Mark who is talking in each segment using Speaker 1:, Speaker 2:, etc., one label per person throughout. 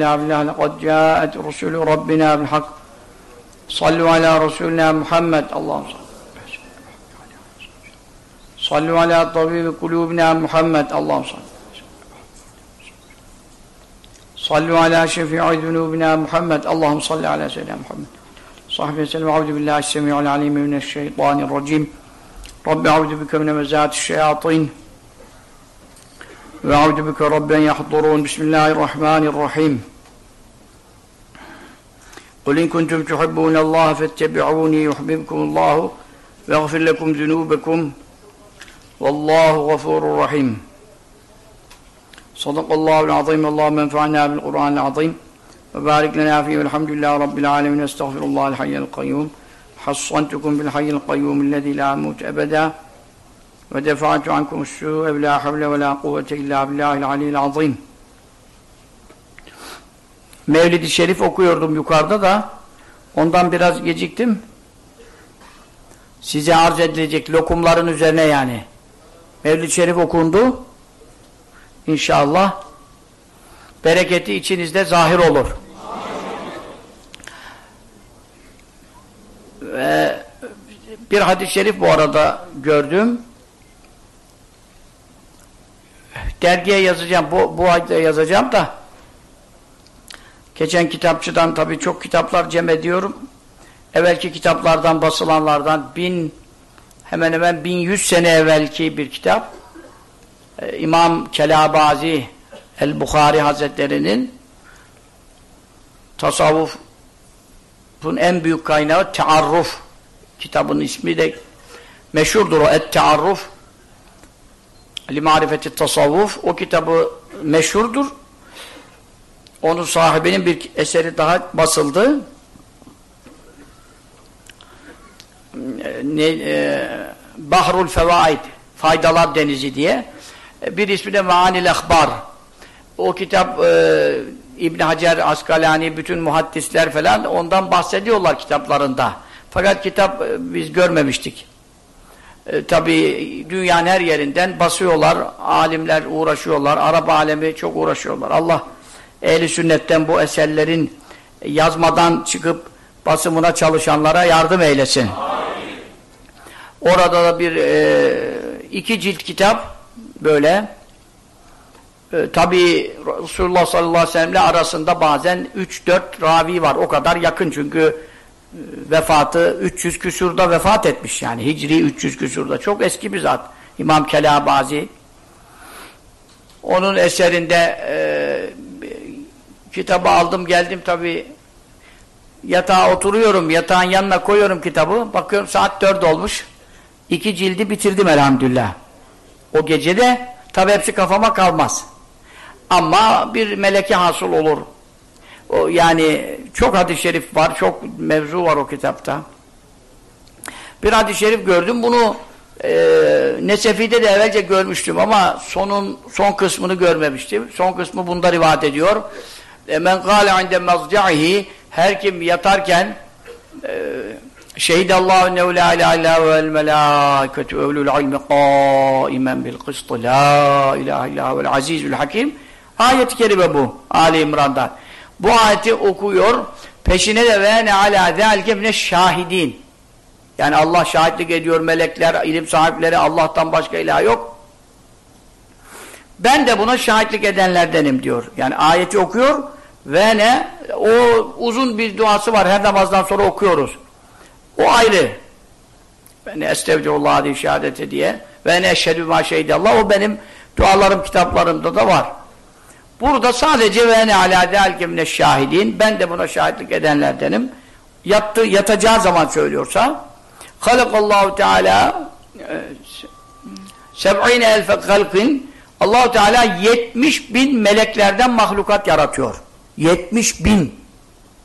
Speaker 1: لا بالله لقد جاءت رسل ربنا بالحق صلوا على رسولنا محمد اللهم صل صلوا على طبيب قلوبنا محمد اللهم صل صلوا على شفيع ذنوبنا محمد اللهم صل على سيدنا محمد صحبه وسلم أعوذ بالله السميع العليم من الشيطان الرجيم رب أعوذ بك من مزات الشياطين وأعوذ بك رب أن يحضرون. بسم الله الرحمن الرحيم. قل إن كنتم تحبون الله فاتبعوني يحببكم الله ويغفر لكم ذنوبكم. والله غفور رحيم. صدق الله العظيم. اللهم انفعنا بالقرآن العظيم وبارك لنا فيه. والحمد لله رب العالمين. أستغفر الله الحي القيوم. حصنتكم بالحي القيوم الذي لا يموت أبدا. ve defa'tu ankum su'e ve la havle ve la kuvvete illa billahil aliyil azim. Mevlid-i Şerif okuyordum yukarıda da ondan biraz geciktim. Size arz edilecek lokumların üzerine yani. Mevlid-i Şerif okundu. İnşallah bereketi içinizde zahir olur. Ve bir hadis-i şerif bu arada gördüm. Dergiye yazacağım. Bu, bu ayda yazacağım da geçen kitapçıdan tabii çok kitaplar cem ediyorum. Evvelki kitaplardan basılanlardan bin hemen hemen bin yüz sene evvelki bir kitap. Ee, İmam Kelabazi El-Bukhari Hazretleri'nin tasavvufun en büyük kaynağı Tearruf kitabın ismi de meşhurdur o Et-Tearruf li marifeti tasavvuf o kitabı meşhurdur. Onun sahibinin bir eseri daha basıldı. Ne, e, Bahrul Fevaid Faydalar Denizi diye. Bir ismi de Maanil Ehbar. O kitap e, İbn Hacer, Askalani, bütün muhaddisler falan ondan bahsediyorlar kitaplarında. Fakat kitap e, biz görmemiştik. E, Tabi dünyanın her yerinden basıyorlar, alimler uğraşıyorlar, Arap alemi çok uğraşıyorlar. Allah ehli sünnetten bu eserlerin yazmadan çıkıp basımına çalışanlara yardım eylesin. Orada da bir e, iki cilt kitap böyle e, tabi Resulullah sallallahu aleyhi ve sellemle arasında bazen 3-4 ravi var. O kadar yakın çünkü vefatı 300 küsurda vefat etmiş. Yani Hicri 300 küsurda. Çok eski bir zat. İmam Kelabazi onun eserinde e, kitabı aldım geldim tabi. Yatağa oturuyorum yatağın yanına koyuyorum kitabı. Bakıyorum saat 4 olmuş. İki cildi bitirdim elhamdülillah. O gecede tabi hepsi kafama kalmaz. Ama bir meleke hasıl olur o yani çok hadis-i şerif var, çok mevzu var o kitapta. Bir hadis-i şerif gördüm, bunu e, Nesefi'de de evvelce görmüştüm ama sonun son kısmını görmemiştim. Son kısmı bunda rivayet ediyor. E, men kâle inde mezca'ihi her kim yatarken e, şehidallahu nehu la ilahe illa vel melâiketu evlul ilmi qâimen bil kıstı la ilahe illa vel azizül hakim ayet-i kerime bu Ali İmran'da bu ayeti okuyor. Peşine de ve ne ala zâlike mine şahidin. Yani Allah şahitlik ediyor, melekler, ilim sahipleri, Allah'tan başka ilah yok. Ben de buna şahitlik edenlerdenim diyor. Yani ayeti okuyor ve ne? O uzun bir duası var. Her namazdan sonra okuyoruz. O ayrı. Ben estevdiullah diye şehadeti diye. Ve ne eşhedü ma Allah. O benim dualarım kitaplarımda da var. Burada sadece ve ne alâ delke şahidin. Ben de buna şahitlik edenlerdenim. Yattı, yatacağı zaman söylüyorsa Halakallahu Teala e, seb'ine elfe halkin Allahu Teala 70 bin meleklerden mahlukat yaratıyor. 70 bin.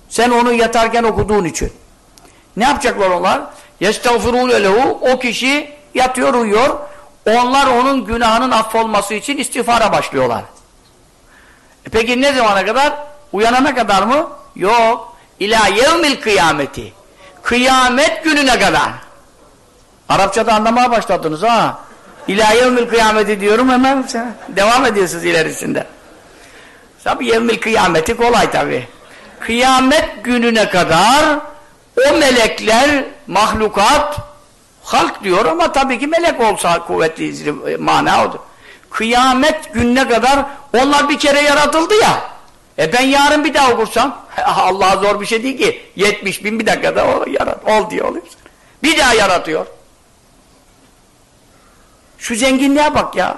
Speaker 1: Sen onu yatarken okuduğun için. Ne yapacaklar onlar? Yestağfirûne lehu. O kişi yatıyor uyuyor. Onlar onun günahının affolması için istiğfara başlıyorlar. E peki ne zamana kadar? Uyanana kadar mı? Yok. İlâ yevmil kıyameti. Kıyamet gününe kadar. Arapçada anlamaya başladınız ha. İlâ yevmil kıyameti diyorum hemen devam ediyorsunuz ilerisinde. Tabi yevmil kıyameti kolay tabi. Kıyamet gününe kadar o melekler, mahlukat, halk diyor ama tabii ki melek olsa kuvvetli e, mana odur. Kıyamet gününe kadar onlar bir kere yaratıldı ya. E ben yarın bir daha okursam Allah'a zor bir şey değil ki. 70 bin bir dakikada o yarat, ol diyor oluyor. Bir daha yaratıyor. Şu zenginliğe bak ya.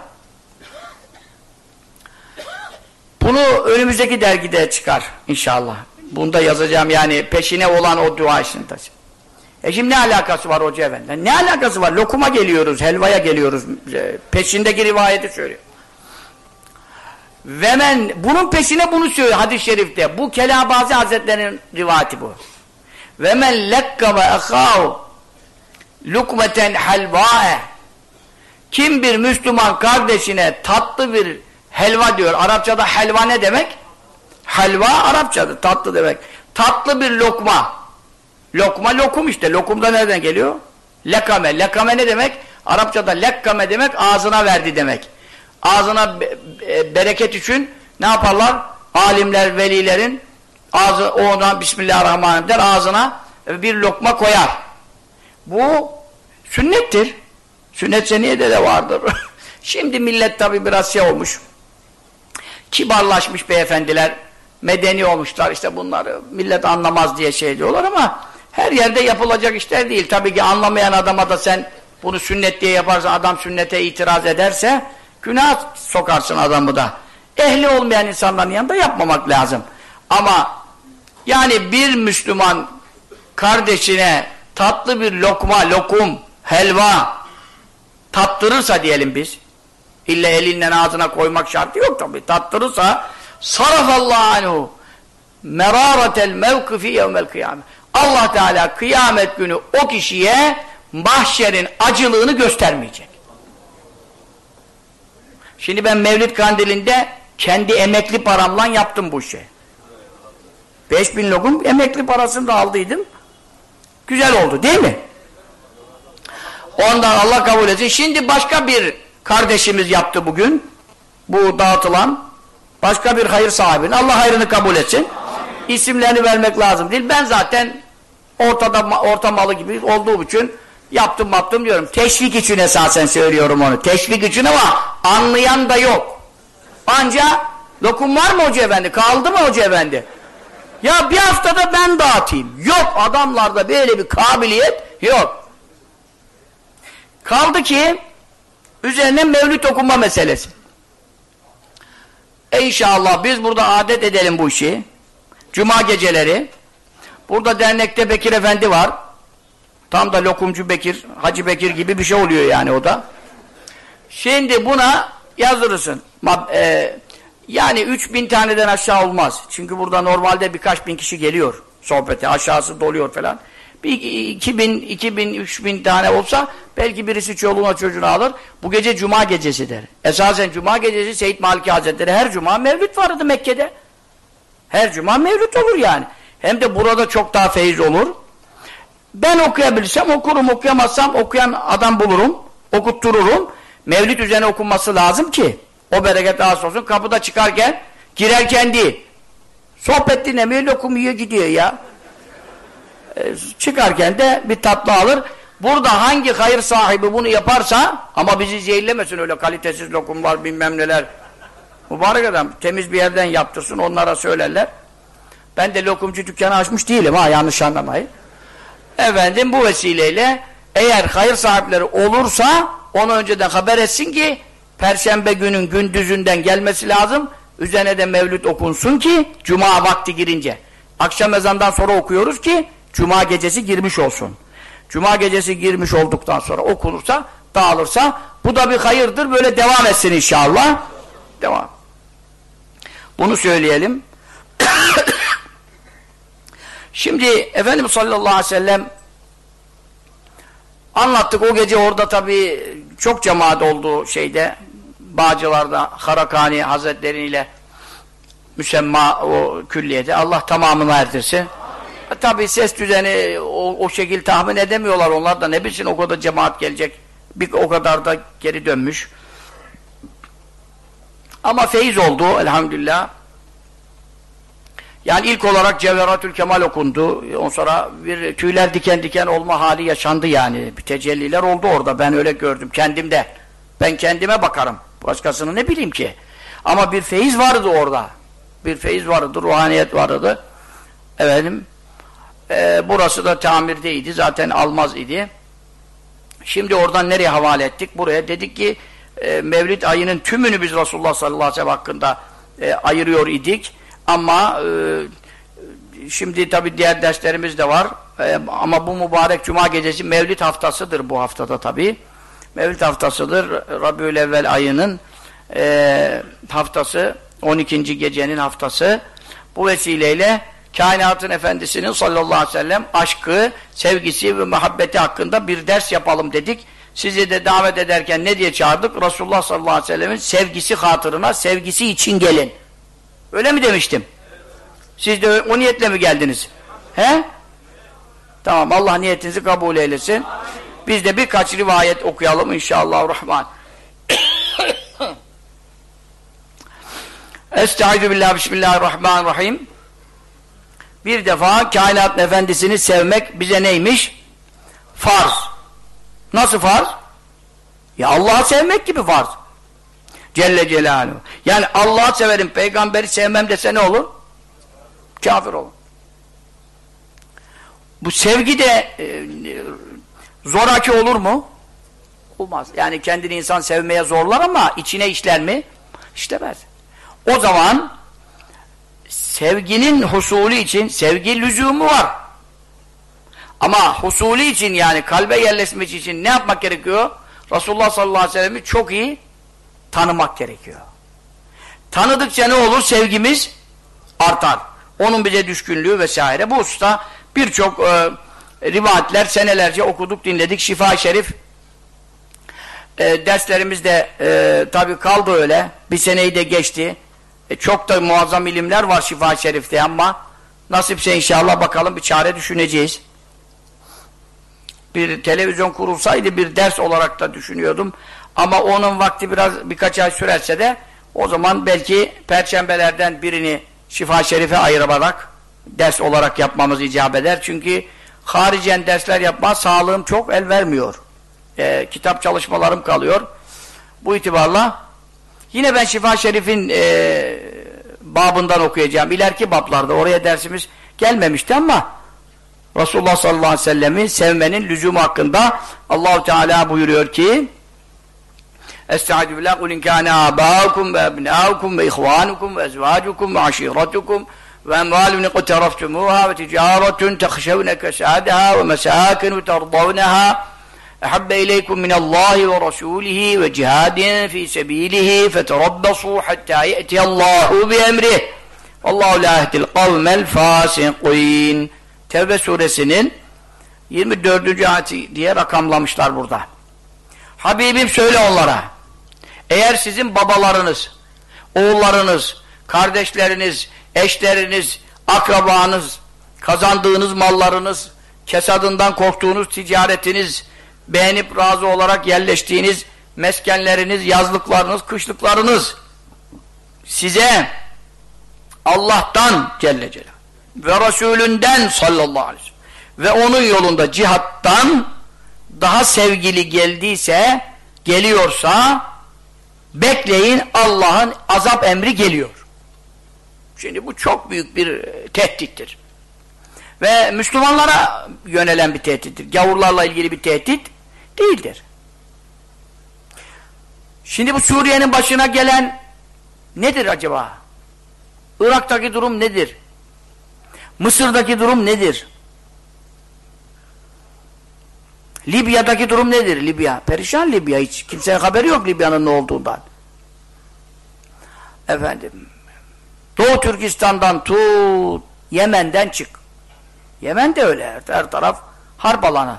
Speaker 1: Bunu önümüzdeki dergide çıkar inşallah. Bunda yazacağım yani peşine olan o dua işini taşı. E şimdi ne alakası var Hoca Efendi? Ne alakası var? Lokuma geliyoruz, helvaya geliyoruz. E, peşindeki rivayeti söylüyor. Ve men, bunun peşine bunu söylüyor hadis-i şerifte. Bu Kelabazi Hazretleri'nin rivayeti bu. Ve men lekka ve ekhav lukmeten helvae kim bir Müslüman kardeşine tatlı bir helva diyor. Arapçada helva ne demek? Helva Arapçada tatlı demek. Tatlı bir lokma. Lokma lokum işte. Lokum da nereden geliyor? Lekame. Lekame ne demek? Arapçada lekkame demek ağzına verdi demek. Ağzına be bereket için ne yaparlar? Alimler, velilerin ağzı ona Bismillahirrahmanirrahim der ağzına bir lokma koyar. Bu sünnettir. Sünnet seniyede de vardır. Şimdi millet tabi biraz şey olmuş. Kibarlaşmış beyefendiler. Medeni olmuşlar işte bunları millet anlamaz diye şey diyorlar ama her yerde yapılacak işler değil. Tabii ki anlamayan adama da sen bunu sünnet diye yaparsan adam sünnete itiraz ederse günah sokarsın adamı da. Ehli olmayan insanların yanında yapmamak lazım. Ama yani bir Müslüman kardeşine tatlı bir lokma, lokum, helva tattırırsa diyelim biz illa elinden ağzına koymak şartı yok tabi tattırırsa sarafallahu anhu meraratel mevkifi yevmel kıyamet Allah Teala kıyamet günü o kişiye mahşerin acılığını göstermeyecek. Şimdi ben Mevlid Kandili'nde kendi emekli paramla yaptım bu şey. 5000 lokum emekli parasını da aldıydım. Güzel oldu değil mi? Ondan Allah kabul etsin. Şimdi başka bir kardeşimiz yaptı bugün. Bu dağıtılan başka bir hayır sahibinin. Allah hayrını kabul etsin. İsimlerini vermek lazım değil. Ben zaten ortada orta malı gibi olduğum için yaptım yaptım diyorum. Teşvik için esasen söylüyorum onu. Teşvik için ama anlayan da yok. Anca lokum var mı hoca efendi? Kaldı mı hoca efendi? Ya bir haftada ben dağıtayım. Yok adamlarda böyle bir kabiliyet yok. Kaldı ki üzerine mevlüt okuma meselesi. E inşallah biz burada adet edelim bu işi. Cuma geceleri. Burada dernekte Bekir Efendi var. Tam da lokumcu Bekir, Hacı Bekir gibi bir şey oluyor yani o da. Şimdi buna yazdırırsın. E, yani 3000 taneden aşağı olmaz. Çünkü burada normalde birkaç bin kişi geliyor sohbete. Aşağısı doluyor falan. Bir 2000, 2000, 3000 tane olsa belki birisi çoluğuna çocuğunu alır. Bu gece cuma gecesidir. Esasen cuma gecesi Seyyid Maliki Hazretleri her cuma mevlüt vardı Mekke'de. Her cuma mevlüt olur yani. Hem de burada çok daha feyiz olur. Ben okuyabilirsem okurum, okuyamazsam okuyan adam bulurum, okuttururum. Mevlid üzerine okunması lazım ki o bereket daha olsun. Kapıda çıkarken, girerken değil. Sohbet dinlemiyor, okumuyor gidiyor ya. Ee, çıkarken de bir tatlı alır. Burada hangi hayır sahibi bunu yaparsa ama bizi zehirlemesin öyle kalitesiz lokumlar bilmem neler. Mübarek adam temiz bir yerden yaptırsın onlara söylerler. Ben de lokumcu dükkanı açmış değilim ha yanlış anlamayın. Efendim bu vesileyle eğer hayır sahipleri olursa onu önceden haber etsin ki Perşembe günün gündüzünden gelmesi lazım. Üzerine de mevlüt okunsun ki Cuma vakti girince. Akşam ezandan sonra okuyoruz ki Cuma gecesi girmiş olsun. Cuma gecesi girmiş olduktan sonra okunursa, dağılırsa bu da bir hayırdır. Böyle devam etsin inşallah. Devam. Bunu söyleyelim. Şimdi Efendimiz sallallahu aleyhi ve sellem anlattık o gece orada tabi çok cemaat oldu şeyde Bağcılar'da Harakani Hazretleri ile müsemma o külliyede Allah tamamını erdirsin. E, tabi ses düzeni o, o şekil tahmin edemiyorlar onlar da ne bilsin o kadar cemaat gelecek bir o kadar da geri dönmüş. Ama feyiz oldu elhamdülillah. Yani ilk olarak Cevheratül Kemal okundu. Ondan sonra bir tüyler diken diken olma hali yaşandı yani. Bir tecelliler oldu orada. Ben öyle gördüm kendimde. Ben kendime bakarım. Başkasını ne bileyim ki. Ama bir feyiz vardı orada. Bir feyiz vardı, ruhaniyet vardı. Efendim, e, burası da tamirdeydi. Zaten almaz idi. Şimdi oradan nereye havale ettik? Buraya dedik ki e, Mevlid ayının tümünü biz Resulullah sallallahu aleyhi ve sellem hakkında e, ayırıyor idik. Ama e, şimdi tabi diğer derslerimiz de var. E, ama bu mübarek cuma gecesi Mevlid haftasıdır bu haftada tabi. Mevlid haftasıdır. Rabiül evvel ayının e, haftası 12. gecenin haftası. Bu vesileyle kainatın efendisinin sallallahu aleyhi ve sellem aşkı, sevgisi ve muhabbeti hakkında bir ders yapalım dedik. Sizi de davet ederken ne diye çağırdık? Resulullah sallallahu aleyhi ve sellemin sevgisi hatırına, sevgisi için gelin. Öyle mi demiştim? Siz de o niyetle mi geldiniz? He? Tamam Allah niyetinizi kabul eylesin. Biz de birkaç rivayet okuyalım inşallah rahman. Estaizu billah bismillahirrahmanirrahim. Bir defa kainat efendisini sevmek bize neymiş? Farz. Nasıl farz? Ya Allah'ı sevmek gibi farz. Celle Celaluhu. Yani Allah'ı severim, peygamberi sevmem dese ne olur? Kafir olur. Bu sevgi de e, zoraki olur mu? Olmaz. Yani kendini insan sevmeye zorlar ama içine işler mi? İşlemez. O zaman sevginin husulü için sevgi lüzumu var. Ama husulü için yani kalbe yerleşmesi için ne yapmak gerekiyor? Resulullah sallallahu aleyhi ve sellem'i çok iyi tanımak gerekiyor. Tanıdıkça ne olur? Sevgimiz artar. Onun bize düşkünlüğü vesaire. Bu usta birçok e, rivayetler senelerce okuduk, dinledik. Şifa-i Şerif e, derslerimizde e, tabi kaldı öyle. Bir seneyi de geçti. E, çok da muazzam ilimler var Şifa-i Şerif'te ama nasipse inşallah bakalım bir çare düşüneceğiz. Bir televizyon kurulsaydı bir ders olarak da düşünüyordum. Ama onun vakti biraz birkaç ay sürerse de o zaman belki perşembelerden birini Şifa Şerife ayırarak ders olarak yapmamız icap eder. Çünkü haricen dersler yapma sağlığım çok el vermiyor. Ee, kitap çalışmalarım kalıyor. Bu itibarla yine ben Şifa Şerif'in e, babından okuyacağım. İleriki bablarda oraya dersimiz gelmemişti ama Resulullah sallallahu aleyhi ve sellem'i sevmenin lüzumu hakkında Allahu Teala buyuruyor ki Estaizu billah kul in kana abaukum ve ebnaukum ve ihvanukum ve ezvacukum ve aşiretukum ve emvalun iqtaraftumuha ve ticaretun tehşevne kesadaha ve mesakinu terdavneha أحب إليكم من الله ورسوله وجهاد في سبيله فتربصوا حتى يأتي الله بأمره والله لا يهدي القوم الفاسقين Tevbe suresinin 24. ayeti diye rakamlamışlar burada. Habibim söyle onlara eğer sizin babalarınız, oğullarınız, kardeşleriniz, eşleriniz, akrabanız, kazandığınız mallarınız, kesadından korktuğunuz ticaretiniz, beğenip razı olarak yerleştiğiniz meskenleriniz, yazlıklarınız, kışlıklarınız size Allah'tan Celle Celaluhu ve Resulünden sallallahu aleyhi ve sellem ve onun yolunda cihattan daha sevgili geldiyse, geliyorsa bekleyin Allah'ın azap emri geliyor. Şimdi bu çok büyük bir e, tehdittir. Ve Müslümanlara yönelen bir tehdittir. Gavurlarla ilgili bir tehdit değildir. Şimdi bu Suriye'nin başına gelen nedir acaba? Irak'taki durum nedir? Mısır'daki durum nedir? Libya'daki durum nedir Libya? Perişan Libya hiç. Kimsenin haberi yok Libya'nın ne olduğundan. Efendim. Doğu Türkistan'dan tut, Yemen'den çık. Yemen de öyle. Her taraf harp alanı.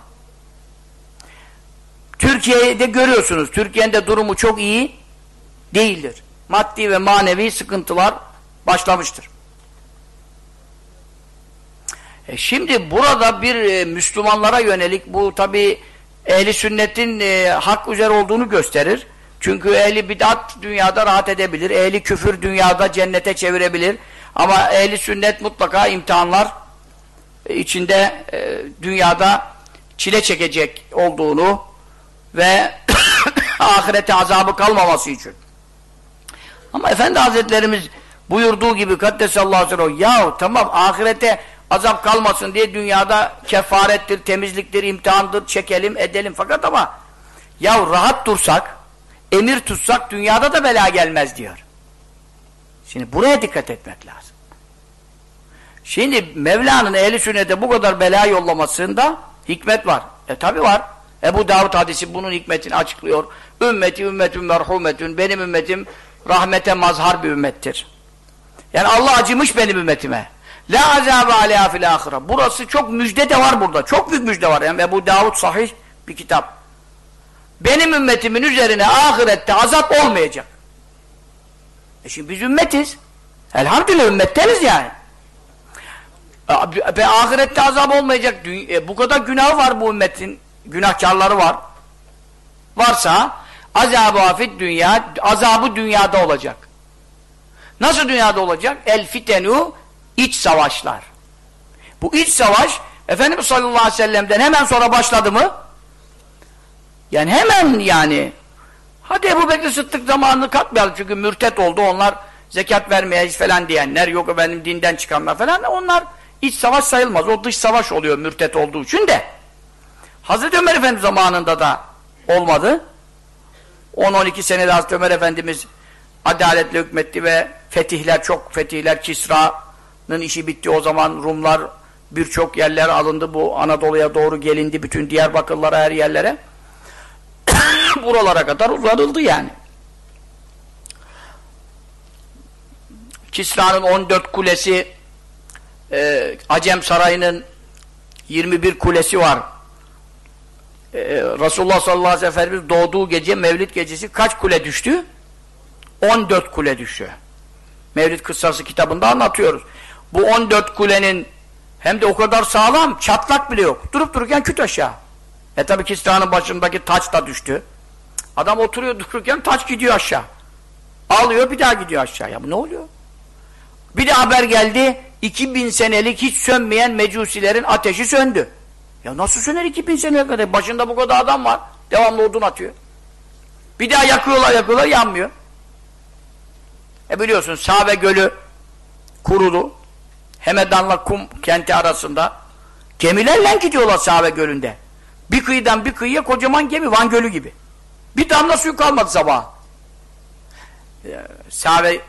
Speaker 1: Türkiye'de görüyorsunuz. Türkiye'nin de durumu çok iyi değildir. Maddi ve manevi sıkıntılar başlamıştır. E şimdi burada bir e, Müslümanlara yönelik bu tabi ehli sünnetin e, hak üzere olduğunu gösterir. Çünkü ehli bid'at dünyada rahat edebilir. Ehli küfür dünyada cennete çevirebilir. Ama ehli sünnet mutlaka imtihanlar içinde e, dünyada çile çekecek olduğunu ve ahirete azabı kalmaması için. Ama Efendi Hazretlerimiz buyurduğu gibi Kaddesallahu aleyhi ve ya tamam ahirete azap kalmasın diye dünyada kefarettir, temizliktir, imtihandır, çekelim, edelim fakat ama ya rahat dursak, emir tutsak dünyada da bela gelmez diyor. Şimdi buraya dikkat etmek lazım. Şimdi Mevla'nın ehli sünnete bu kadar bela yollamasında hikmet var. E tabi var. Ebu Davud hadisi bunun hikmetini açıklıyor. Ümmeti ümmetün merhumetün. Benim ümmetim rahmete mazhar bir ümmettir. Yani Allah acımış benim ümmetime. La azabe aleyha fil ahire. Burası çok müjde de var burada. Çok büyük müjde var. Yani Ebu Davud sahih bir kitap. Benim ümmetimin üzerine ahirette azap olmayacak. E şimdi biz ümmetiz. Elhamdülillah ümmetteniz yani. Ve ahirette azap olmayacak. E, bu kadar günah var bu ümmetin. Günahkarları var. Varsa azabı afit dünya, azabı dünyada olacak. Nasıl dünyada olacak? El fitenu iç savaşlar. Bu iç savaş Efendimiz sallallahu aleyhi ve sellem'den hemen sonra başladı mı? Yani hemen yani. Hadi Ebu Bekir Sıddık zamanını katmayalım çünkü mürtet oldu. Onlar zekat vermeyiz falan diyenler yok efendim dinden çıkanlar falan onlar iç savaş sayılmaz. O dış savaş oluyor mürtet olduğu için de. Hazreti Ömer Efendimiz zamanında da olmadı. 10-12 senede Hazreti Ömer Efendimiz adaletle hükmetti ve fetihler çok fetihler Kisra'nın işi bitti o zaman Rumlar birçok yerler alındı bu Anadolu'ya doğru gelindi bütün Diyarbakırlara her yerlere buralara kadar uzanıldı yani Kisra'nın 14 kulesi e, Acem Sarayı'nın 21 kulesi var e, Resulullah sallallahu aleyhi ve sellem doğduğu gece Mevlid gecesi kaç kule düştü? 14 kule düşüyor. Mevlid kıssası kitabında anlatıyoruz. Bu 14 kulenin hem de o kadar sağlam, çatlak bile yok. Durup dururken küt aşağı. E tabi Kisra'nın başındaki taç da düştü. Adam oturuyor dururken taç gidiyor aşağı. Alıyor bir daha gidiyor aşağı. Ya bu ne oluyor? Bir de haber geldi. 2000 senelik hiç sönmeyen mecusilerin ateşi söndü. Ya nasıl söner 2000 seneye kadar? Başında bu kadar adam var. Devamlı odun atıyor. Bir daha yakıyorlar yakıyorlar yanmıyor. E biliyorsun Save Gölü kurudu. Hemedan'la Kum kenti arasında. Gemilerle gidiyorlar Save Gölü'nde. Bir kıyıdan bir kıyıya kocaman gemi Van Gölü gibi. Bir damla suyu kalmadı sabah. Save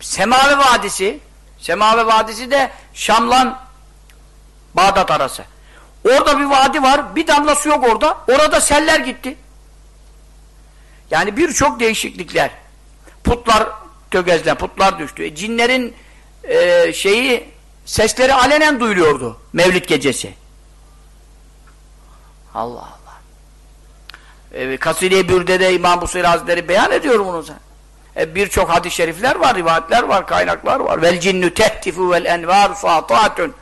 Speaker 1: Semave Vadisi Semave Vadisi de Şam'la Bağdat arası. Orada bir vadi var. Bir damla su yok orada. Orada seller gitti. Yani birçok değişiklikler. Putlar tökezle, putlar düştü. E, cinlerin e, şeyi sesleri alenen duyuluyordu Mevlid gecesi. Allah Allah. E, Kaside-i Bürde'de İmam Busayri Hazretleri beyan ediyor bunu sen. E, Birçok hadis-i şerifler var, rivayetler var, kaynaklar var. Vel cinnü tehtifu vel envar satatun.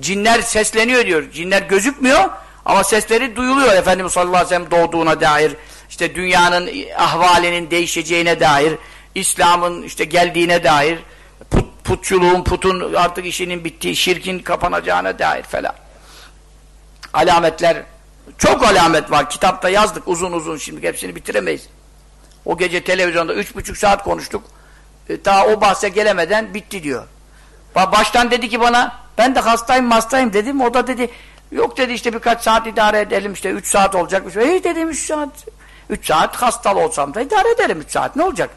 Speaker 1: Cinler sesleniyor diyor. Cinler gözükmüyor ama sesleri duyuluyor Efendimiz sallallahu aleyhi ve sellem doğduğuna dair, işte dünyanın ahvalinin değişeceğine dair, İslam'ın işte geldiğine dair, putçuluğun, putun artık işinin bittiği, şirkin kapanacağına dair falan. Alametler, çok alamet var. Kitapta yazdık uzun uzun şimdi hepsini bitiremeyiz. O gece televizyonda üç buçuk saat konuştuk. E, daha o bahse gelemeden bitti diyor. Baştan dedi ki bana ben de hastayım hastayım dedim. O da dedi yok dedi işte birkaç saat idare edelim işte üç saat olacakmış. İyi dedim üç saat. Üç saat hastalı olsam da idare ederim üç saat ne olacak?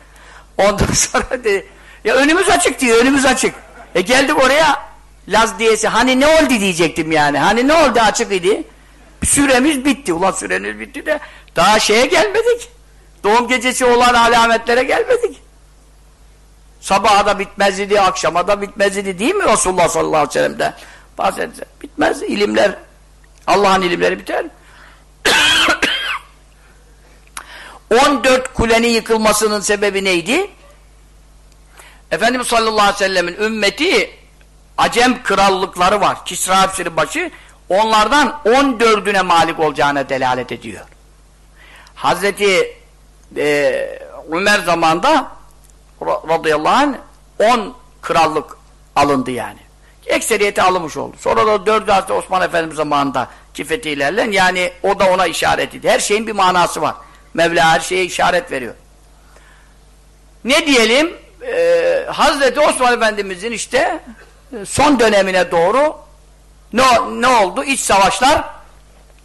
Speaker 1: Ondan sonra dedi ya önümüz açık diyor önümüz açık. E geldik oraya Laz diyesi hani ne oldu diyecektim yani. Hani ne oldu açık idi. Süremiz bitti. Ulan süremiz bitti de daha şeye gelmedik. Doğum gecesi olan alametlere gelmedik. Sabaha da bitmez idi, akşama da bitmez idi değil mi Resulullah sallallahu aleyhi ve sellem'de? Bazen bitmez ilimler. Allah'ın ilimleri biter. 14 kulenin yıkılmasının sebebi neydi? Efendimiz sallallahu aleyhi ve sellemin ümmeti Acem krallıkları var. Kisra hepsinin başı. Onlardan 14'üne malik olacağına delalet ediyor. Hazreti e, Ömer zamanında radıyallahu anh 10 krallık alındı yani. Ekseriyeti alınmış oldu. Sonra da 4. Hazreti Osman Efendimiz zamanında fetihlerle yani o da ona işaret ediyor. Her şeyin bir manası var. Mevla her şeye işaret veriyor. Ne diyelim? Ee, Hazreti Osman Efendimizin işte e, son dönemine doğru ne, ne oldu? İç savaşlar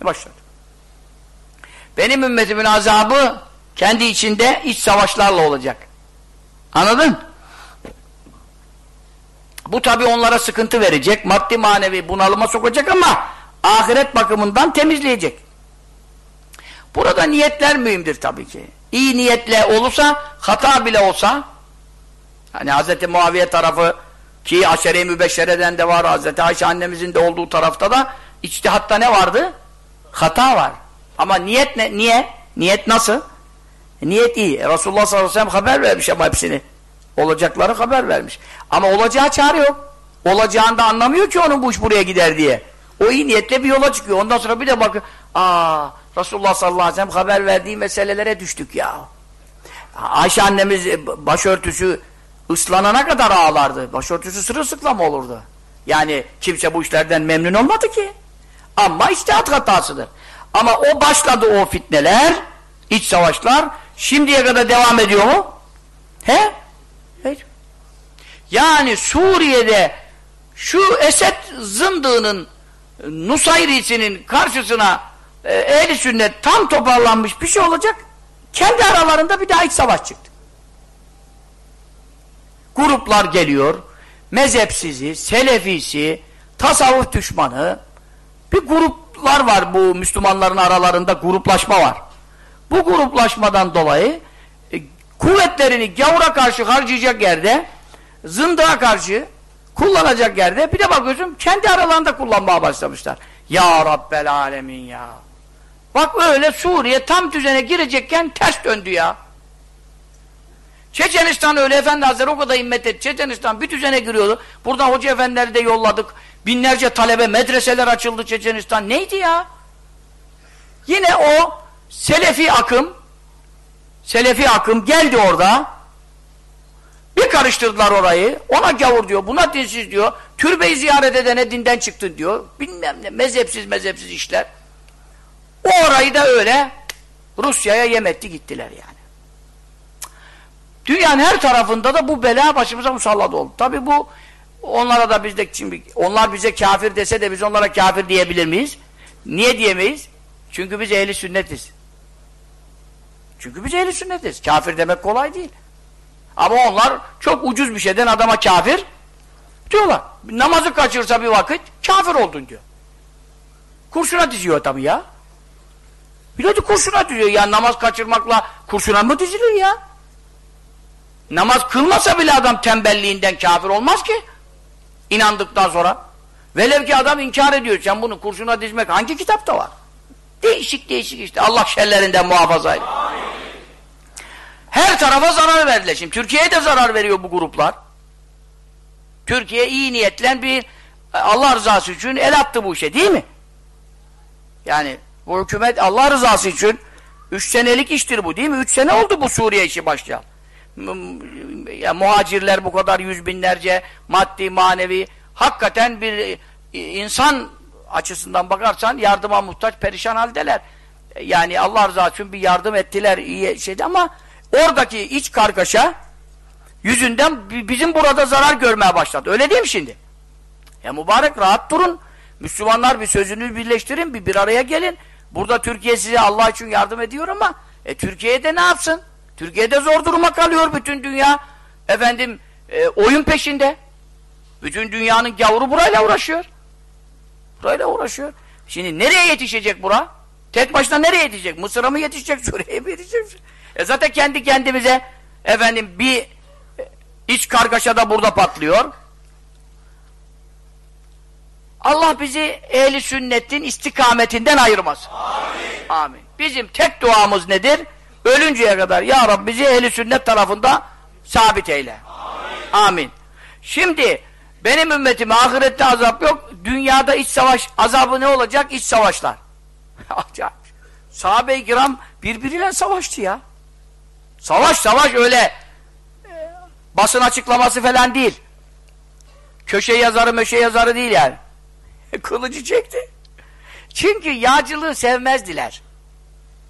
Speaker 1: başladı. Benim ümmetimin azabı kendi içinde iç savaşlarla olacak. Anladın? Bu tabi onlara sıkıntı verecek, maddi manevi bunalıma sokacak ama ahiret bakımından temizleyecek. Burada niyetler mühimdir tabii ki. İyi niyetle olursa, hata bile olsa, hani Hz. Muaviye tarafı ki aşere-i mübeşşereden de var, Hz. Ayşe annemizin de olduğu tarafta da içtihatta ne vardı? Hata var. Ama niyet ne? Niye? Niyet nasıl? Niyet iyi. E, Resulullah sallallahu aleyhi ve sellem haber vermiş ama hepsini. Olacakları haber vermiş. Ama olacağı çare yok. Olacağını anlamıyor ki onun bu iş buraya gider diye. O iyi niyetle bir yola çıkıyor. Ondan sonra bir de bakın aa Resulullah sallallahu aleyhi ve sellem haber verdiği meselelere düştük ya. Ayşe annemiz e, başörtüsü ıslanana kadar ağlardı. Başörtüsü sırılsıklam olurdu. Yani kimse bu işlerden memnun olmadı ki. Ama içtihat hatasıdır. Ama o başladı o fitneler, iç savaşlar. Şimdiye kadar devam ediyor mu? He? Hayır. Yani Suriye'de şu Esed zındığının Nusayri'sinin karşısına e, ehli sünnet tam toparlanmış bir şey olacak. Kendi aralarında bir daha iç savaş çıktı. Gruplar geliyor. Mezhepsizi, selefisi, tasavvuf düşmanı bir gruplar var bu Müslümanların aralarında gruplaşma var. Bu gruplaşmadan dolayı e, kuvvetlerini gavura karşı harcayacak yerde zındığa karşı kullanacak yerde bir de bakıyorsun kendi aralarında kullanmaya başlamışlar. Ya Rabbel Alemin ya. Bak öyle Suriye tam düzene girecekken ters döndü ya. Çeçenistan öyle efendi hazretleri o kadar himmet etti. Çeçenistan bir düzene giriyordu. Buradan hoca efendileri de yolladık. Binlerce talebe, medreseler açıldı Çeçenistan. Neydi ya? Yine o Selefi akım Selefi akım geldi orada. Bir karıştırdılar orayı. Ona gavur diyor, buna dinsiz diyor. Türbeyi ziyaret edene dinden çıktın diyor. Bilmem ne, mezhepsiz mezhepsiz işler. O orayı da öyle Rusya'ya yem etti gittiler yani. Dünyanın her tarafında da bu bela başımıza musallat oldu. Tabi bu onlara da biz de şimdi onlar bize kafir dese de biz onlara kafir diyebilir miyiz? Niye diyemeyiz? Çünkü biz ehli sünnetiz. Çünkü biz ehli sünnetiz. Kafir demek kolay değil. Ama onlar çok ucuz bir şeyden adama kafir diyorlar. Namazı kaçırsa bir vakit kafir oldun diyor. Kurşuna diziyor tabii ya. Bir de kurşuna diziyor. Ya namaz kaçırmakla kurşuna mı dizilir ya? Namaz kılmasa bile adam tembelliğinden kafir olmaz ki. İnandıktan sonra. Velev ki adam inkar ediyor. Sen bunu kurşuna dizmek hangi kitapta var? Değişik değişik işte. Allah şerlerinden muhafaza edin. Her tarafa zarar verdiler. Şimdi Türkiye'ye de zarar veriyor bu gruplar. Türkiye iyi niyetlen bir Allah rızası için el attı bu işe değil mi? Yani bu hükümet Allah rızası için üç senelik iştir bu değil mi? Üç sene oldu bu Suriye işi başlayan. Ya, muhacirler bu kadar yüz binlerce maddi manevi hakikaten bir e, insan açısından bakarsan yardıma muhtaç perişan haldeler. Yani Allah rızası için bir yardım ettiler iyi şeydi ama oradaki iç kargaşa yüzünden bizim burada zarar görmeye başladı. Öyle değil mi şimdi? Ya mübarek rahat durun. Müslümanlar bir sözünü birleştirin, bir bir araya gelin. Burada Türkiye size Allah için yardım ediyor ama e, Türkiye'de ne yapsın? Türkiye'de zor duruma kalıyor bütün dünya. Efendim e, oyun peşinde. Bütün dünyanın gavuru burayla uğraşıyor. Burayla uğraşıyor. Şimdi nereye yetişecek bura? Tek başına nereye yetişecek? Mısır'a mı yetişecek? Suriye'ye mi yetişecek? E zaten kendi kendimize efendim bir e, iç kargaşa da burada patlıyor. Allah bizi ehli sünnetin istikametinden ayırmasın. Amin. Amin. Bizim tek duamız nedir? Ölünceye kadar ya Rabbi bizi ehli sünnet tarafında sabit eyle. Amin. Amin. Şimdi benim ümmetime ahirette azap yok. Dünyada iç savaş azabı ne olacak? İç savaşlar. Acayip. Sahabe-i kiram birbiriyle savaştı ya. Savaş savaş öyle e, basın açıklaması falan değil. köşe yazarı möşe yazarı değil yani. Kılıcı çekti. Çünkü yağcılığı sevmezdiler.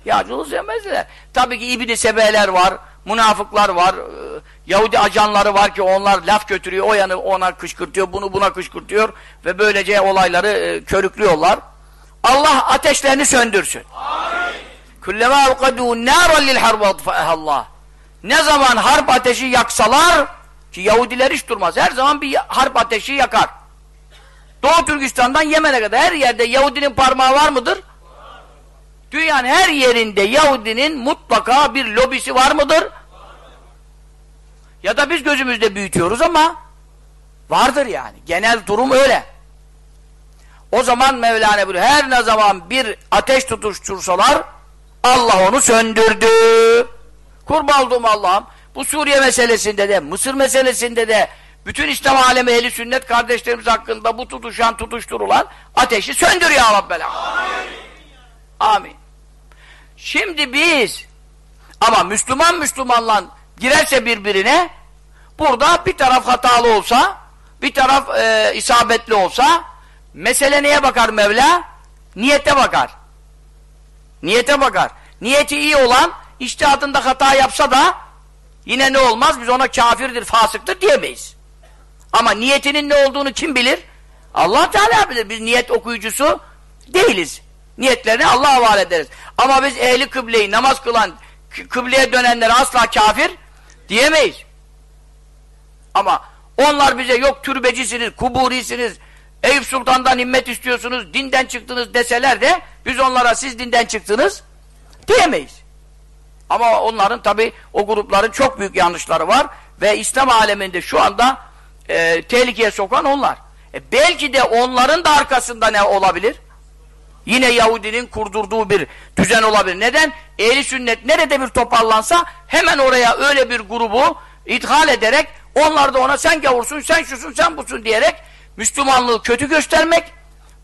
Speaker 1: Yağcılığı sevmezdiler. Tabii ki İbni Sebeler var, münafıklar var, e, Yahudi ajanları var ki onlar laf götürüyor, o yanı ona kışkırtıyor, bunu buna kışkırtıyor ve böylece olayları e, körüklüyorlar. Allah ateşlerini söndürsün. Kullema evkadû nâran lil Allah. Ne zaman harp ateşi yaksalar ki Yahudiler hiç durmaz. Her zaman bir harp ateşi yakar. Doğu Türkistan'dan Yemen'e kadar her yerde Yahudinin parmağı var mıdır? Dünyanın her yerinde Yahudinin mutlaka bir lobisi var mıdır? Ya da biz gözümüzde büyütüyoruz ama vardır yani. Genel durum öyle. O zaman Mevlana buyuruyor. Her ne zaman bir ateş tutuştursalar Allah onu söndürdü. Kurban Allah'ım bu Suriye meselesinde de, Mısır meselesinde de bütün İslam alemi ehli sünnet kardeşlerimiz hakkında bu tutuşan, tutuşturulan ateşi söndür ya Rabbel Amin. Amin. Şimdi biz ama Müslüman Müslümanla girerse birbirine burada bir taraf hatalı olsa bir taraf e, isabetli olsa mesele neye bakar Mevla? Niyete bakar. Niyete bakar. Niyeti iyi olan iştihadında hata yapsa da yine ne olmaz? Biz ona kafirdir, fasıktır diyemeyiz. Ama niyetinin ne olduğunu kim bilir? Allah Teala bilir. Biz niyet okuyucusu değiliz. Niyetlerini Allah'a havale ederiz. Ama biz ehli kıbleyi, namaz kılan, kıbleye dönenlere asla kafir diyemeyiz. Ama onlar bize yok türbecisiniz, kuburisiniz, Eyüp Sultan'dan himmet istiyorsunuz, dinden çıktınız deseler de biz onlara siz dinden çıktınız diyemeyiz. Ama onların tabi o grupların çok büyük yanlışları var ve İslam aleminde şu anda e, tehlikeye sokan onlar. E, belki de onların da arkasında ne olabilir? Yine Yahudinin kurdurduğu bir düzen olabilir. Neden? Ehli sünnet nerede bir toparlansa hemen oraya öyle bir grubu ithal ederek onlar da ona sen gavursun, sen şusun, sen busun diyerek Müslümanlığı kötü göstermek,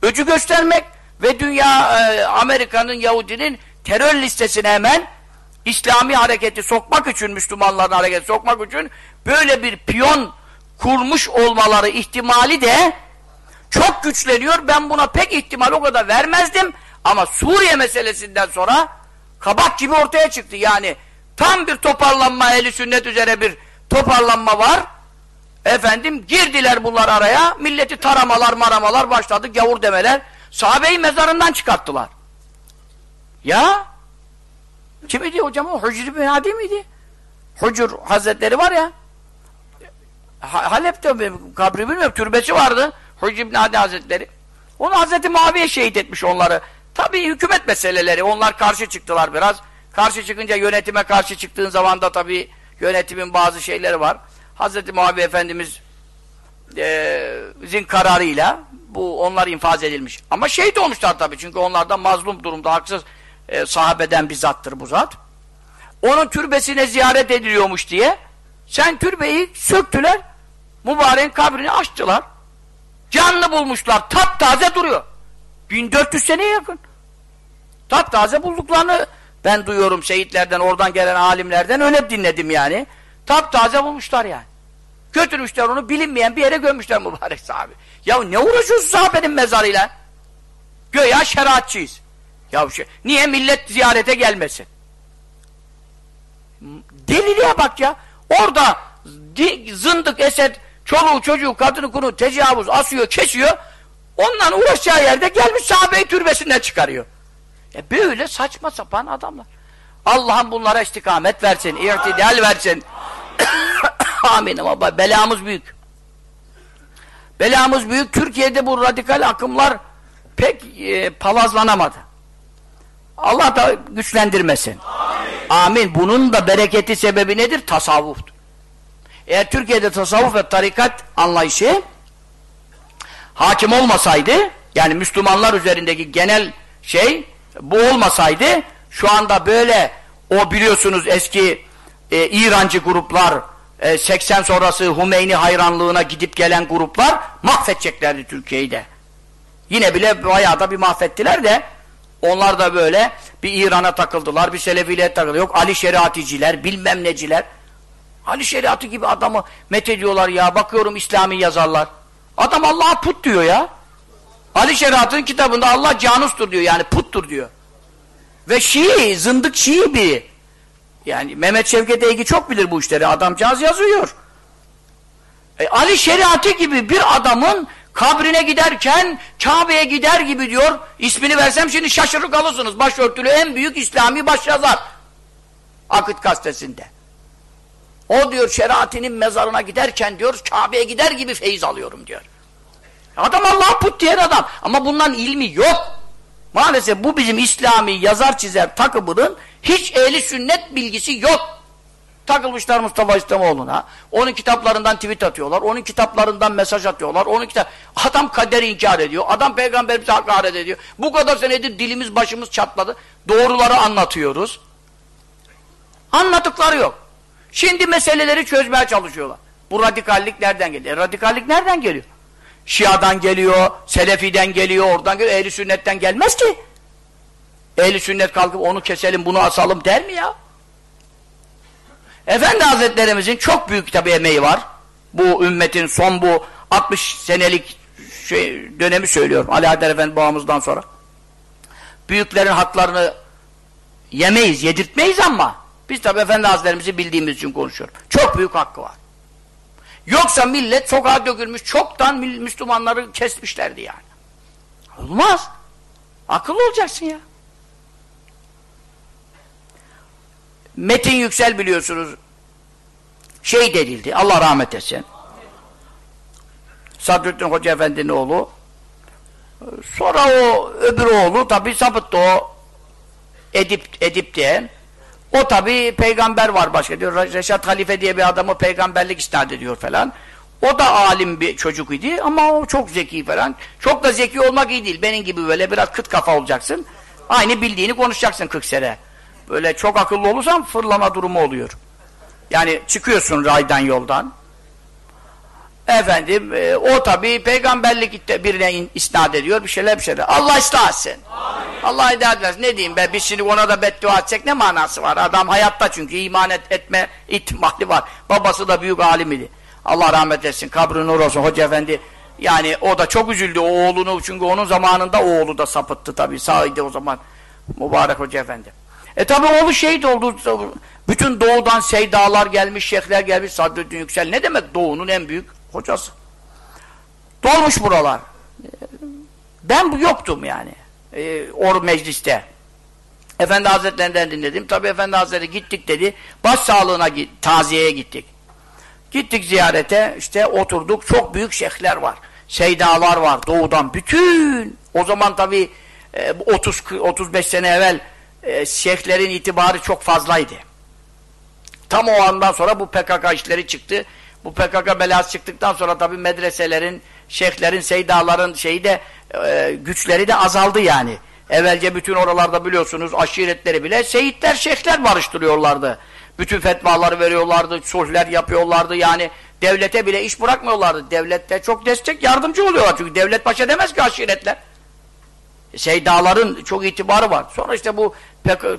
Speaker 1: öcü göstermek ve dünya e, Amerika'nın Yahudinin terör listesine hemen İslami hareketi sokmak için, Müslümanların hareketi sokmak için böyle bir piyon kurmuş olmaları ihtimali de çok güçleniyor. Ben buna pek ihtimal o kadar vermezdim. Ama Suriye meselesinden sonra kabak gibi ortaya çıktı. Yani tam bir toparlanma, eli sünnet üzere bir toparlanma var. Efendim girdiler bunlar araya. Milleti taramalar maramalar başladı. Gavur demeler. Sahabeyi mezarından çıkarttılar. Ya kim idi hocam o? Hücr bin Hadi miydi? Hucur Hazretleri var ya. Ha Halep'te kabri bilmiyorum. Türbesi vardı. Hücr bin Hadi Hazretleri. Onu Hazreti Muaviye şehit etmiş onları. Tabii hükümet meseleleri. Onlar karşı çıktılar biraz. Karşı çıkınca yönetime karşı çıktığın zaman da tabii yönetimin bazı şeyleri var. Hazreti Muaviye Efendimiz zin kararıyla bu onlar infaz edilmiş. Ama şehit olmuşlar tabii çünkü onlardan mazlum durumda haksız e, sahabeden bir zattır bu zat. Onun türbesine ziyaret ediliyormuş diye sen türbeyi söktüler mübareğin kabrini açtılar. Canlı bulmuşlar. Taptaze duruyor. 1400 seneye yakın. Taptaze bulduklarını ben duyuyorum şehitlerden, oradan gelen alimlerden öyle dinledim yani. Taptaze bulmuşlar yani. Götürmüşler onu bilinmeyen bir yere gömmüşler mübarek sahabe. Ya ne uğraşıyorsun sahabenin mezarıyla? Göya şeriatçıyız. Ya şey, niye millet ziyarete gelmesin? Deliliğe bak ya. Orada zındık Esed çoluğu çocuğu kadını kunu tecavüz asıyor kesiyor. Ondan uğraşacağı yerde gelmiş sahabeyi türbesinden çıkarıyor. E böyle saçma sapan adamlar. Allah'ım bunlara istikamet versin, irtidal versin. Amin ama belamız büyük. Belamız büyük. Türkiye'de bu radikal akımlar pek e, palazlanamadı. Allah da güçlendirmesin. Amin. Amin. Bunun da bereketi sebebi nedir? Tasavvuftur. Eğer Türkiye'de tasavvuf ve tarikat anlayışı hakim olmasaydı, yani Müslümanlar üzerindeki genel şey bu olmasaydı, şu anda böyle o biliyorsunuz eski e, İrancı gruplar, e, 80 sonrası Humeyni hayranlığına gidip gelen gruplar mahvedeceklerdi Türkiye'yi de. Yine bile bayağı da bir mahvettiler de onlar da böyle bir İran'a takıldılar, bir Selefi'yle takıldılar. Yok Ali Şeriaticiler, bilmem neciler. Ali Şeriatı gibi adamı met ediyorlar ya. Bakıyorum İslami yazarlar. Adam Allah'a put diyor ya. Ali Şeriat'ın kitabında Allah canustur diyor yani puttur diyor. Ve Şii, zındık Şii bir. Yani Mehmet Şevket Eygi çok bilir bu işleri. Adamcağız yazıyor. E, Ali Şeriatı gibi bir adamın kabrine giderken Kabe'ye gider gibi diyor. İsmini versem şimdi şaşırır kalırsınız. Başörtülü en büyük İslami başyazar. Akıt gazetesinde. O diyor şeriatinin mezarına giderken diyor Kabe'ye gider gibi feyiz alıyorum diyor. Adam Allah'a put diyen adam. Ama bundan ilmi yok. Maalesef bu bizim İslami yazar çizer takımının hiç ehli sünnet bilgisi yok. Takılmışlar Mustafa İslamoğlu'na. Onun kitaplarından tweet atıyorlar. Onun kitaplarından mesaj atıyorlar. Onun kitap Adam kaderi inkar ediyor. Adam peygamberimize hakaret ediyor. Bu kadar senedir dilimiz başımız çatladı. Doğruları anlatıyoruz. Anlatıkları yok. Şimdi meseleleri çözmeye çalışıyorlar. Bu radikallik nereden geliyor? E, radikallik nereden geliyor? Şia'dan geliyor, Selefi'den geliyor, oradan geliyor. Ehli sünnetten gelmez ki. Ehli sünnet kalkıp onu keselim, bunu asalım der mi ya? Efendi Hazretlerimizin çok büyük tabi emeği var. Bu ümmetin son bu 60 senelik şey, dönemi söylüyorum. Ali Haydar Efendi babamızdan sonra. Büyüklerin haklarını yemeyiz, yedirtmeyiz ama biz tabi Efendi Hazretlerimizi bildiğimiz için konuşuyorum. Çok büyük hakkı var. Yoksa millet sokağa dökülmüş, çoktan Müslümanları kesmişlerdi yani. Olmaz. Akıllı olacaksın ya. Metin Yüksel biliyorsunuz şehit edildi. Allah rahmet etsin. Sadrettin Hoca Efendi'nin oğlu. Sonra o öbür oğlu tabi sapıttı o Edip, Edip diye. O tabi peygamber var başka diyor. Reşat Halife diye bir adamı peygamberlik isnat ediyor falan. O da alim bir çocuk idi ama o çok zeki falan. Çok da zeki olmak iyi değil. Benim gibi böyle biraz kıt kafa olacaksın. Aynı bildiğini konuşacaksın 40 sene. Böyle çok akıllı olursan fırlama durumu oluyor. Yani çıkıyorsun raydan yoldan. Efendim e, o tabi peygamberlik birine isnat ediyor bir şeyler bir şeyler. Allah ıslah etsin. Allah hidayet versin. Ne diyeyim ben biz şimdi ona da beddua etsek ne manası var? Adam hayatta çünkü iman et, etme ihtimali var. Babası da büyük alim idi. Allah rahmet etsin. Kabri nur olsun Hoca Efendi. Yani o da çok üzüldü o oğlunu çünkü onun zamanında oğlu da sapıttı tabi sağıydı o zaman. Mübarek Hoca Efendi. E tabi oğlu şehit oldu. Bütün doğudan seydalar gelmiş, şeyhler gelmiş. Sadreddin Yüksel ne demek doğunun en büyük hocası. Dolmuş buralar. Ben yoktum yani. E, or mecliste. Efendi Hazretlerinden dinledim. Tabi Efendi Hazretleri gittik dedi. Baş sağlığına taziyeye gittik. Gittik ziyarete. işte oturduk. Çok büyük şeyhler var. Seydalar var doğudan. Bütün o zaman tabi 30 35 sene evvel e, şeyhlerin itibarı çok fazlaydı. Tam o andan sonra bu PKK işleri çıktı. Bu PKK belası çıktıktan sonra tabi medreselerin, şeyhlerin, seydaların şeyi de e, güçleri de azaldı yani. Evvelce bütün oralarda biliyorsunuz aşiretleri bile seyitler, şeyhler barıştırıyorlardı. Bütün fetvaları veriyorlardı, sulhler yapıyorlardı yani devlete bile iş bırakmıyorlardı. Devlette çok destek yardımcı oluyorlar çünkü devlet başa demez ki aşiretler. Seydaların çok itibarı var. Sonra işte bu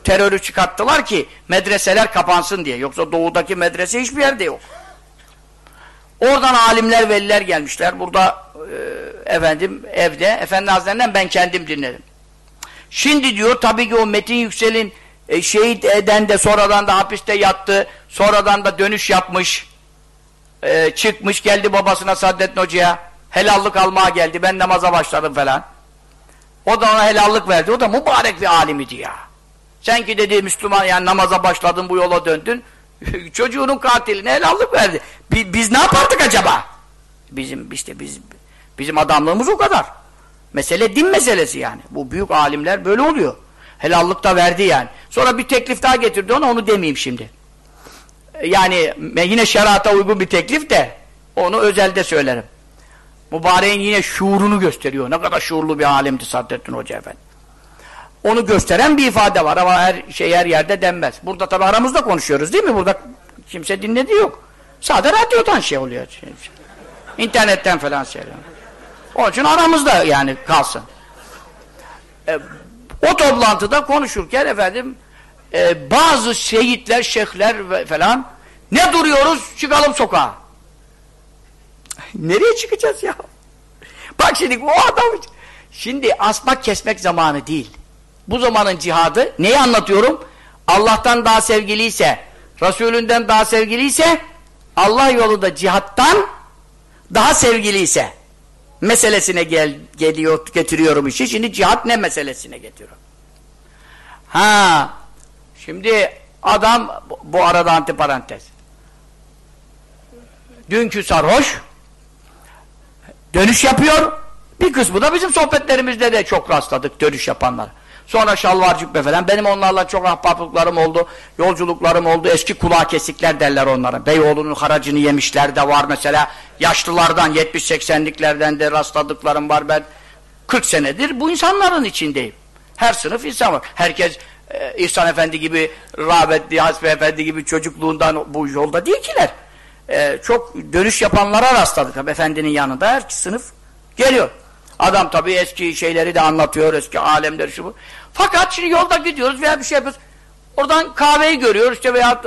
Speaker 1: terörü çıkarttılar ki medreseler kapansın diye. Yoksa doğudaki medrese hiçbir yerde yok. Oradan alimler, veliler gelmişler. Burada e, efendim evde, Efendi Hazretlerinden ben kendim dinledim. Şimdi diyor tabii ki o Metin Yüksel'in e, şehit eden de sonradan da hapiste yattı. Sonradan da dönüş yapmış. E, çıkmış geldi babasına Saddettin Hoca'ya. Helallik almaya geldi. Ben namaza başladım falan. O da ona helallik verdi. O da mübarek bir alimidi ya. Sen ki dedi Müslüman yani namaza başladın bu yola döndün. Çocuğunun katiline helallik verdi. Biz, biz ne yapardık acaba? Bizim işte biz bizim adamlığımız o kadar. Mesele din meselesi yani. Bu büyük alimler böyle oluyor. Helallik da verdi yani. Sonra bir teklif daha getirdi ona onu demeyeyim şimdi. Yani yine şerata uygun bir teklif de onu özelde söylerim. Mübareğin yine şuurunu gösteriyor. Ne kadar şuurlu bir alimdi Saddettin Hoca Efendi. Onu gösteren bir ifade var ama her şey her yerde denmez. Burada tabi aramızda konuşuyoruz değil mi? Burada kimse dinledi yok. Sadece radyodan şey oluyor. İnternetten falan şey. Onun için aramızda yani kalsın. E, o toplantıda konuşurken efendim e, bazı şehitler, şeyhler falan ne duruyoruz? Çıkalım sokağa. Nereye çıkacağız ya? Bak şimdi o adam şimdi asmak kesmek zamanı değil. Bu zamanın cihadı neyi anlatıyorum? Allah'tan daha sevgiliyse, Resulünden daha sevgiliyse, Allah yolunda cihattan daha sevgiliyse meselesine gel, geliyor, getiriyorum işi. Şimdi cihat ne meselesine getiriyorum? Ha, şimdi adam, bu arada antiparantez. Dünkü sarhoş, dönüş yapıyor, bir kısmı da bizim sohbetlerimizde de çok rastladık dönüş yapanlar. Sonra şalvar cübbe falan. Benim onlarla çok ahbaplıklarım oldu. Yolculuklarım oldu. Eski kulağı kesikler derler onlara. Beyoğlu'nun haracını yemişler de var mesela. Yaşlılardan 70-80'liklerden de rastladıklarım var. Ben 40 senedir bu insanların içindeyim. Her sınıf insan var. Herkes e, İhsan Efendi gibi, rahmetli Hasbi Efendi gibi çocukluğundan bu yolda değil kiler. E, çok dönüş yapanlara rastladık. Efendinin yanında her sınıf geliyor. Adam tabii eski şeyleri de anlatıyor, eski alemleri şu bu. Fakat şimdi yolda gidiyoruz veya bir şey yapıyoruz. Oradan kahveyi görüyor işte veya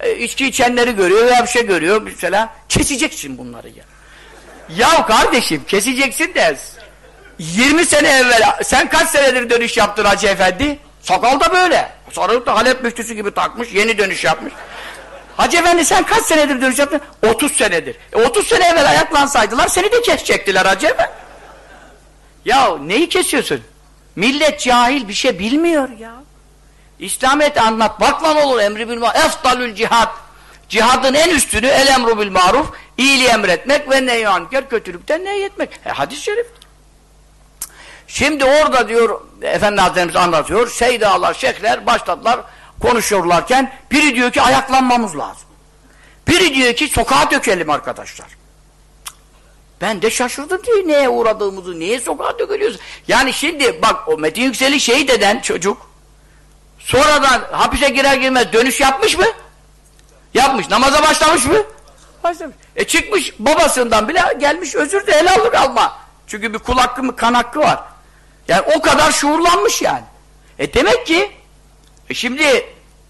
Speaker 1: e, e, içki içenleri görüyor veya bir şey görüyor mesela. Keseceksin bunları ya. Ya kardeşim keseceksin de 20 sene evvel sen kaç senedir dönüş yaptın Hacı Efendi? Sakal da böyle. Sarılıp da Halep müftüsü gibi takmış, yeni dönüş yapmış. Hacı Efendi sen kaç senedir dönüş yaptın? 30 senedir. E 30 sene evvel ayaklansaydılar seni de kesecektiler Hacı Efendi. Ya neyi kesiyorsun? Millet cahil bir şey bilmiyor ya. İslamiyet anlat. Bak lan olur emri bil maruf. Eftalül cihad. Cihadın en üstünü el emru bil maruf. İyiliği emretmek ve neyyanker kötülükten nehyetmek. E, hadis-i şerif. Şimdi orada diyor Efendi Hazretlerimiz anlatıyor. Seydalar, şeyhler başladılar konuşuyorlarken biri diyor ki ayaklanmamız lazım. Biri diyor ki sokağa dökelim arkadaşlar. Ben de şaşırdım diye neye uğradığımızı, niye sokağa dökülüyoruz. Yani şimdi bak o Metin Yüksel'i şehit eden çocuk sonradan hapise girer girmez dönüş yapmış mı? Yapmış. Namaza başlamış mı? Başlamış. E çıkmış babasından bile gelmiş özür de helallik alma. Çünkü bir kul hakkı mı kan hakkı var. Yani o kadar şuurlanmış yani. E demek ki e şimdi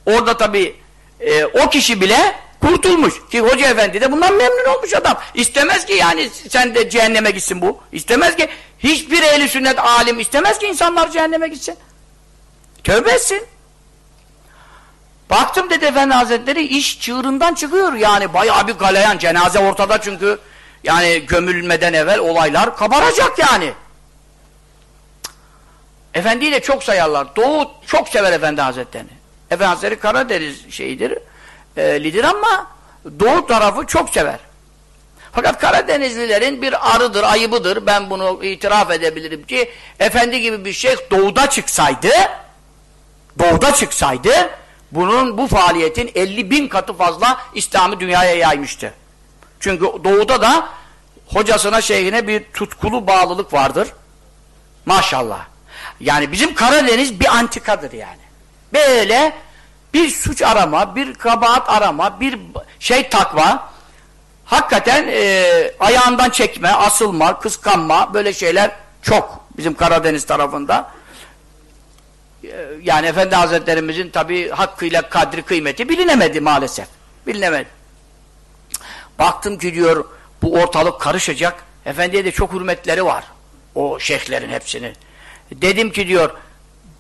Speaker 1: orada tabii e, o kişi bile Kurtulmuş. Ki hoca efendi de bundan memnun olmuş adam. İstemez ki yani sen de cehenneme gitsin bu. İstemez ki hiçbir ehli sünnet alim istemez ki insanlar cehenneme gitsin. Tövbe etsin. Baktım dedi Efendi Hazretleri iş çığırından çıkıyor yani bayağı bir galayan cenaze ortada çünkü yani gömülmeden evvel olaylar kabaracak yani. Efendiyi de çok sayarlar. Doğu çok sever Efendi Hazretlerini. Efendi Hazretleri Karadeniz şeyidir e, ama doğu tarafı çok sever. Fakat Karadenizlilerin bir arıdır, ayıbıdır. Ben bunu itiraf edebilirim ki efendi gibi bir şeyh doğuda çıksaydı doğuda çıksaydı bunun bu faaliyetin 50 bin katı fazla İslam'ı dünyaya yaymıştı. Çünkü doğuda da hocasına, şeyhine bir tutkulu bağlılık vardır. Maşallah. Yani bizim Karadeniz bir antikadır yani. Böyle bir suç arama, bir kabahat arama, bir şey takma, hakikaten e, ayağından çekme, asılma, kıskanma, böyle şeyler çok bizim Karadeniz tarafında. E, yani Efendi Hazretlerimizin tabi hakkıyla kadri kıymeti bilinemedi maalesef. Bilinemedi. Baktım ki diyor bu ortalık karışacak. Efendiye de çok hürmetleri var. O şeyhlerin hepsini. Dedim ki diyor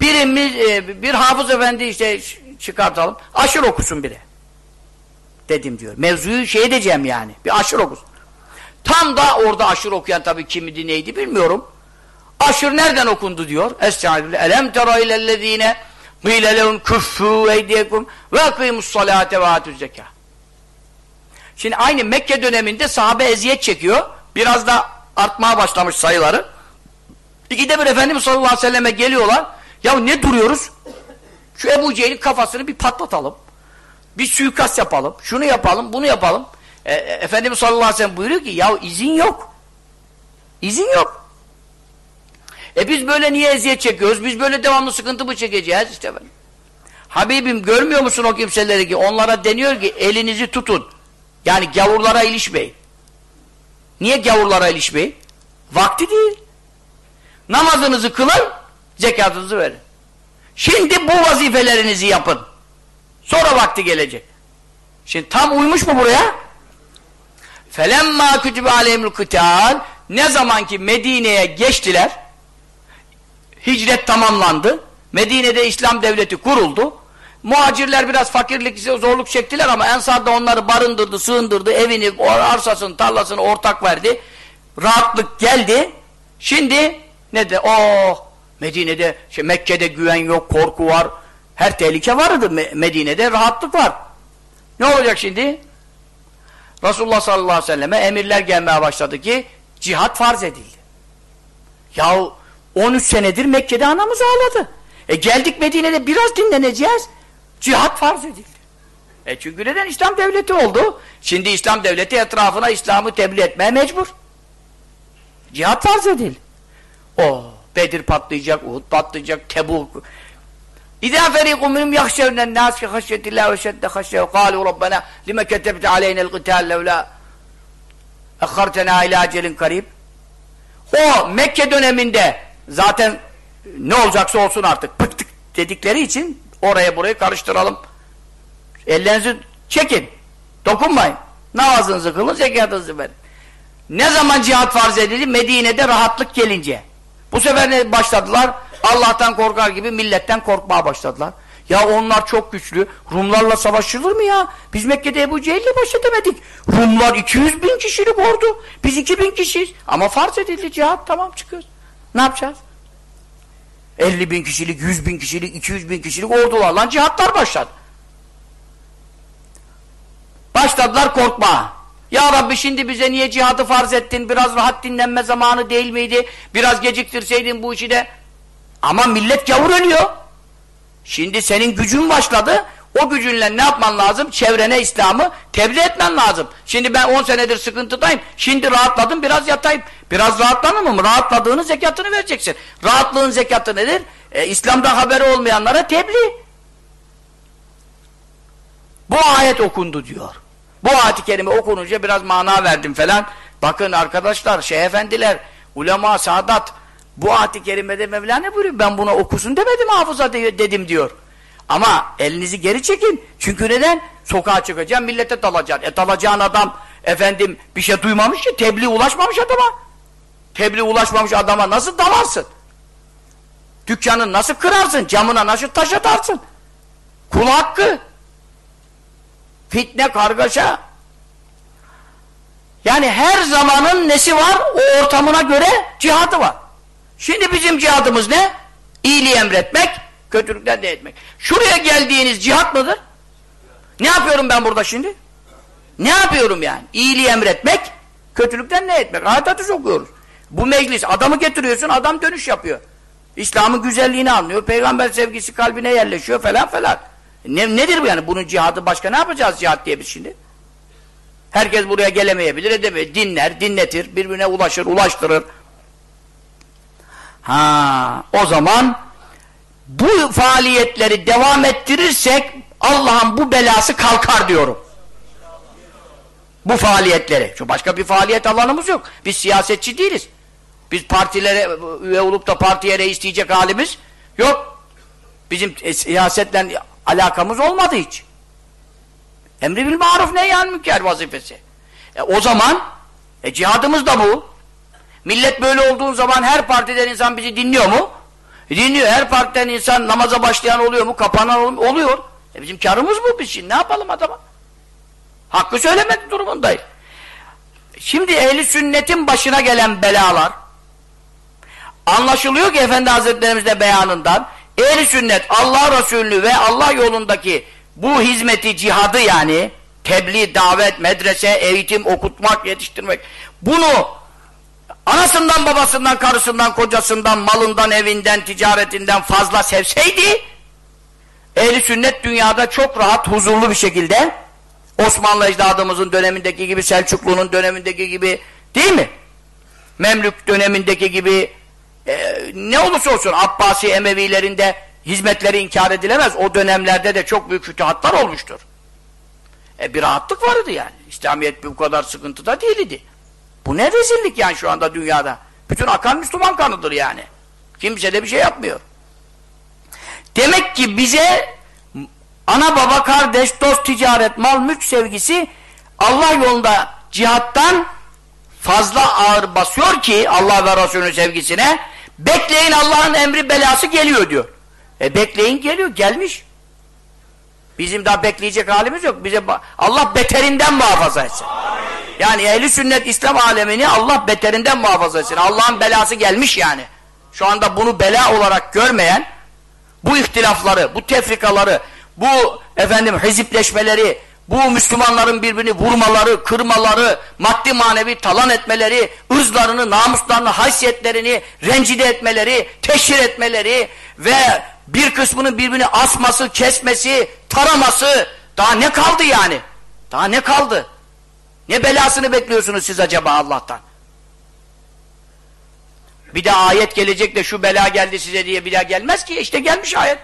Speaker 1: birimiz e, bir hafız efendi işte çıkartalım. Aşır okusun biri. Dedim diyor. Mevzuyu şey edeceğim yani. Bir aşır okusun. Tam da orada aşır okuyan tabii kimidi neydi bilmiyorum. Aşır nereden okundu diyor. Estağfirullah. Elem tera ilellezine gîle lehum küffû eydiyekum ve kıymus salate ve atüz zeka. Şimdi aynı Mekke döneminde sahabe eziyet çekiyor. Biraz da artmaya başlamış sayıları. İkide bir Efendimiz sallallahu aleyhi ve selleme geliyorlar. Ya ne duruyoruz? Şu Ebu Cehil'in kafasını bir patlatalım. Bir suikast yapalım. Şunu yapalım, bunu yapalım. E, e, Efendimiz sallallahu aleyhi ve sellem buyuruyor ki ya izin yok. İzin yok. E biz böyle niye eziyet çekiyoruz? Biz böyle devamlı sıkıntı mı çekeceğiz? İşte ben. Habibim görmüyor musun o kimseleri ki? Onlara deniyor ki elinizi tutun. Yani gavurlara ilişmeyin. Niye gavurlara ilişmeyin? Vakti değil. Namazınızı kılın, zekatınızı verin. Şimdi bu vazifelerinizi yapın. Sonra vakti gelecek. Şimdi tam uymuş mu buraya? Felemma kütübe aleyhimul kıtal ne zaman ki Medine'ye geçtiler hicret tamamlandı. Medine'de İslam devleti kuruldu. Muhacirler biraz fakirlik, zorluk çektiler ama Ensar da onları barındırdı, sığındırdı, evini, arsasını, tarlasını ortak verdi. Rahatlık geldi. Şimdi ne de oh Medine'de, şey, Mekke'de güven yok, korku var, her tehlike vardı Medine'de, rahatlık var. Ne olacak şimdi? Resulullah sallallahu aleyhi ve selleme emirler gelmeye başladı ki cihat farz edildi. Yahu 13 senedir Mekke'de anamız ağladı. E geldik Medine'de biraz dinleneceğiz. Cihat farz edildi. E çünkü neden? İslam devleti oldu. Şimdi İslam devleti etrafına İslam'ı tebliğ etmeye mecbur. Cihat farz edildi. O Bedir patlayacak, Uhud patlayacak, Tebuk. İzâ ferîkun minhum yahşevnen nâs fi haşyetillah ve şedde haşyev kâlu rabbena lime ketebte aleynel gıtâl levlâ ekhartenâ ilâ acelin karib. O Mekke döneminde zaten ne olacaksa olsun artık pıktık dedikleri için oraya burayı karıştıralım. Ellerinizi çekin. Dokunmayın. Namazınızı kılın, zekatınızı verin. Ne zaman cihat farz edildi? Medine'de rahatlık gelince. Bu sefer ne başladılar? Allah'tan korkar gibi milletten korkmaya başladılar. Ya onlar çok güçlü. Rumlarla savaşılır mı ya? Biz Mekke'de Ebu Cehil'le baş edemedik. Rumlar 200 bin kişilik ordu. Biz 2000 kişiyiz. Ama farz edildi cihat tamam çıkıyoruz. Ne yapacağız? 50 bin kişilik, 100 bin kişilik, 200 bin kişilik ordularla cihatlar başladı. Başladılar korkma. Ya Rabbi şimdi bize niye cihadı farz ettin? Biraz rahat dinlenme zamanı değil miydi? Biraz geciktirseydin bu işi de. Ama millet gavur ölüyor. Şimdi senin gücün başladı. O gücünle ne yapman lazım? Çevrene İslam'ı tebliğ etmen lazım. Şimdi ben 10 senedir sıkıntıdayım. Şimdi rahatladım biraz yatayım. Biraz rahatlanır mı? Rahatladığını zekatını vereceksin. Rahatlığın zekatı nedir? E, İslam'da haberi olmayanlara tebliğ. Bu ayet okundu diyor. Bu ayet-i kerime okununca biraz mana verdim falan. Bakın arkadaşlar, şeyh efendiler, ulema, saadat bu ayet-i kerimede Mevla ne buyuruyor? Ben buna okusun demedim hafıza dedim diyor. Ama elinizi geri çekin. Çünkü neden? Sokağa çıkacağım, millete dalacaksın. E dalacağın adam efendim bir şey duymamış ki, tebliğ ulaşmamış adama. Tebliğ ulaşmamış adama nasıl dalarsın? Dükkanı nasıl kırarsın? Camına nasıl taş atarsın? Kul hakkı. Fitne, kargaşa. Yani her zamanın nesi var? O ortamına göre cihadı var. Şimdi bizim cihadımız ne? İyiliği emretmek, kötülükten de etmek. Şuraya geldiğiniz cihat mıdır? Ne yapıyorum ben burada şimdi? Ne yapıyorum yani? İyiliği emretmek, kötülükten ne etmek? Ayet hadis okuyoruz. Bu meclis, adamı getiriyorsun, adam dönüş yapıyor. İslam'ın güzelliğini anlıyor, peygamber sevgisi kalbine yerleşiyor falan falan. Ne, nedir bu yani? Bunun cihadı başka ne yapacağız cihat diye biz şimdi? Herkes buraya gelemeyebilir, edebilir. Dinler, dinletir, birbirine ulaşır, ulaştırır. Ha, o zaman bu faaliyetleri devam ettirirsek Allah'ın bu belası kalkar diyorum. Bu faaliyetleri. Çünkü başka bir faaliyet alanımız yok. Biz siyasetçi değiliz. Biz partilere üye olup da partiye reis halimiz yok. Bizim e, siyasetle alakamız olmadı hiç. Emri bil maruf neyyan münker vazifesi. E, o zaman e, cihadımız da bu. Millet böyle olduğu zaman her partiden insan bizi dinliyor mu? E, dinliyor. Her partiden insan namaza başlayan oluyor mu? Kapanan oluyor. E, bizim karımız bu. Biz şimdi ne yapalım adama? Hakkı söylemek durumundayız. Şimdi ehli sünnetin başına gelen belalar anlaşılıyor ki Efendi Hazretlerimizde beyanından ehli sünnet Allah Resulü ve Allah yolundaki bu hizmeti, cihadı yani tebliğ, davet, medrese, eğitim, okutmak, yetiştirmek bunu anasından, babasından, karısından, kocasından, malından, evinden, ticaretinden fazla sevseydi ehli sünnet dünyada çok rahat, huzurlu bir şekilde Osmanlı ecdadımızın dönemindeki gibi, Selçuklu'nun dönemindeki gibi değil mi? Memlük dönemindeki gibi e, ne olursa olsun Abbasi Emevilerinde hizmetleri inkar edilemez. O dönemlerde de çok büyük fütühatlar olmuştur. E bir rahatlık vardı yani. İslamiyet bu kadar sıkıntıda değildi. Bu ne rezillik yani şu anda dünyada. Bütün akan Müslüman kanıdır yani. Kimse de bir şey yapmıyor. Demek ki bize ana baba, kardeş, dost, ticaret, mal, mülk sevgisi Allah yolunda cihattan fazla ağır basıyor ki Allah ve Resulünün sevgisine bekleyin Allah'ın emri belası geliyor diyor. E bekleyin geliyor gelmiş. Bizim daha bekleyecek halimiz yok. Bize Allah beterinden muhafaza etsin. Yani ehli sünnet İslam alemini Allah beterinden muhafaza etsin. Allah'ın belası gelmiş yani. Şu anda bunu bela olarak görmeyen bu ihtilafları, bu tefrikaları, bu efendim hizipleşmeleri, bu Müslümanların birbirini vurmaları, kırmaları, maddi manevi talan etmeleri, ırzlarını, namuslarını, haysiyetlerini rencide etmeleri, teşhir etmeleri ve bir kısmının birbirini asması, kesmesi, taraması daha ne kaldı yani? Daha ne kaldı? Ne belasını bekliyorsunuz siz acaba Allah'tan? Bir de ayet gelecek de şu bela geldi size diye bir daha gelmez ki. işte gelmiş ayet.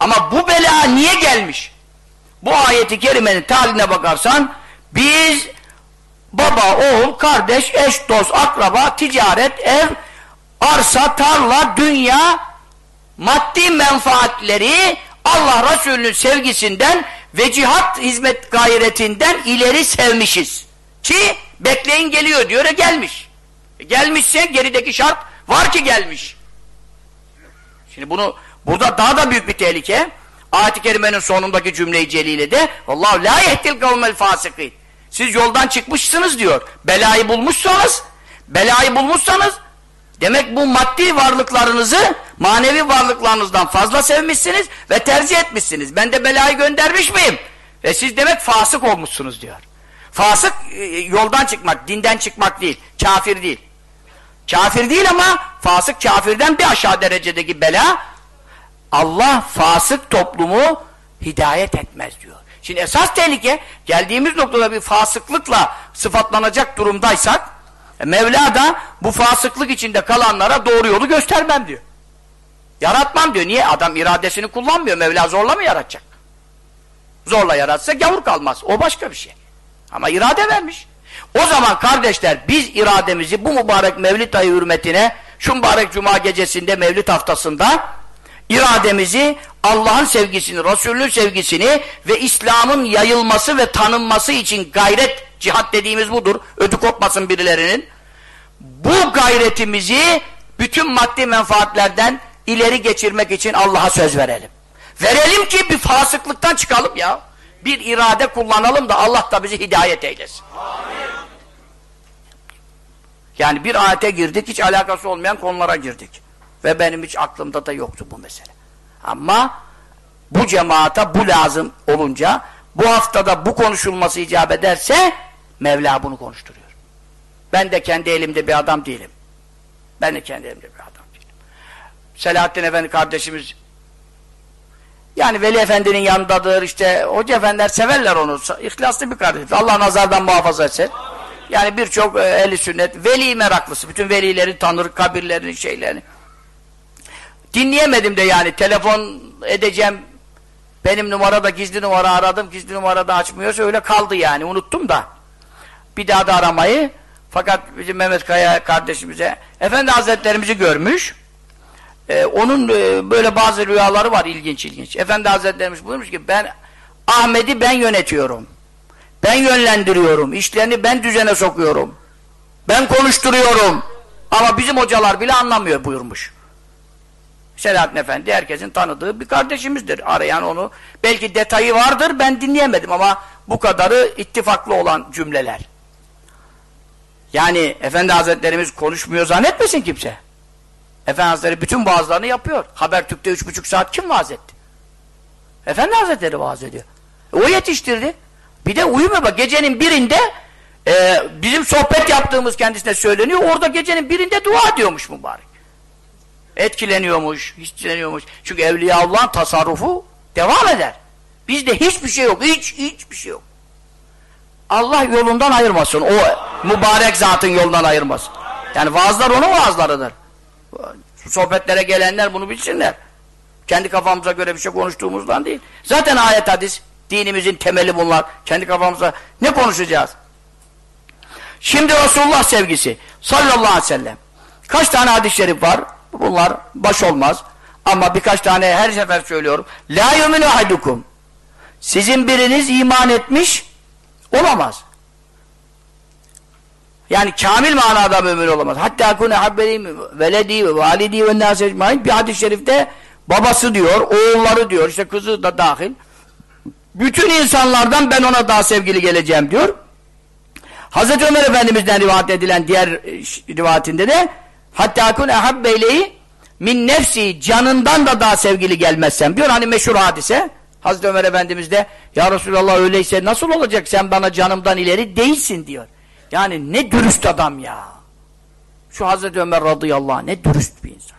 Speaker 1: Ama bu bela niye gelmiş? Bu ayeti kerimenin taline bakarsan biz baba, oğul, kardeş, eş, dost, akraba, ticaret, ev, arsa, tarla, dünya maddi menfaatleri Allah Resulü'nün sevgisinden ve cihat hizmet gayretinden ileri sevmişiz. Ki bekleyin geliyor diyor e gelmiş. E gelmişse gerideki şart var ki gelmiş. Şimdi bunu burada daha da büyük bir tehlike. Ayet-i kerimenin sonundaki cümleyi celile de Allahu la yehtil kavmel fasikin. Siz yoldan çıkmışsınız diyor. Belayı bulmuşsanız, belayı bulmuşsanız demek bu maddi varlıklarınızı manevi varlıklarınızdan fazla sevmişsiniz ve tercih etmişsiniz. Ben de belayı göndermiş miyim? Ve siz demek fasık olmuşsunuz diyor. Fasık e, yoldan çıkmak, dinden çıkmak değil, kafir değil. Kafir değil ama fasık kafirden bir aşağı derecedeki bela Allah fasık toplumu hidayet etmez diyor. Şimdi esas tehlike geldiğimiz noktada bir fasıklıkla sıfatlanacak durumdaysak e, Mevla da bu fasıklık içinde kalanlara doğru yolu göstermem diyor. Yaratmam diyor. Niye? Adam iradesini kullanmıyor. Mevla zorla mı yaratacak? Zorla yaratsa gavur kalmaz. O başka bir şey. Ama irade vermiş. O zaman kardeşler biz irademizi bu mübarek Mevlid ayı hürmetine şu mübarek cuma gecesinde Mevlid haftasında irademizi Allah'ın sevgisini, Resulünün sevgisini ve İslam'ın yayılması ve tanınması için gayret, cihat dediğimiz budur. Ödü kopmasın birilerinin. Bu gayretimizi bütün maddi menfaatlerden ileri geçirmek için Allah'a söz verelim. Verelim ki bir fasıklıktan çıkalım ya. Bir irade kullanalım da Allah da bizi hidayet eylesin. Amin. Yani bir ayete girdik, hiç alakası olmayan konulara girdik. Ve benim hiç aklımda da yoktu bu mesele. Ama bu cemaata bu lazım olunca, bu haftada bu konuşulması icap ederse, Mevla bunu konuşturuyor. Ben de kendi elimde bir adam değilim. Ben de kendi elimde bir adam değilim. Selahattin Efendi kardeşimiz yani Veli Efendi'nin yanındadır işte hoca efendiler severler onu. İhlaslı bir kardeş. Allah nazardan muhafaza etsin. Yani birçok e, ehli sünnet veli meraklısı. Bütün velileri tanır, kabirlerini, şeylerini. Dinleyemedim de yani telefon edeceğim. Benim numarada gizli numara aradım. Gizli numarada açmıyorsa öyle kaldı yani. Unuttum da. Bir daha da aramayı. Fakat bizim Mehmet Kaya kardeşimize Efendi Hazretlerimizi görmüş. Ee, onun e, böyle bazı rüyaları var ilginç ilginç. Efendi Hazretlerimiz buyurmuş ki ben Ahmet'i ben yönetiyorum. Ben yönlendiriyorum. İşlerini ben düzene sokuyorum. Ben konuşturuyorum. Ama bizim hocalar bile anlamıyor buyurmuş. Selahattin Efendi herkesin tanıdığı bir kardeşimizdir. Arayan onu. Belki detayı vardır ben dinleyemedim ama bu kadarı ittifaklı olan cümleler. Yani Efendi Hazretlerimiz konuşmuyor zannetmesin kimse. Efendi Hazretleri bütün vaazlarını yapıyor. Habertürk'te üç buçuk saat kim vaaz etti? Efendi Hazretleri vaaz ediyor. E, o yetiştirdi. Bir de uyumuyor bak gecenin birinde e, bizim sohbet yaptığımız kendisine söyleniyor. Orada gecenin birinde dua ediyormuş mübarek. Etkileniyormuş, hisleniyormuş. Çünkü Evliya Allah'ın tasarrufu devam eder. Bizde hiçbir şey yok. Hiç, hiçbir şey yok. Allah yolundan ayırmasın. O mübarek zatın yolundan ayırmasın. Yani vaazlar onun vaazlarıdır. Sohbetlere gelenler bunu bilsinler. Kendi kafamıza göre bir şey konuştuğumuzdan değil. Zaten ayet hadis, dinimizin temeli bunlar. Kendi kafamıza ne konuşacağız? Şimdi Resulullah sevgisi sallallahu aleyhi ve sellem. Kaç tane şerif var? Bunlar baş olmaz. Ama birkaç tane her sefer söylüyorum. La yuminu haydukum. Sizin biriniz iman etmiş olamaz. Yani kamil manada mümin olamaz. Hatta kune habbeli veledi ve validi ve nâs bir hadis-i şerifte babası diyor, oğulları diyor, işte kızı da dahil. Bütün insanlardan ben ona daha sevgili geleceğim diyor. Hazreti Ömer Efendimiz'den rivayet edilen diğer e, rivayetinde de hatta kun ehabbeyleyi min nefsi canından da daha sevgili gelmezsem diyor. Hani meşhur hadise. Hazreti Ömer Efendimiz de ya Resulallah öyleyse nasıl olacak sen bana canımdan ileri değilsin diyor. Yani ne dürüst adam ya. Şu Hazreti Ömer radıyallahu anh ne dürüst bir insan.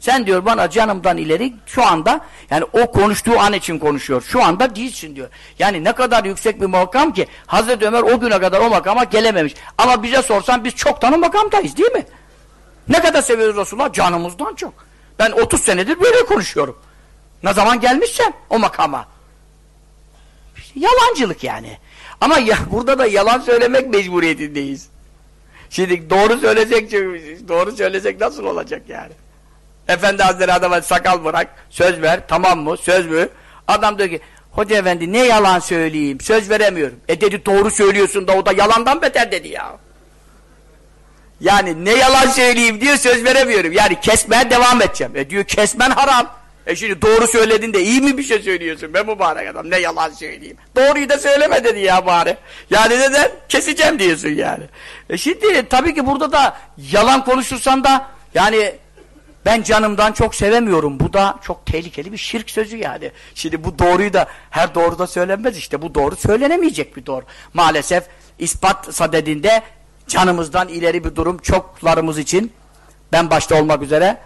Speaker 1: Sen diyor bana canımdan ileri şu anda yani o konuştuğu an için konuşuyor. Şu anda değilsin diyor. Yani ne kadar yüksek bir makam ki Hazreti Ömer o güne kadar o makama gelememiş. Ama bize sorsan biz çoktan o makamdayız değil mi? Ne kadar seviyoruz Resulullah? Canımızdan çok. Ben 30 senedir böyle konuşuyorum. Ne zaman gelmişsem o makama. Yalancılık yani. Ama ya, burada da yalan söylemek mecburiyetindeyiz. Şimdi doğru söylesek doğru söylesek nasıl olacak yani? Efendi Hazretleri adama sakal bırak, söz ver, tamam mı, söz mü? Adam diyor ki, Hoca efendi ne yalan söyleyeyim, söz veremiyorum. E dedi doğru söylüyorsun da o da yalandan beter dedi ya. Yani ne yalan söyleyeyim diyor söz veremiyorum. Yani kesmeye devam edeceğim. E diyor kesmen haram. E şimdi doğru söyledin de iyi mi bir şey söylüyorsun be mübarek adam ne yalan söyleyeyim. Doğruyu da söyleme dedi ya bari. Yani neden? Keseceğim diyorsun yani. E şimdi tabii ki burada da yalan konuşursan da yani ben canımdan çok sevemiyorum. Bu da çok tehlikeli bir şirk sözü yani. Şimdi bu doğruyu da her doğruda söylenmez işte. Bu doğru söylenemeyecek bir doğru. Maalesef ispat sadedinde canımızdan ileri bir durum çoklarımız için ben başta olmak üzere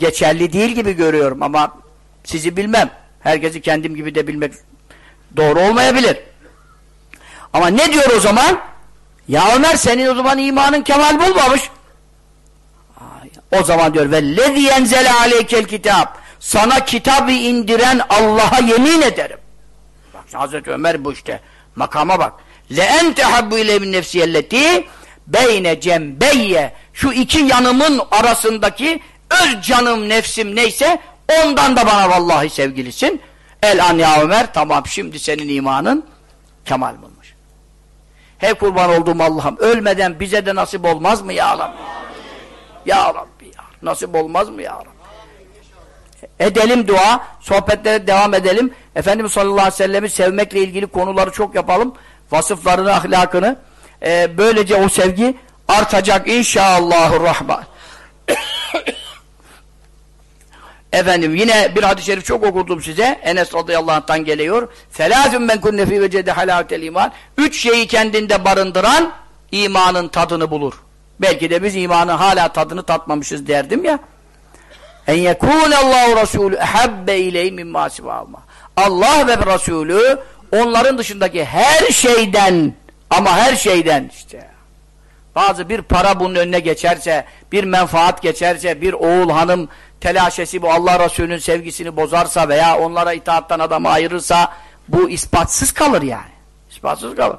Speaker 1: geçerli değil gibi görüyorum ama sizi bilmem. Herkesi kendim gibi de bilmek doğru olmayabilir. Ama ne diyor o zaman? Ya Ömer senin o zaman imanın kemal bulmamış. O zaman diyor vellezî yenzele aleykel kitap sana kitabı indiren Allah'a yemin ederim. Bak Hazreti Ömer bu işte makama bak. Le ente habbu ile min nefsiyelleti beyne cembeyye şu iki yanımın arasındaki öz canım nefsim neyse ondan da bana vallahi sevgilisin. El an ya Ömer tamam şimdi senin imanın kemal bulmuş. Hey kurban olduğum Allah'ım ölmeden bize de nasip olmaz mı ya Rabbi? Ya Rabbi ya. Nasip olmaz mı ya Rabbi? Edelim dua, sohbetlere devam edelim. Efendimiz sallallahu aleyhi ve sellem'i sevmekle ilgili konuları çok yapalım. Vasıflarını, ahlakını. Ee, böylece o sevgi artacak inşallahurrahman. Efendim yine bir hadis-i şerif çok okudum size. Enes radıyallahu anh'tan geliyor. Felâzüm men kunne fî vecede halâtel iman. Üç şeyi kendinde barındıran imanın tadını bulur. Belki de biz imanın hala tadını tatmamışız derdim ya. En yekûne Allahu Resulü ehabbe ileyh mimma sivâma. Allah ve Resulü onların dışındaki her şeyden ama her şeyden işte bazı bir para bunun önüne geçerse, bir menfaat geçerse, bir oğul hanım telaşesi bu Allah Resulü'nün sevgisini bozarsa veya onlara itaattan adamı ayırırsa bu ispatsız kalır yani. İspatsız kalır.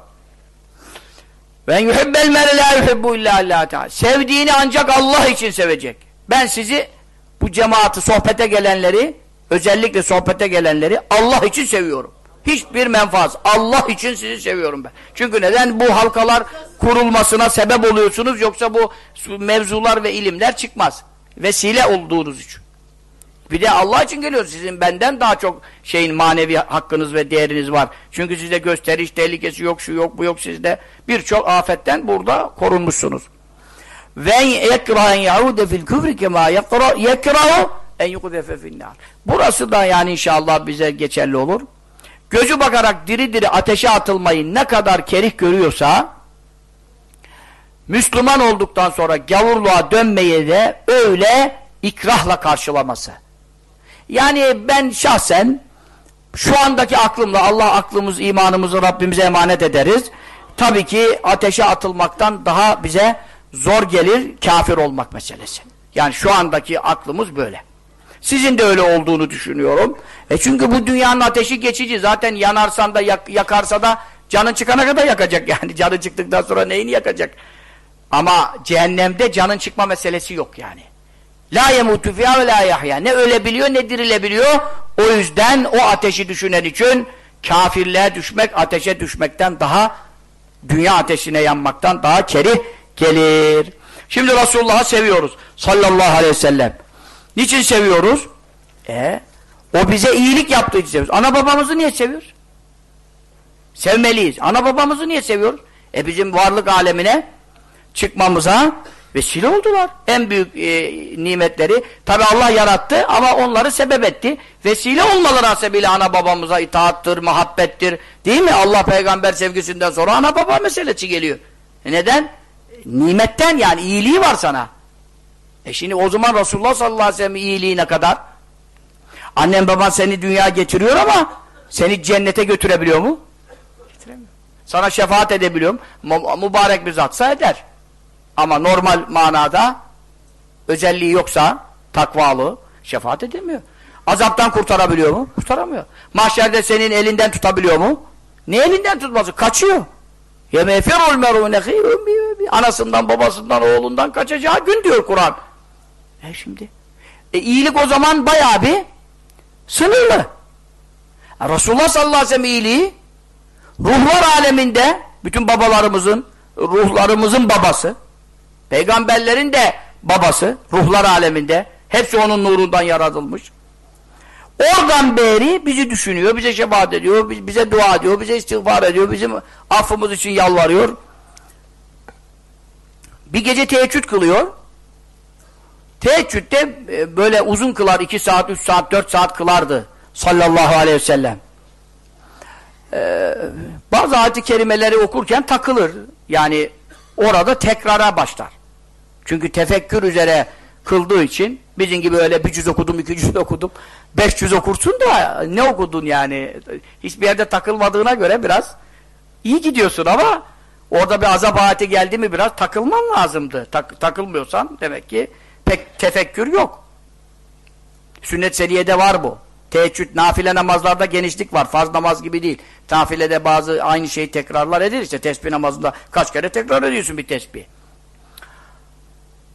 Speaker 1: Ben yuhibbel mere la yuhibbu illa Teala. Sevdiğini ancak Allah için sevecek. Ben sizi bu cemaati sohbete gelenleri özellikle sohbete gelenleri Allah için seviyorum. Hiçbir menfaat. Allah için sizi seviyorum ben. Çünkü neden? Bu halkalar kurulmasına sebep oluyorsunuz yoksa bu mevzular ve ilimler çıkmaz. Vesile olduğunuz için. Bir de Allah için geliyor. Sizin benden daha çok şeyin manevi hakkınız ve değeriniz var. Çünkü sizde gösteriş tehlikesi yok, şu yok, bu yok sizde. Birçok afetten burada korunmuşsunuz. Ve yekrahen yaude fil küfri kema yekrahu en yukdefe finnar. Burası da yani inşallah bize geçerli olur. Gözü bakarak diri diri ateşe atılmayı ne kadar kerih görüyorsa Müslüman olduktan sonra gavurluğa dönmeyi de öyle ikrahla karşılaması. Yani ben şahsen şu andaki aklımla Allah aklımız, imanımızı Rabbimize emanet ederiz. Tabii ki ateşe atılmaktan daha bize zor gelir kafir olmak meselesi. Yani şu andaki aklımız böyle. Sizin de öyle olduğunu düşünüyorum. E çünkü bu dünyanın ateşi geçici. Zaten yanarsan da yak, yakarsa da canın çıkana kadar yakacak yani. Canın çıktıktan sonra neyini yakacak? Ama cehennemde canın çıkma meselesi yok yani. La yemutu fiyâ ve la yahya. Ne ölebiliyor ne dirilebiliyor. O yüzden o ateşi düşünen için kafirliğe düşmek, ateşe düşmekten daha dünya ateşine yanmaktan daha kerih gelir. Şimdi Resulullah'ı seviyoruz. Sallallahu aleyhi ve sellem. Niçin seviyoruz? E, o bize iyilik yaptığı için seviyoruz. Ana babamızı niye seviyoruz? Sevmeliyiz. Ana babamızı niye seviyoruz? E bizim varlık alemine çıkmamıza vesile oldular. En büyük e, nimetleri tabi Allah yarattı ama onları sebep etti. Vesile olmaları hasebiyle ana babamıza itaattır, muhabbettir. Değil mi? Allah peygamber sevgisinden sonra ana baba meselesi geliyor. E neden? Nimetten yani iyiliği var sana. E şimdi o zaman Resulullah sallallahu aleyhi ve sellem iyiliğine kadar annen baban seni dünya getiriyor ama seni cennete götürebiliyor mu? Getiremiyor. Sana şefaat edebiliyor mu? Mübarek bir zatsa eder. Ama normal manada özelliği yoksa takvalı şefaat edemiyor. Azaptan kurtarabiliyor mu? Kurtaramıyor. Mahşerde senin elinden tutabiliyor mu? Ne elinden tutması? Kaçıyor. Anasından, babasından, oğlundan kaçacağı gün diyor Kur'an. E şimdi? E iyilik o zaman bayağı bir sınırlı. E, Resulullah sallallahu aleyhi ve sellem iyiliği ruhlar aleminde bütün babalarımızın, ruhlarımızın babası Peygamberlerin de babası, ruhlar aleminde. Hepsi onun nurundan yaratılmış. Oradan beri bizi düşünüyor, bize şefaat ediyor, bize dua ediyor, bize istiğfar ediyor, bizim affımız için yalvarıyor. Bir gece teheccüd kılıyor. Teheccüdde e, böyle uzun kılar, iki saat, üç saat, dört saat kılardı. Sallallahu aleyhi ve sellem. Ee, bazı ayet-i kerimeleri okurken takılır. Yani orada tekrara başlar. Çünkü tefekkür üzere kıldığı için bizim gibi öyle bir cüz okudum, iki cüz okudum, beş cüz okursun da ne okudun yani? Hiçbir yerde takılmadığına göre biraz iyi gidiyorsun ama orada bir azap ayeti geldi mi biraz takılman lazımdı. Tak, takılmıyorsan demek ki pek tefekkür yok. Sünnet seriyede var bu. Teheccüd, nafile namazlarda genişlik var. Farz namaz gibi değil. Nafilede bazı aynı şeyi tekrarlar edilir. İşte tesbih namazında kaç kere tekrar ediyorsun bir tesbih.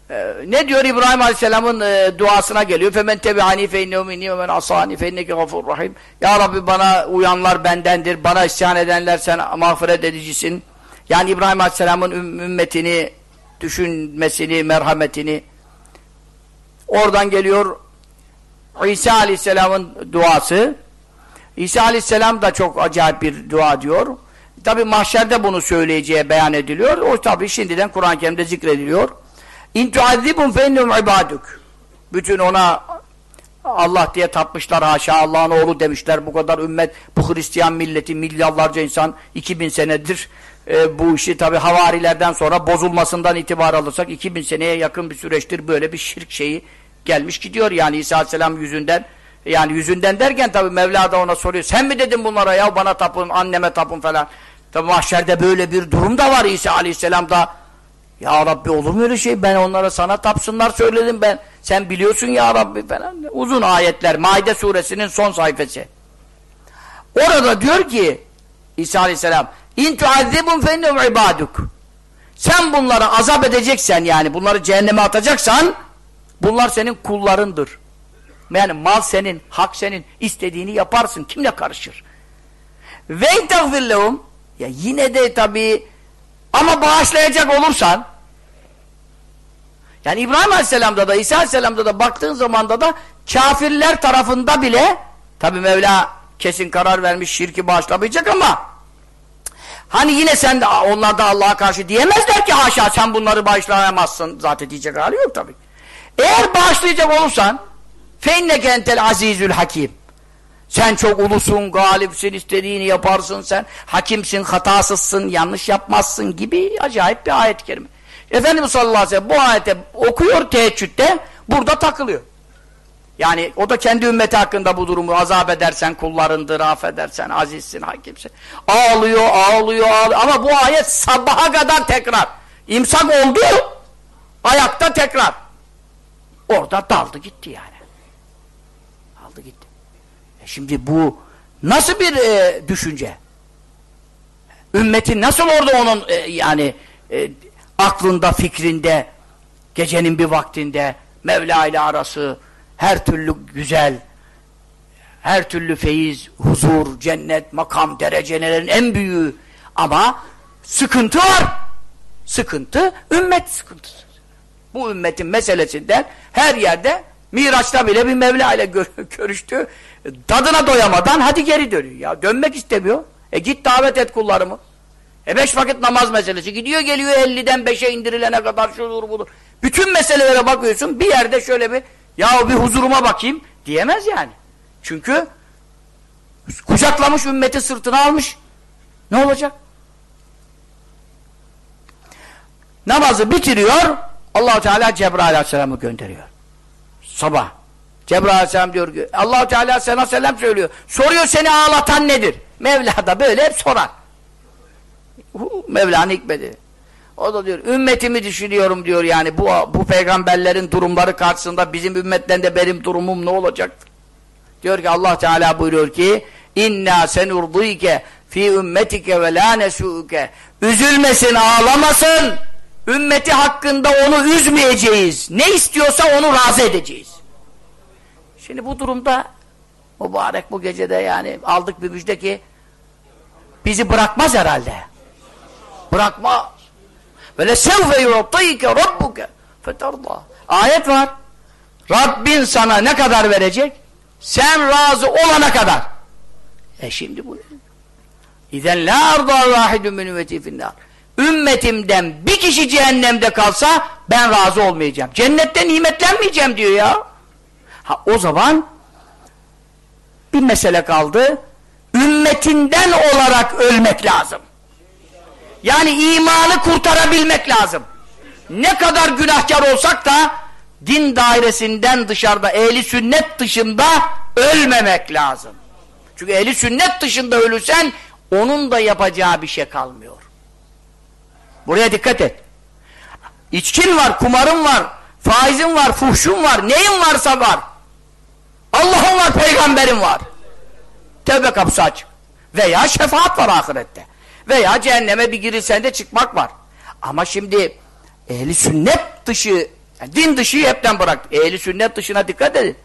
Speaker 1: Ee, ne diyor İbrahim Aleyhisselam'ın e, duasına geliyor. Femen tebi'ani fe innehu minni ve men asani gafur rahim. Ya Rabbi bana uyanlar bendendir. Bana isyan edenler sen mağfiret edicisin. Yani İbrahim Aleyhisselam'ın ümmetini düşünmesini, merhametini oradan geliyor İsa Aleyhisselam'ın duası. İsa Aleyhisselam da çok acayip bir dua diyor. Tabi mahşerde bunu söyleyeceği beyan ediliyor. O tabi şimdiden Kur'an-ı Kerim'de zikrediliyor. İn tuazzibum fe innehum ibaduk. Bütün ona Allah diye tapmışlar haşa Allah'ın oğlu demişler bu kadar ümmet bu Hristiyan milleti milyarlarca insan 2000 senedir e, bu işi tabi havarilerden sonra bozulmasından itibar alırsak 2000 seneye yakın bir süreçtir böyle bir şirk şeyi gelmiş gidiyor yani İsa Aleyhisselam yüzünden yani yüzünden derken tabi Mevla da ona soruyor sen mi dedin bunlara ya bana tapın anneme tapın falan tabi mahşerde böyle bir durum da var İsa Aleyhisselam da ya Rabbi olur mu öyle şey? Ben onlara sana tapsınlar söyledim ben. Sen biliyorsun ya Rabbi falan. Uzun ayetler. Maide suresinin son sayfası. Orada diyor ki İsa aleyhisselam İn tuazzibun fennehum ibaduk. Sen bunları azap edeceksen yani bunları cehenneme atacaksan bunlar senin kullarındır. Yani mal senin, hak senin, istediğini yaparsın. Kimle karışır? Ve intagfirlehum ya yine de tabii ama bağışlayacak olursan yani İbrahim Aleyhisselam'da da İsa Aleyhisselam'da da baktığın zamanda da kafirler tarafında bile tabi Mevla kesin karar vermiş şirki bağışlamayacak ama hani yine sen de onlar da Allah'a karşı diyemezler ki haşa sen bunları bağışlayamazsın zaten diyecek hali yok tabi. Eğer bağışlayacak olursan feinneke entel azizül hakim sen çok ulusun, galipsin, istediğini yaparsın sen. Hakimsin, hatasızsın, yanlış yapmazsın gibi acayip bir ayet-i kerime. Efendimiz sallallahu aleyhi ve sellem bu ayete okuyor teheccüde, burada takılıyor. Yani o da kendi ümmeti hakkında bu durumu azap edersen kullarındır, affedersen, azizsin, hakimsin. Ağlıyor, ağlıyor, ağlıyor. Ama bu ayet sabaha kadar tekrar. İmsak oldu, ayakta tekrar. Orada daldı gitti yani. Aldı gitti. Şimdi bu nasıl bir e, düşünce? Ümmetin nasıl orada onun e, yani e, aklında, fikrinde, gecenin bir vaktinde Mevla ile arası her türlü güzel, her türlü feyiz, huzur, cennet, makam, derecelerin en büyüğü ama sıkıntı var. sıkıntı ümmet sıkıntısı. Bu ümmetin meselesinden her yerde Miraç'ta bile bir Mevla ile gör görüştü. Tadına doyamadan hadi geri dönüyor. Ya dönmek istemiyor. E git davet et kullarımı. E beş vakit namaz meselesi. Gidiyor geliyor 50'den 5'e indirilene kadar şudur budur. Bütün meselelere bakıyorsun bir yerde şöyle bir ya bir huzuruma bakayım diyemez yani. Çünkü kucaklamış ümmeti sırtına almış. Ne olacak? Namazı bitiriyor. Allahu Teala Cebrail Aleyhisselam'ı gönderiyor. Sabah. Cebrail Aleyhisselam diyor ki Allahu Teala sana selam söylüyor. Soruyor seni ağlatan nedir? Mevla da böyle hep sorar. Mevla'nın hikmeti. O da diyor ümmetimi düşünüyorum diyor yani. Bu bu peygamberlerin durumları karşısında bizim ümmetten de benim durumum ne olacaktır? Diyor ki Allah Teala buyuruyor ki inna senurdike fi ümmetike ve la nesuke. Üzülmesin ağlamasın. Ümmeti hakkında onu üzmeyeceğiz. Ne istiyorsa onu razı edeceğiz. Şimdi bu durumda mübarek bu gecede yani aldık bir müjde ki bizi bırakmaz herhalde. Bırakmaz ve lesevfe yu'tike rabbuke fetarda ayet var Rabbin sana ne kadar verecek sen razı olana kadar e şimdi bu İzen la arda vahidun min ümmeti finnar. Ümmetimden bir kişi cehennemde kalsa ben razı olmayacağım. Cennette nimetlenmeyeceğim diyor ya. Ha o zaman bir mesele kaldı. Ümmetinden olarak ölmek lazım. Yani imanı kurtarabilmek lazım. Ne kadar günahkar olsak da din dairesinden dışarıda, ehli sünnet dışında ölmemek lazım. Çünkü ehli sünnet dışında ölürsen onun da yapacağı bir şey kalmıyor. Buraya dikkat et. İçkin var, kumarın var, faizin var, fuhşun var, neyin varsa var. Allah'ın var, peygamberin var. Tevbe kapısı açık. Veya şefaat var ahirette. Veya cehenneme bir girirsen de çıkmak var. Ama şimdi ehli sünnet dışı, yani din dışı hepten bıraktı. Ehli sünnet dışına dikkat edin.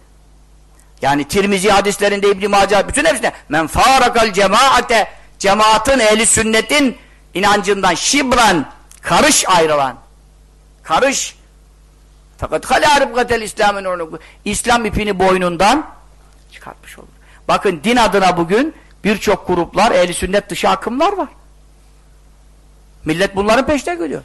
Speaker 1: Yani Tirmizi hadislerinde İbn-i bütün hepsine men farakal cemaate cemaatin ehli sünnetin inancından şibran karış ayrılan karış fakat halâ İslam'ın onu İslam ipini boynundan çıkartmış olur. Bakın din adına bugün birçok gruplar ehli sünnet dışı akımlar var. Millet bunların peşine gidiyor.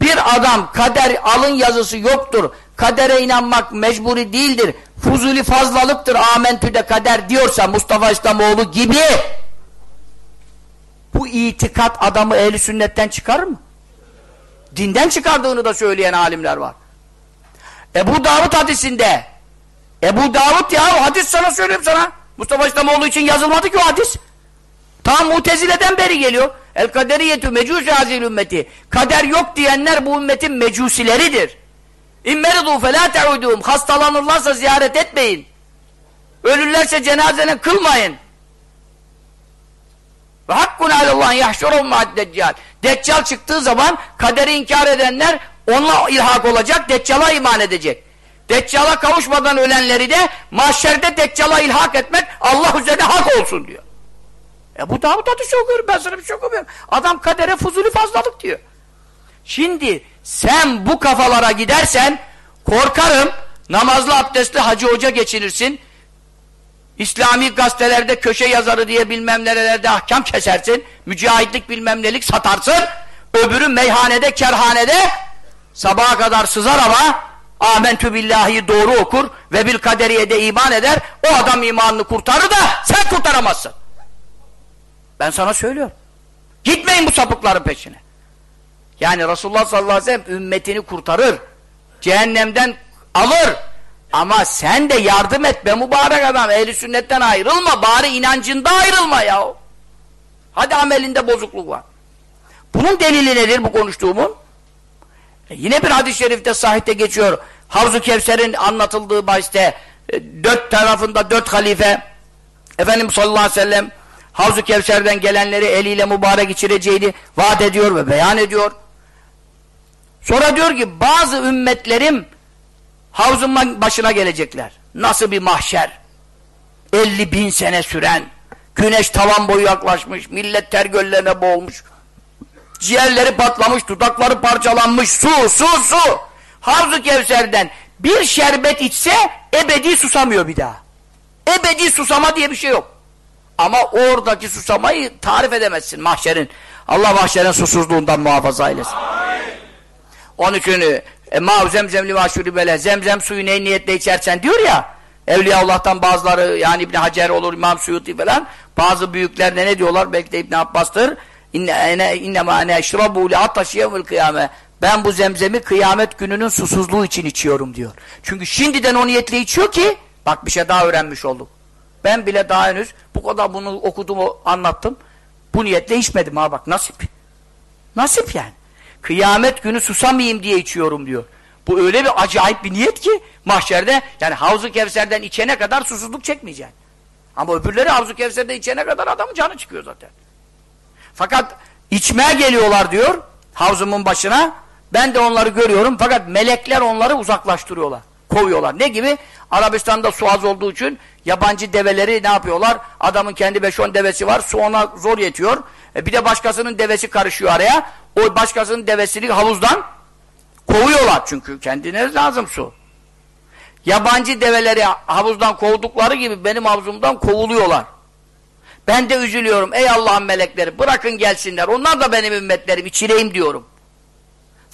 Speaker 1: Bir adam kader alın yazısı yoktur. Kadere inanmak mecburi değildir. Fuzuli fazlalıktır. Amentü'de kader diyorsa Mustafa İslamoğlu gibi bu itikat adamı ehli sünnetten çıkarır mı? Dinden çıkardığını da söyleyen alimler var. Ebu Davud hadisinde Ebu Davud ya hadis sana söyleyeyim sana. Mustafa İslamoğlu için yazılmadı ki o hadis. Tam Mutezile'den beri geliyor. El kaderiyetü mecusi hazil ümmeti. Kader yok diyenler bu ümmetin mecusileridir. İmmeridu felâ te'udûm. Hastalanırlarsa ziyaret etmeyin. Ölürlerse cenazene kılmayın. Ve hakkun alallah yahşurun ma'ad deccal. Deccal çıktığı zaman kaderi inkar edenler onunla ilhak olacak, Deccal'a iman edecek. Deccal'a kavuşmadan ölenleri de mahşerde Deccal'a ilhak etmek Allah üzerine hak olsun diyor. E bu Davut hadisi okuyorum ben sana bir şey okumuyorum. Adam kadere fuzuli fazlalık diyor. Şimdi sen bu kafalara gidersen korkarım namazlı abdestli hacı hoca geçinirsin. İslami gazetelerde köşe yazarı diye bilmem nerelerde ahkam kesersin. Mücahitlik bilmem nelik satarsın. Öbürü meyhanede, kerhanede sabaha kadar sızar ama amentü billahi doğru okur ve bil kaderiye de iman eder. O adam imanını kurtarır da sen kurtaramazsın. Ben sana söylüyorum. Gitmeyin bu sapıkların peşine. Yani Resulullah sallallahu aleyhi ve sellem ümmetini kurtarır. Cehennemden alır. Ama sen de yardım et be mübarek adam. Ehli sünnetten ayrılma. Bari inancında ayrılma ya. Hadi amelinde bozukluk var. Bunun delili nedir bu konuştuğumun? E yine bir hadis-i şerifte sahihte geçiyor. Havzu Kevser'in anlatıldığı bahiste e, dört tarafında dört halife Efendimiz sallallahu aleyhi ve sellem Havzu Kevser'den gelenleri eliyle mübarek içireceğini vaat ediyor ve beyan ediyor. Sonra diyor ki bazı ümmetlerim havzun başına gelecekler. Nasıl bir mahşer? 50 bin sene süren, güneş tavan boyu yaklaşmış, millet ter göllerine boğulmuş. ciğerleri patlamış, dudakları parçalanmış, su, su, su. Havzu Kevser'den bir şerbet içse ebedi susamıyor bir daha. Ebedi susama diye bir şey yok. Ama oradaki susamayı tarif edemezsin mahşerin. Allah mahşerin susuzluğundan muhafaza eylesin. Onun için e, mav zemzemli vaşuri böyle zemzem suyu ne niyetle içersen diyor ya Evliya Allah'tan bazıları yani İbn Hacer olur İmam Suyuti falan bazı büyükler ne diyorlar belki de İbn Abbas'tır inne inne ma ene eşrabu li ataşiyemul kıyame ben bu zemzemi kıyamet gününün susuzluğu için içiyorum diyor. Çünkü şimdiden o niyetle içiyor ki bak bir şey daha öğrenmiş olduk. Ben bile daha henüz bu kadar bunu okudum anlattım. Bu niyetle içmedim ha bak nasip. Nasip yani. Kıyamet günü susamayayım diye içiyorum diyor. Bu öyle bir acayip bir niyet ki mahşerde yani Havzu Kevser'den içene kadar susuzluk çekmeyeceksin. Ama öbürleri Havzu Kevser'den içene kadar adamın canı çıkıyor zaten. Fakat içmeye geliyorlar diyor havzumun başına. Ben de onları görüyorum fakat melekler onları uzaklaştırıyorlar. Kovuyorlar. Ne gibi? Arabistan'da su az olduğu için yabancı develeri ne yapıyorlar? Adamın kendi 5-10 devesi var. Su ona zor yetiyor. E bir de başkasının devesi karışıyor araya. O başkasının devesini havuzdan kovuyorlar çünkü. Kendine lazım su. Yabancı develeri havuzdan kovdukları gibi benim havuzumdan kovuluyorlar. Ben de üzülüyorum. Ey Allah'ın melekleri bırakın gelsinler. Onlar da benim ümmetlerim. içireyim diyorum.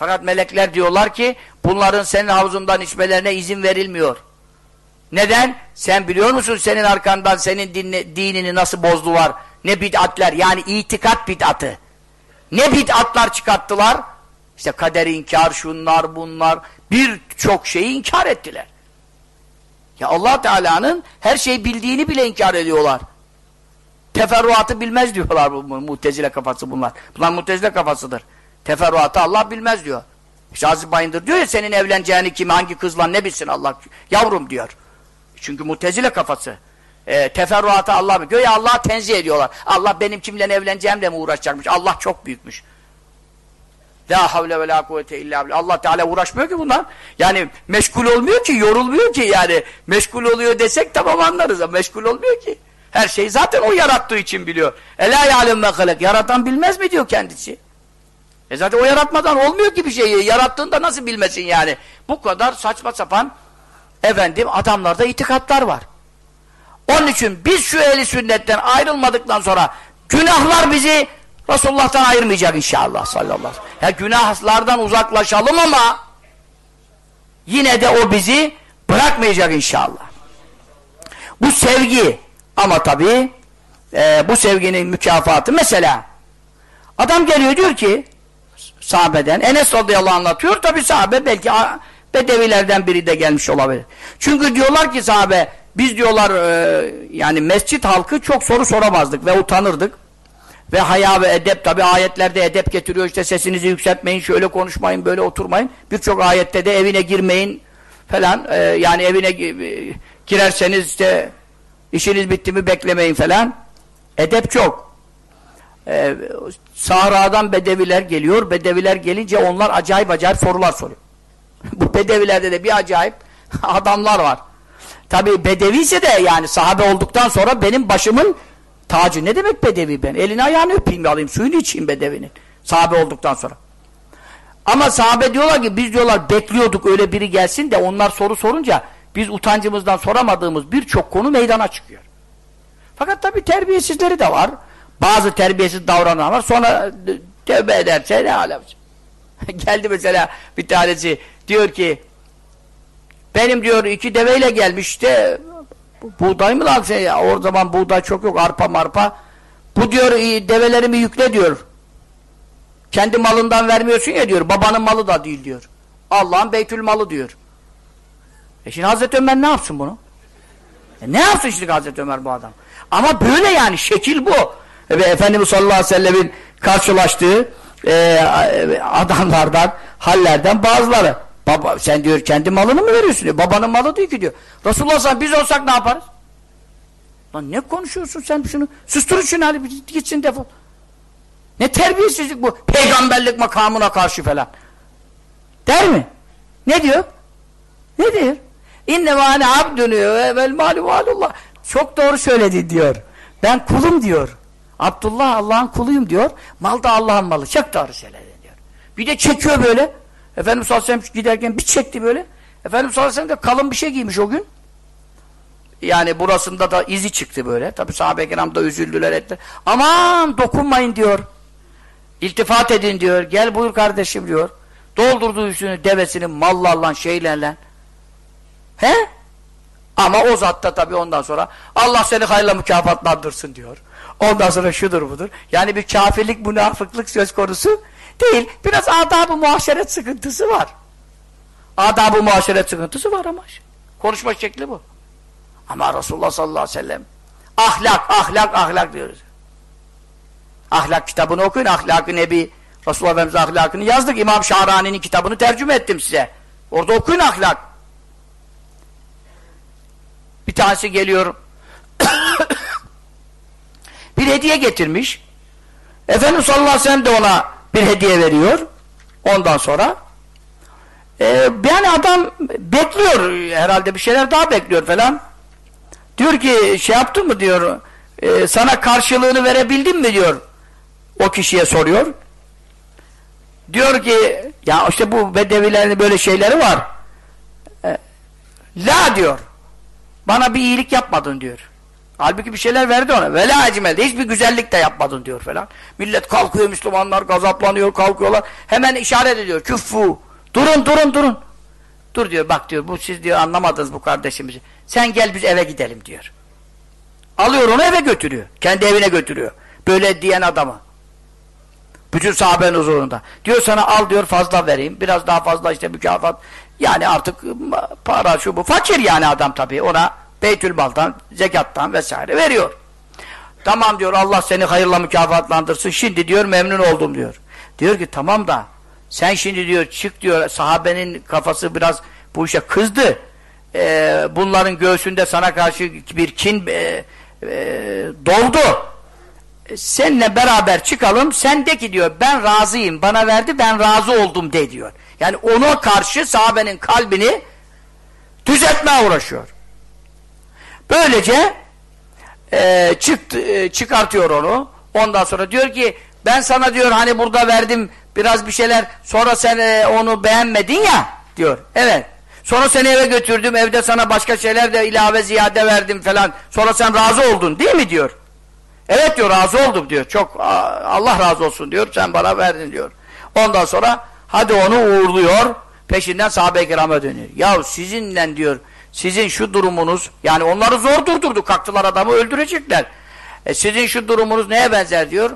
Speaker 1: Fakat melekler diyorlar ki bunların senin havuzundan içmelerine izin verilmiyor. Neden? Sen biliyor musun senin arkandan senin dinle, dinini nasıl bozdular? Ne bid'atler yani itikat bid'atı. Ne bid'atlar çıkarttılar? İşte kader inkar, şunlar bunlar birçok şeyi inkar ettiler. Ya Allah Teala'nın her şeyi bildiğini bile inkar ediyorlar. Teferruatı bilmez diyorlar bu mutezile kafası bunlar. Bunlar mutezile kafasıdır. Teferruatı Allah bilmez diyor. Şazi Bayındır diyor ya senin evleneceğini kimi hangi kızla ne bilsin Allah yavrum diyor. Çünkü mutezile kafası. E, teferruatı Allah biliyor ya Allah tenzih ediyorlar. Allah benim kimle evleneceğimle mi uğraşacakmış? Allah çok büyükmüş. La havle ve la kuvvete illa billah. Allah Teala uğraşmıyor ki bunlar. Yani meşgul olmuyor ki, yorulmuyor ki yani. Meşgul oluyor desek tamam anlarız ama meşgul olmuyor ki. Her şeyi zaten o yarattığı için biliyor. Ela ya'lem me halak. Yaratan bilmez mi diyor kendisi. E zaten o yaratmadan olmuyor ki bir şeyi. Yarattığında nasıl bilmesin yani. Bu kadar saçma sapan efendim adamlarda itikatlar var. Onun için biz şu ehli sünnetten ayrılmadıktan sonra günahlar bizi Resulullah'tan ayırmayacak inşallah sallallahu aleyhi ve sellem. Ya günahlardan uzaklaşalım ama yine de o bizi bırakmayacak inşallah. Bu sevgi ama tabii e, bu sevginin mükafatı mesela adam geliyor diyor ki sahabeden Enes radıyallahu anlatıyor tabi sahabe belki bedevilerden biri de gelmiş olabilir. Çünkü diyorlar ki sahabe biz diyorlar e, yani mescit halkı çok soru soramazdık ve utanırdık. Ve haya ve edep tabi ayetlerde edep getiriyor işte sesinizi yükseltmeyin şöyle konuşmayın böyle oturmayın. Birçok ayette de evine girmeyin falan e, yani evine e, girerseniz işte işiniz bitti mi beklemeyin falan. Edep çok. Ee, sahradan bedeviler geliyor. Bedeviler gelince onlar acayip acayip sorular soruyor. Bu bedevilerde de bir acayip adamlar var. Tabi bedevi ise de yani sahabe olduktan sonra benim başımın tacı. Ne demek bedevi ben? Elini ayağını öpeyim alayım suyunu içeyim bedevinin. Sahabe olduktan sonra. Ama sahabe diyorlar ki biz diyorlar bekliyorduk öyle biri gelsin de onlar soru sorunca biz utancımızdan soramadığımız birçok konu meydana çıkıyor. Fakat tabi terbiyesizleri de var. Bazı terbiyesiz davranan var. Sonra tövbe ederse ne alem. Geldi mesela bir tanesi diyor ki benim diyor iki deveyle gelmiş de buğday mı lan sen ya? O zaman buğday çok yok arpa marpa. Bu diyor develerimi yükle diyor. Kendi malından vermiyorsun ya diyor. Babanın malı da değil diyor. Allah'ın beytül malı diyor. E şimdi Hazreti Ömer ne yapsın bunu? E ne yapsın şimdi Hazreti Ömer bu adam? Ama böyle yani şekil bu. Ve Efendimiz sallallahu aleyhi ve sellemin karşılaştığı e, adamlardan, hallerden bazıları. Baba, sen diyor kendi malını mı veriyorsun diyor. Babanın malı değil ki diyor. Resulullah sen biz olsak ne yaparız? Lan ne konuşuyorsun sen şunu? Susturun şunu hadi gitsin defol. Ne terbiyesizlik bu? Peygamberlik makamına karşı falan. Der mi? Ne diyor? Ne diyor? İnne vâne abdünü vel mâlu valullah. Çok doğru söyledi diyor. Ben kulum diyor. Abdullah Allah'ın kuluyum diyor. Mal da Allah'ın malı. Doğru söyledin diyor. Bir de çekiyor böyle. Efendimiz sallallahu aleyhi ve sellem giderken bir çekti böyle. Efendimiz sallallahu aleyhi ve sellem de kalın bir şey giymiş o gün. Yani burasında da izi çıktı böyle. Tabi sahabe-i kiram da üzüldüler etti. Aman dokunmayın diyor. İltifat edin diyor. Gel buyur kardeşim diyor. Doldurduğu üstünü devesini mallarla şeylerle. He? Ama o zatta tabi ondan sonra Allah seni hayırla mükafatlandırsın diyor. Ondan sonra şudur budur. Yani bir kafirlik, münafıklık söz konusu değil. Biraz adab-ı muhaşeret sıkıntısı var. Adab-ı muhaşeret sıkıntısı var ama. Konuşma şekli bu. Ama Resulullah sallallahu aleyhi ve sellem ahlak, ahlak, ahlak diyoruz. Ahlak kitabını okuyun. Ahlak-ı Nebi Resulullah Efendimiz ahlakını yazdık. İmam Şahrani'nin kitabını tercüme ettim size. Orada okuyun ahlak. Bir tanesi geliyor bir hediye getirmiş. Efendimiz sallallahu aleyhi ve sellem de ona bir hediye veriyor. Ondan sonra e, yani adam bekliyor herhalde bir şeyler daha bekliyor falan. Diyor ki şey yaptın mı diyor e, sana karşılığını verebildim mi diyor o kişiye soruyor. Diyor ki ya işte bu bedevilerin böyle şeyleri var. E, la diyor. Bana bir iyilik yapmadın diyor. Halbuki bir şeyler verdi ona. Ve la ecmelde. Hiçbir güzellik de yapmadın diyor falan. Millet kalkıyor Müslümanlar gazaplanıyor kalkıyorlar. Hemen işaret ediyor. Küffu. Durun durun durun. Dur diyor bak diyor bu siz diyor anlamadınız bu kardeşimizi. Sen gel biz eve gidelim diyor. Alıyor onu eve götürüyor. Kendi evine götürüyor. Böyle diyen adamı. Bütün sahabenin huzurunda. Diyor sana al diyor fazla vereyim. Biraz daha fazla işte mükafat. Yani artık para şu bu. Fakir yani adam tabii. Ona Beytülmal'dan, zekattan vesaire veriyor. Tamam diyor Allah seni hayırla mükafatlandırsın. Şimdi diyor memnun oldum diyor. Diyor ki tamam da sen şimdi diyor çık diyor sahabenin kafası biraz bu işe kızdı. Ee, bunların göğsünde sana karşı bir kin e, e, doldu. Seninle beraber çıkalım. Sen de ki diyor ben razıyım. Bana verdi ben razı oldum de diyor. Yani ona karşı sahabenin kalbini düzeltmeye uğraşıyor. Böylece e, çıktı, e, çıkartıyor onu. Ondan sonra diyor ki ben sana diyor hani burada verdim biraz bir şeyler sonra sen e, onu beğenmedin ya diyor. Evet. Sonra seni eve götürdüm evde sana başka şeyler de ilave ziyade verdim falan. Sonra sen razı oldun değil mi diyor. Evet diyor razı oldum diyor. Çok Allah razı olsun diyor. Sen bana verdin diyor. Ondan sonra hadi onu uğurluyor. Peşinden sahabe-i kirama dönüyor. Ya sizinle diyor sizin şu durumunuz, yani onları zor durdurdu, kalktılar adamı öldürecekler. E sizin şu durumunuz neye benzer diyor.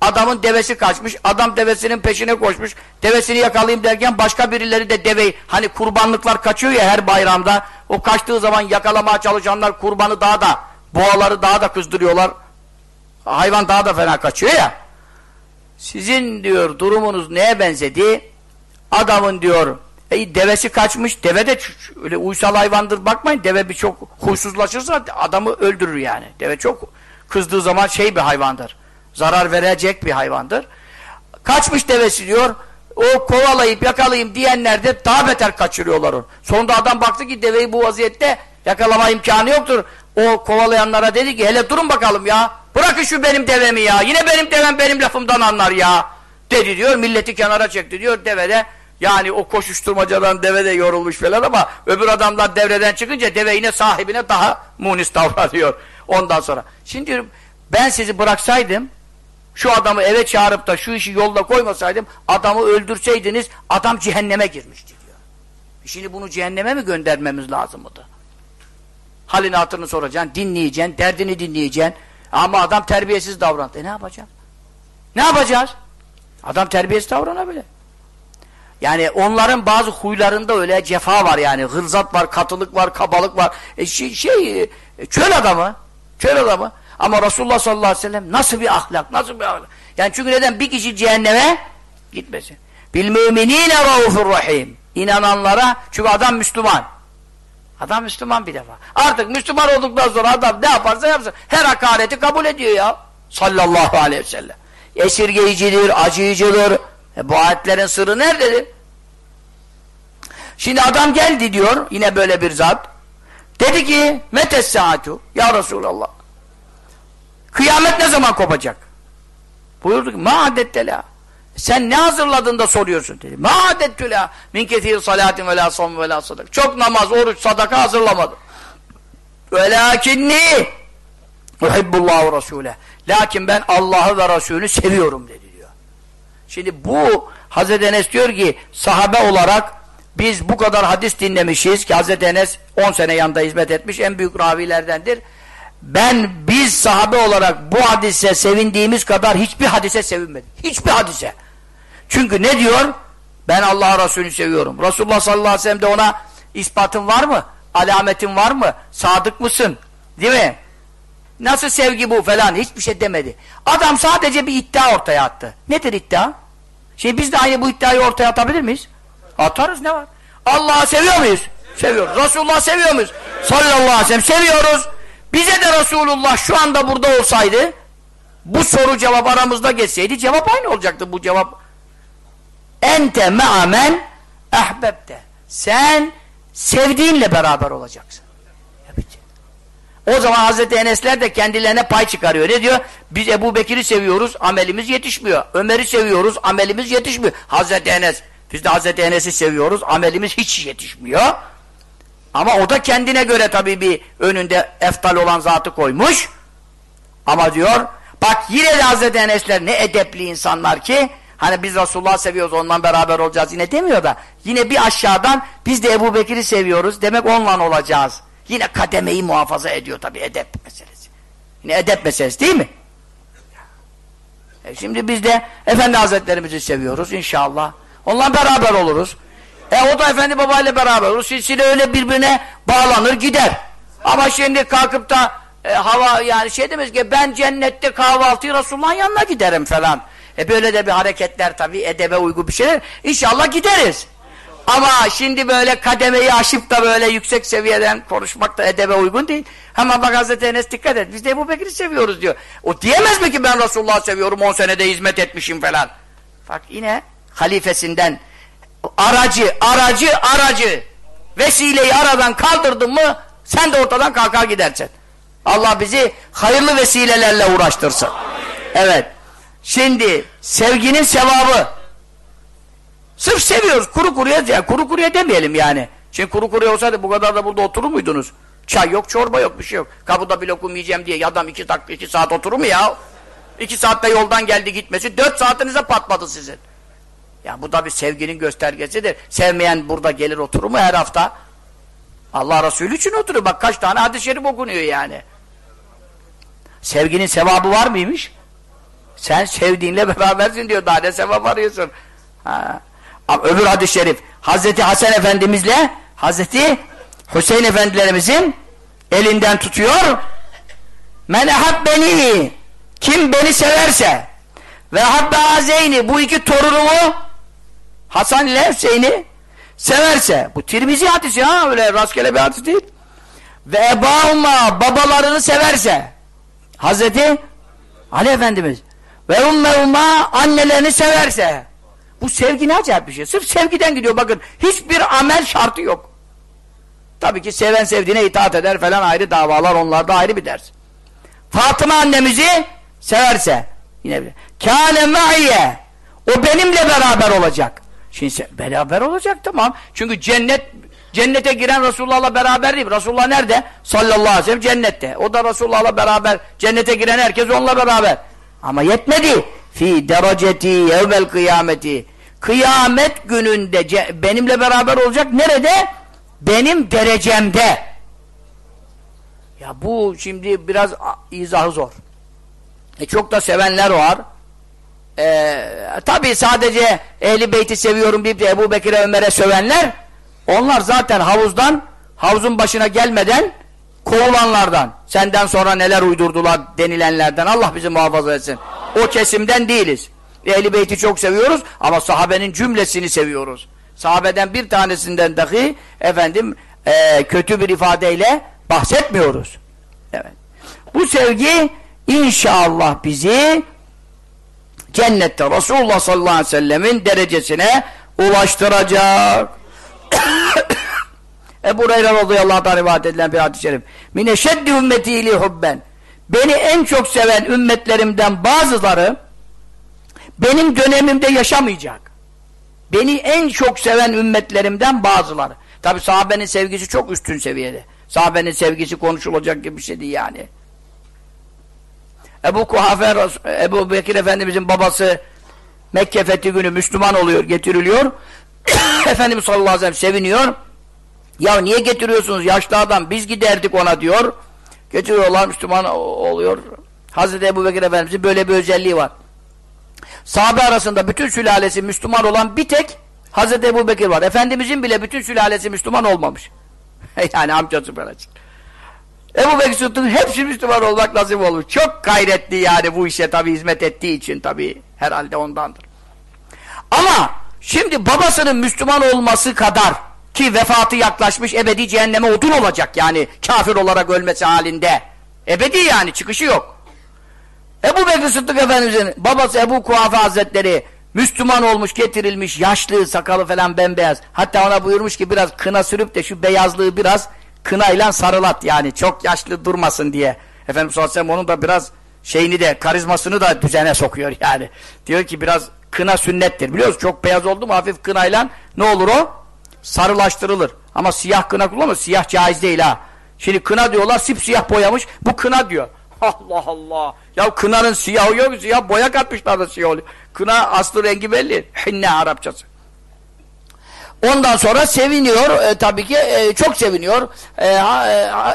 Speaker 1: Adamın devesi kaçmış, adam devesinin peşine koşmuş, devesini yakalayayım derken başka birileri de deveyi, hani kurbanlıklar kaçıyor ya her bayramda, o kaçtığı zaman yakalamaya çalışanlar kurbanı daha da, boğaları daha da kızdırıyorlar, hayvan daha da fena kaçıyor ya. Sizin diyor durumunuz neye benzedi? Adamın diyor e, devesi kaçmış. Deve de öyle uysal hayvandır bakmayın. Deve bir çok huysuzlaşırsa adamı öldürür yani. Deve çok kızdığı zaman şey bir hayvandır. Zarar verecek bir hayvandır. Kaçmış devesi diyor. O kovalayıp yakalayayım diyenler de daha beter kaçırıyorlar onu. Sonunda adam baktı ki deveyi bu vaziyette yakalama imkanı yoktur. O kovalayanlara dedi ki hele durun bakalım ya. Bırakın şu benim devemi ya. Yine benim devem benim lafımdan anlar ya. Dedi diyor. Milleti kenara çekti diyor. Deve de yani o koşuşturmacadan deve de yorulmuş falan ama öbür adamlar devreden çıkınca deve yine sahibine daha munis davranıyor ondan sonra. Şimdi ben sizi bıraksaydım şu adamı eve çağırıp da şu işi yolda koymasaydım adamı öldürseydiniz adam cehenneme girmişti diyor. Şimdi bunu cehenneme mi göndermemiz lazım mıydı? Halini hatırını soracaksın, dinleyeceksin, derdini dinleyeceksin. Ama adam terbiyesiz davrandı. E ne yapacağız? Ne yapacağız? Adam terbiyesiz davranabilir. Yani onların bazı huylarında öyle cefa var yani. Hırzat var, katılık var, kabalık var. E şey, şey e, çöl adamı. Çöl adamı. Ama Resulullah sallallahu aleyhi ve sellem nasıl bir ahlak, nasıl bir ahlak. Yani çünkü neden bir kişi cehenneme gitmesin. Bil müminine raufur rahim. İnananlara, çünkü adam Müslüman. Adam Müslüman bir defa. Artık Müslüman olduktan sonra adam ne yaparsa yapsın. Her hakareti kabul ediyor ya. Sallallahu aleyhi ve sellem. Esirgeyicidir, acıyıcıdır. E bu ayetlerin sırrı nerededir? Şimdi adam geldi diyor, yine böyle bir zat. Dedi ki, metes saatu, ya Resulallah. Kıyamet ne zaman kopacak? Buyurdu ki ma. Sen ne hazırladın da soruyorsun dedi. Ma adettela min kethir salatin ve la som ve la sadak. Çok namaz, oruç, sadaka hazırlamadım. Velakinni uhibbullahu rasule. Lakin ben Allah'ı ve Resulü seviyorum dedi diyor. Şimdi bu Hazreti Enes diyor ki sahabe olarak biz bu kadar hadis dinlemişiz ki Hazreti Enes 10 sene yanında hizmet etmiş en büyük ravilerdendir. Ben biz sahabe olarak bu hadise sevindiğimiz kadar hiçbir hadise sevinmedim. Hiçbir hadise. Çünkü ne diyor? Ben Allah Resulü seviyorum. Resulullah sallallahu aleyhi ve sellem de ona ispatın var mı? Alametin var mı? Sadık mısın? Değil mi? Nasıl sevgi bu falan hiçbir şey demedi. Adam sadece bir iddia ortaya attı. Nedir iddia? Şey biz de aynı bu iddiayı ortaya atabilir miyiz? Atarız ne var? Allah'ı seviyor muyuz? Seviyoruz. Resulullah seviyor muyuz? Sallallahu aleyhi ve seviyoruz. Bize de Resulullah şu anda burada olsaydı bu soru cevap aramızda geçseydi cevap aynı olacaktı bu cevap. Ente me'amen ehbebte. Sen sevdiğinle beraber olacaksın. O zaman Hazreti Enesler de kendilerine pay çıkarıyor. Ne diyor? Biz Ebu Bekir'i seviyoruz, amelimiz yetişmiyor. Ömer'i seviyoruz, amelimiz yetişmiyor. Hazreti Enes, biz de Hazreti Enes'i seviyoruz, amelimiz hiç yetişmiyor. Ama o da kendine göre tabii bir önünde eftal olan zatı koymuş. Ama diyor, bak yine de Hazreti Enesler ne edepli insanlar ki, hani biz Resulullah'ı seviyoruz, ondan beraber olacağız yine demiyor da, yine bir aşağıdan biz de Ebu Bekir'i seviyoruz, demek onunla olacağız. Yine kademeyi muhafaza ediyor tabi edep meselesi. Yine edep meselesi değil mi? E şimdi biz de Efendi Hazretlerimizi seviyoruz inşallah. Onunla beraber oluruz. E o da Efendi Baba ile beraber olur. Silsile öyle birbirine bağlanır gider. Ama şimdi kalkıp da e, hava yani şey demez ki ben cennette kahvaltıyı Resulullah'ın yanına giderim falan. E böyle de bir hareketler tabi edebe uygun bir şeyler. İnşallah gideriz. Ama şimdi böyle kademeyi aşıp da böyle yüksek seviyeden konuşmak da edebe uygun değil. Hemen bak Hazreti Enes dikkat et. Biz de Ebu Bekir'i seviyoruz diyor. O diyemez mi ki ben Resulullah'ı seviyorum 10 senede hizmet etmişim falan. Bak yine halifesinden aracı, aracı, aracı vesileyi aradan kaldırdın mı sen de ortadan kalkar gidersin. Allah bizi hayırlı vesilelerle uğraştırsın. Evet. Şimdi sevginin sevabı Sırf seviyoruz. Kuru kuruya, yani kuru kuruya demeyelim yani. Şimdi kuru kuruya olsaydı bu kadar da burada oturur muydunuz? Çay yok, çorba yok, bir şey yok. Kapıda bir lokum yiyeceğim diye adam iki, dakika, iki saat oturur mu ya? İki saatte yoldan geldi gitmesi, dört saatinize patladı sizin. Ya bu da bir sevginin göstergesidir. Sevmeyen burada gelir oturur mu her hafta? Allah Resulü için oturuyor. Bak kaç tane hadis-i şerif okunuyor yani. Sevginin sevabı var mıymış? Sen sevdiğinle berabersin diyor. Daha ne sevap arıyorsun? Ha. Öbür hadis-i şerif Hazreti Hasan Efendimizle Hazreti Hüseyin Efendilerimizin elinden tutuyor. Men beni kim beni severse ve habbe azeyni bu iki torunumu Hasan ile Hüseyin'i severse bu Tirmizi hadisi ha öyle rastgele bir hadis değil ve ebahumma babalarını severse Hazreti Ali Efendimiz ve ummehumma annelerini severse bu sevgi ne acayip bir şey. Sırf sevgiden gidiyor bakın. Hiçbir amel şartı yok. Tabii ki seven sevdiğine itaat eder falan ayrı davalar onlarda ayrı bir ders. Fatıma annemizi severse yine bir. Kâne o benimle beraber olacak. Şimdi beraber olacak tamam. Çünkü cennet cennete giren Resulullah'la beraber değil. Resulullah nerede? Sallallahu aleyhi ve sellem cennette. O da Resulullah'la beraber. Cennete giren herkes onunla beraber. Ama yetmedi. Fi dereceti yevmel kıyameti kıyamet gününde benimle beraber olacak. Nerede? Benim derecemde. Ya bu şimdi biraz izahı zor. E çok da sevenler var. E, Tabi sadece Ehli Beyt'i seviyorum deyip de Ebu Bekir'e Ömer'e sövenler onlar zaten havuzdan havuzun başına gelmeden kovulanlardan senden sonra neler uydurdular denilenlerden Allah bizi muhafaza etsin. O kesimden değiliz. Ehl-i Beyt'i çok seviyoruz ama sahabenin cümlesini seviyoruz. Sahabeden bir tanesinden dahi efendim e, kötü bir ifadeyle bahsetmiyoruz. Evet. Bu sevgi inşallah bizi cennette Resulullah sallallahu aleyhi ve sellemin derecesine ulaştıracak. Ebu Hureyre radıyallahu anh rivayet edilen bir hadis-i şerif. Mine şeddi ümmeti hubben. Beni en çok seven ümmetlerimden bazıları benim dönemimde yaşamayacak. Beni en çok seven ümmetlerimden bazıları. Tabi sahabenin sevgisi çok üstün seviyede. Sahabenin sevgisi konuşulacak gibi bir şey değil yani. Ebu Kuhafe, Ebu Bekir Efendimizin babası Mekke fethi günü Müslüman oluyor, getiriliyor. Efendimiz sallallahu aleyhi ve sellem seviniyor. Ya niye getiriyorsunuz yaşlı adam? Biz giderdik ona diyor. Getiriyorlar Müslüman oluyor. Hazreti Ebu Bekir Efendimizin böyle bir özelliği var. Sahabe arasında bütün sülalesi Müslüman olan bir tek Hazreti Ebu Bekir var. Efendimizin bile bütün sülalesi Müslüman olmamış. yani amcası böyle. Ebu Sıddık'ın hepsi Müslüman olmak nasip olmuş. Çok gayretli yani bu işe tabi hizmet ettiği için tabi herhalde ondandır. Ama şimdi babasının Müslüman olması kadar ki vefatı yaklaşmış ebedi cehenneme odun olacak yani kafir olarak ölmesi halinde. Ebedi yani çıkışı yok. Ebu Bekir Sıddık Efendimiz'in babası Ebu Kuhafe Hazretleri Müslüman olmuş getirilmiş yaşlı sakalı falan bembeyaz. Hatta ona buyurmuş ki biraz kına sürüp de şu beyazlığı biraz kınayla sarılat yani çok yaşlı durmasın diye. Efendimiz sallallahu aleyhi onun da biraz şeyini de karizmasını da düzene sokuyor yani. Diyor ki biraz kına sünnettir. Biliyoruz çok beyaz oldu mu hafif kınayla ne olur o? Sarılaştırılır. Ama siyah kına kullanmıyor. Siyah caiz değil ha. Şimdi kına diyorlar sipsiyah boyamış. Bu kına diyor. Allah Allah. Ya kınanın siyahı yok. Siyah boya katmışlar da siyah oluyor. Kına aslı rengi belli. Hinne Arapçası. Ondan sonra seviniyor. E, tabii ki e, çok seviniyor. E, e,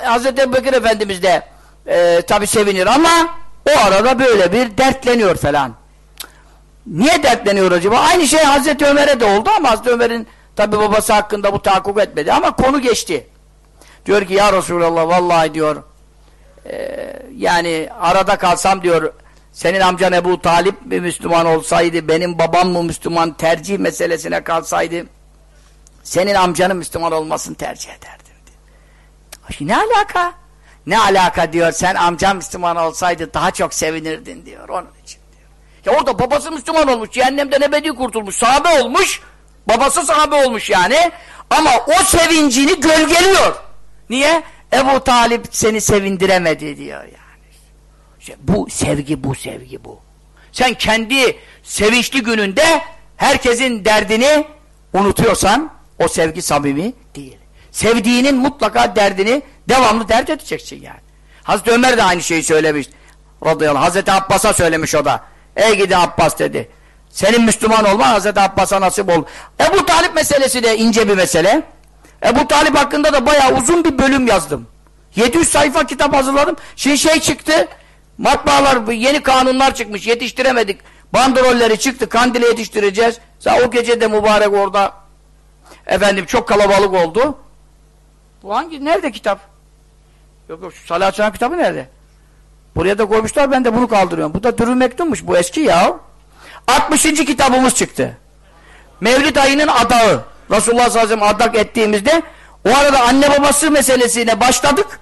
Speaker 1: Hazreti Ebubekir Efendimiz de e, tabii sevinir ama o arada böyle bir dertleniyor falan. Niye dertleniyor acaba? Aynı şey Hazreti Ömer'e de oldu ama Hazreti Ömer'in tabi babası hakkında bu tahakkuk etmedi ama konu geçti. Diyor ki ya Resulallah vallahi diyor e, yani arada kalsam diyor senin amcan Ebu Talip mi Müslüman olsaydı benim babam mı Müslüman tercih meselesine kalsaydı senin amcanın Müslüman olmasını tercih ederdim. Diyor. Ne alaka? Ne alaka diyor sen amcan Müslüman olsaydı daha çok sevinirdin diyor onun için. Ya orada babası Müslüman olmuş, cehennemden ebedi kurtulmuş, sahabe olmuş, babası sahabe olmuş yani. Ama o sevincini gölgeliyor. Niye? Ebu Talip seni sevindiremedi diyor yani. İşte bu sevgi, bu sevgi bu. Sen kendi sevinçli gününde herkesin derdini unutuyorsan o sevgi samimi değil. Sevdiğinin mutlaka derdini devamlı dert edeceksin yani. Hazreti Ömer de aynı şeyi söylemiş. Radıyallahu Hazreti Abbas'a söylemiş o da. Ey gidi Abbas dedi. Senin Müslüman olman Hazreti Abbas'a nasip ol. Ebu Talip meselesi de ince bir mesele. Ebu Talip hakkında da bayağı uzun bir bölüm yazdım. 700 sayfa kitap hazırladım. Şimdi şey çıktı. Matbaalar yeni kanunlar çıkmış. Yetiştiremedik. Bandrolleri çıktı. Kandile yetiştireceğiz. Zaten o gece de mübarek orada efendim çok kalabalık oldu. Bu hangi? Nerede kitap? Yok yok şu Salah kitabı nerede? Buraya da koymuşlar ben de bunu kaldırıyorum. Bu da Dürü Mektum'muş bu eski ya. 60. kitabımız çıktı. Mevlid ayının adağı. Resulullah sallallahu aleyhi ve sellem adak ettiğimizde o arada anne babası meselesine başladık.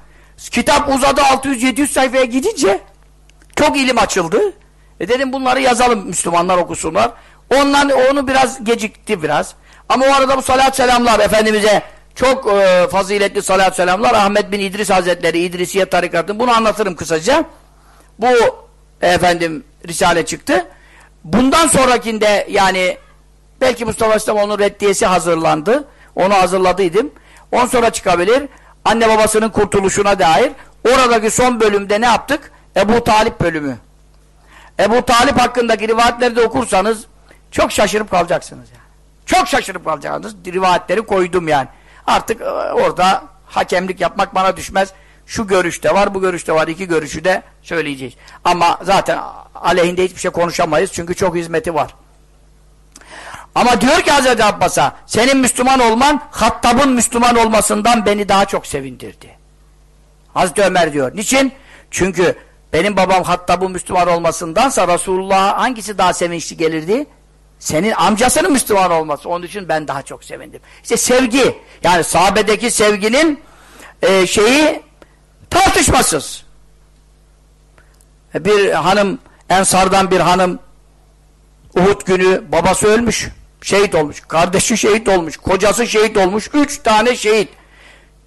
Speaker 1: Kitap uzadı 600-700 sayfaya gidince çok ilim açıldı. E dedim bunları yazalım Müslümanlar okusunlar. Ondan onu biraz gecikti biraz. Ama o arada bu salat selamlar Efendimiz'e çok e, faziletli salat selamlar Ahmet bin İdris Hazretleri İdrisiye tarikatı bunu anlatırım kısaca. Bu efendim Risale çıktı. Bundan sonrakinde yani belki Mustafa Aleyhisselam reddiyesi hazırlandı. Onu hazırladıydım. On sonra çıkabilir. Anne babasının kurtuluşuna dair. Oradaki son bölümde ne yaptık? Ebu Talip bölümü. Ebu Talip hakkındaki rivayetleri de okursanız çok şaşırıp kalacaksınız yani. Çok şaşırıp kalacaksınız. Rivayetleri koydum yani. Artık e, orada hakemlik yapmak bana düşmez. Şu görüşte var, bu görüşte var. iki görüşü de söyleyeceğiz. Ama zaten aleyhinde hiçbir şey konuşamayız. Çünkü çok hizmeti var. Ama diyor ki Hazreti Abbas'a senin Müslüman olman Hattab'ın Müslüman olmasından beni daha çok sevindirdi. Hazreti Ömer diyor. Niçin? Çünkü benim babam Hattab'ın Müslüman olmasındansa Resulullah'a hangisi daha sevinçli gelirdi? Senin amcasının Müslüman olması. Onun için ben daha çok sevindim. İşte sevgi. Yani sahabedeki sevginin e, şeyi tartışmasız. E, bir hanım, Ensardan bir hanım Uhud günü babası ölmüş. Şehit olmuş. Kardeşi şehit olmuş. Kocası şehit olmuş. Üç tane şehit.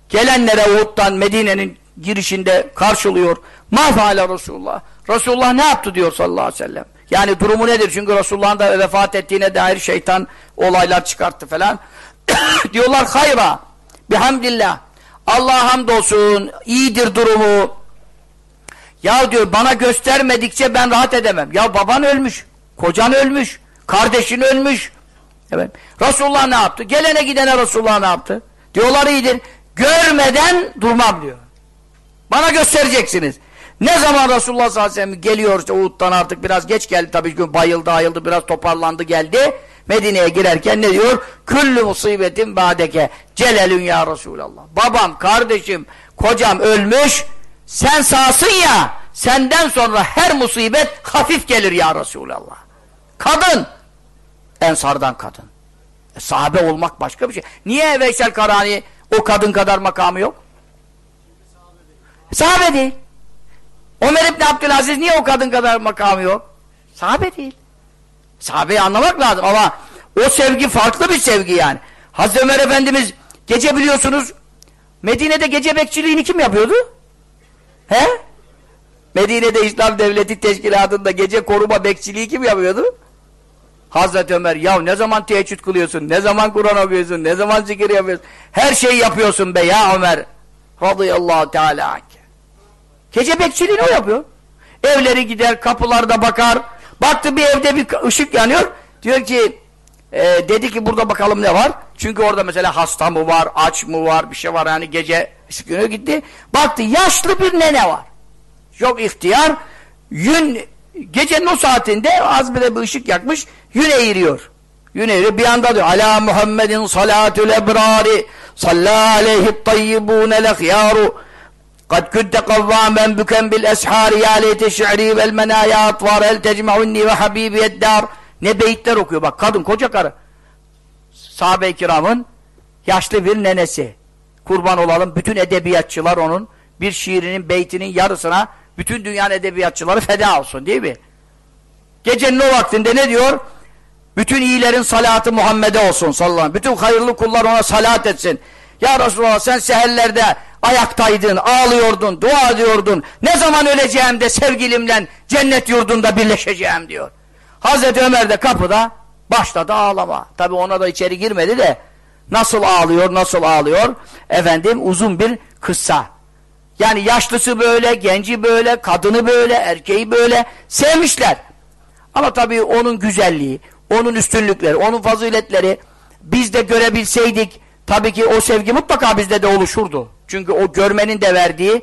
Speaker 1: Gelenlere Uhud'dan Medine'nin girişinde karşılıyor. Mahfale Resulullah. Resulullah ne yaptı diyor sallallahu aleyhi ve sellem. Yani durumu nedir? Çünkü Resulullah'ın da vefat ettiğine dair şeytan olaylar çıkarttı falan. Diyorlar hayra. Bihamdillah. Allah'a hamdolsun. iyidir durumu. Ya diyor bana göstermedikçe ben rahat edemem. Ya baban ölmüş. Kocan ölmüş. Kardeşin ölmüş. Evet. Resulullah ne yaptı? Gelene gidene Resulullah ne yaptı? Diyorlar iyidir. Görmeden durmam diyor. Bana göstereceksiniz. Ne zaman Resulullah sallallahu aleyhi ve sellem geliyor işte Uhud'dan artık biraz geç geldi tabii ki bayıldı ayıldı biraz toparlandı geldi. Medine'ye girerken ne diyor? Küllü musibetin badeke celelün ya Resulallah. Babam, kardeşim, kocam ölmüş sen sağsın ya senden sonra her musibet hafif gelir ya Resulallah. Kadın Ensardan kadın. E, sahabe olmak başka bir şey. Niye Veysel Karani o kadın kadar makamı yok? Sahabe değil. Ömer İbni Abdülaziz niye o kadın kadar makamı yok? Sahabe değil. Sahabeyi anlamak lazım ama o sevgi farklı bir sevgi yani. Hazreti Ömer Efendimiz gece biliyorsunuz Medine'de gece bekçiliğini kim yapıyordu? He? Medine'de İslam Devleti Teşkilatı'nda gece koruma bekçiliği kim yapıyordu? Hazreti Ömer ya ne zaman teheccüd kılıyorsun, ne zaman Kur'an okuyorsun, ne zaman zikir yapıyorsun, her şeyi yapıyorsun be ya Ömer radıyallahu teala anke. Gece bekçiliğini o yapıyor. Evleri gider, kapılarda bakar. Baktı bir evde bir ışık yanıyor. Diyor ki, e, dedi ki burada bakalım ne var. Çünkü orada mesela hasta mı var, aç mı var, bir şey var yani gece ışık gitti. Baktı yaşlı bir nene var. Çok ihtiyar. Yün, gecenin o saatinde az bir bir ışık yakmış. Yün eğiriyor. Yün eğiriyor. Bir anda diyor. Ala Muhammedin salatül ebrari sallâ aleyhi tayyibûne lehyâru قد كنت قواما بكم بالأسحار يا ليت شعري والمنايا أطوار هل تجمعني وحبيبي الدار ne beyitler okuyor bak kadın koca karı sahabe-i kiramın yaşlı bir nenesi kurban olalım bütün edebiyatçılar onun bir şiirinin beytinin yarısına bütün dünyanın edebiyatçıları feda olsun değil mi gecenin o vaktinde ne diyor bütün iyilerin salatı Muhammed'e olsun sallallahu aleyhi ve sellem. bütün hayırlı kullar ona salat etsin ya Resulallah sen seherlerde ayaktaydın, ağlıyordun, dua ediyordun. Ne zaman öleceğim de sevgilimle cennet yurdunda birleşeceğim diyor. Hazreti Ömer de kapıda başladı ağlama. Tabi ona da içeri girmedi de nasıl ağlıyor, nasıl ağlıyor? Efendim uzun bir kıssa. Yani yaşlısı böyle, genci böyle, kadını böyle, erkeği böyle sevmişler. Ama tabii onun güzelliği, onun üstünlükleri, onun faziletleri biz de görebilseydik tabii ki o sevgi mutlaka bizde de oluşurdu. Çünkü o görmenin de verdiği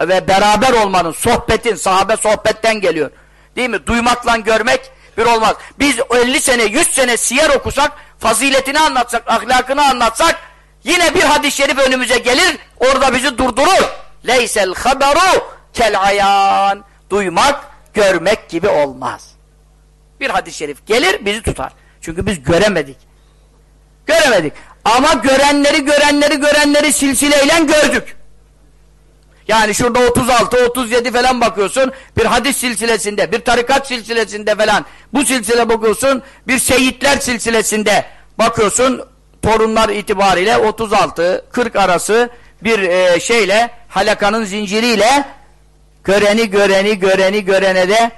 Speaker 1: ve beraber olmanın, sohbetin, sahabe sohbetten geliyor. Değil mi? Duymakla görmek bir olmaz. Biz 50 sene, 100 sene siyer okusak, faziletini anlatsak, ahlakını anlatsak, yine bir hadis-i şerif önümüze gelir, orada bizi durdurur. Leysel haberu kel ayan. Duymak, görmek gibi olmaz. Bir hadis-i şerif gelir, bizi tutar. Çünkü biz göremedik. Göremedik. Ama görenleri görenleri görenleri silsileyle gördük. Yani şurada 36, 37 falan bakıyorsun. Bir hadis silsilesinde, bir tarikat silsilesinde falan. Bu silsile bakıyorsun. Bir seyitler silsilesinde bakıyorsun. Torunlar itibariyle 36, 40 arası bir e, şeyle, halakanın zinciriyle göreni göreni göreni görene de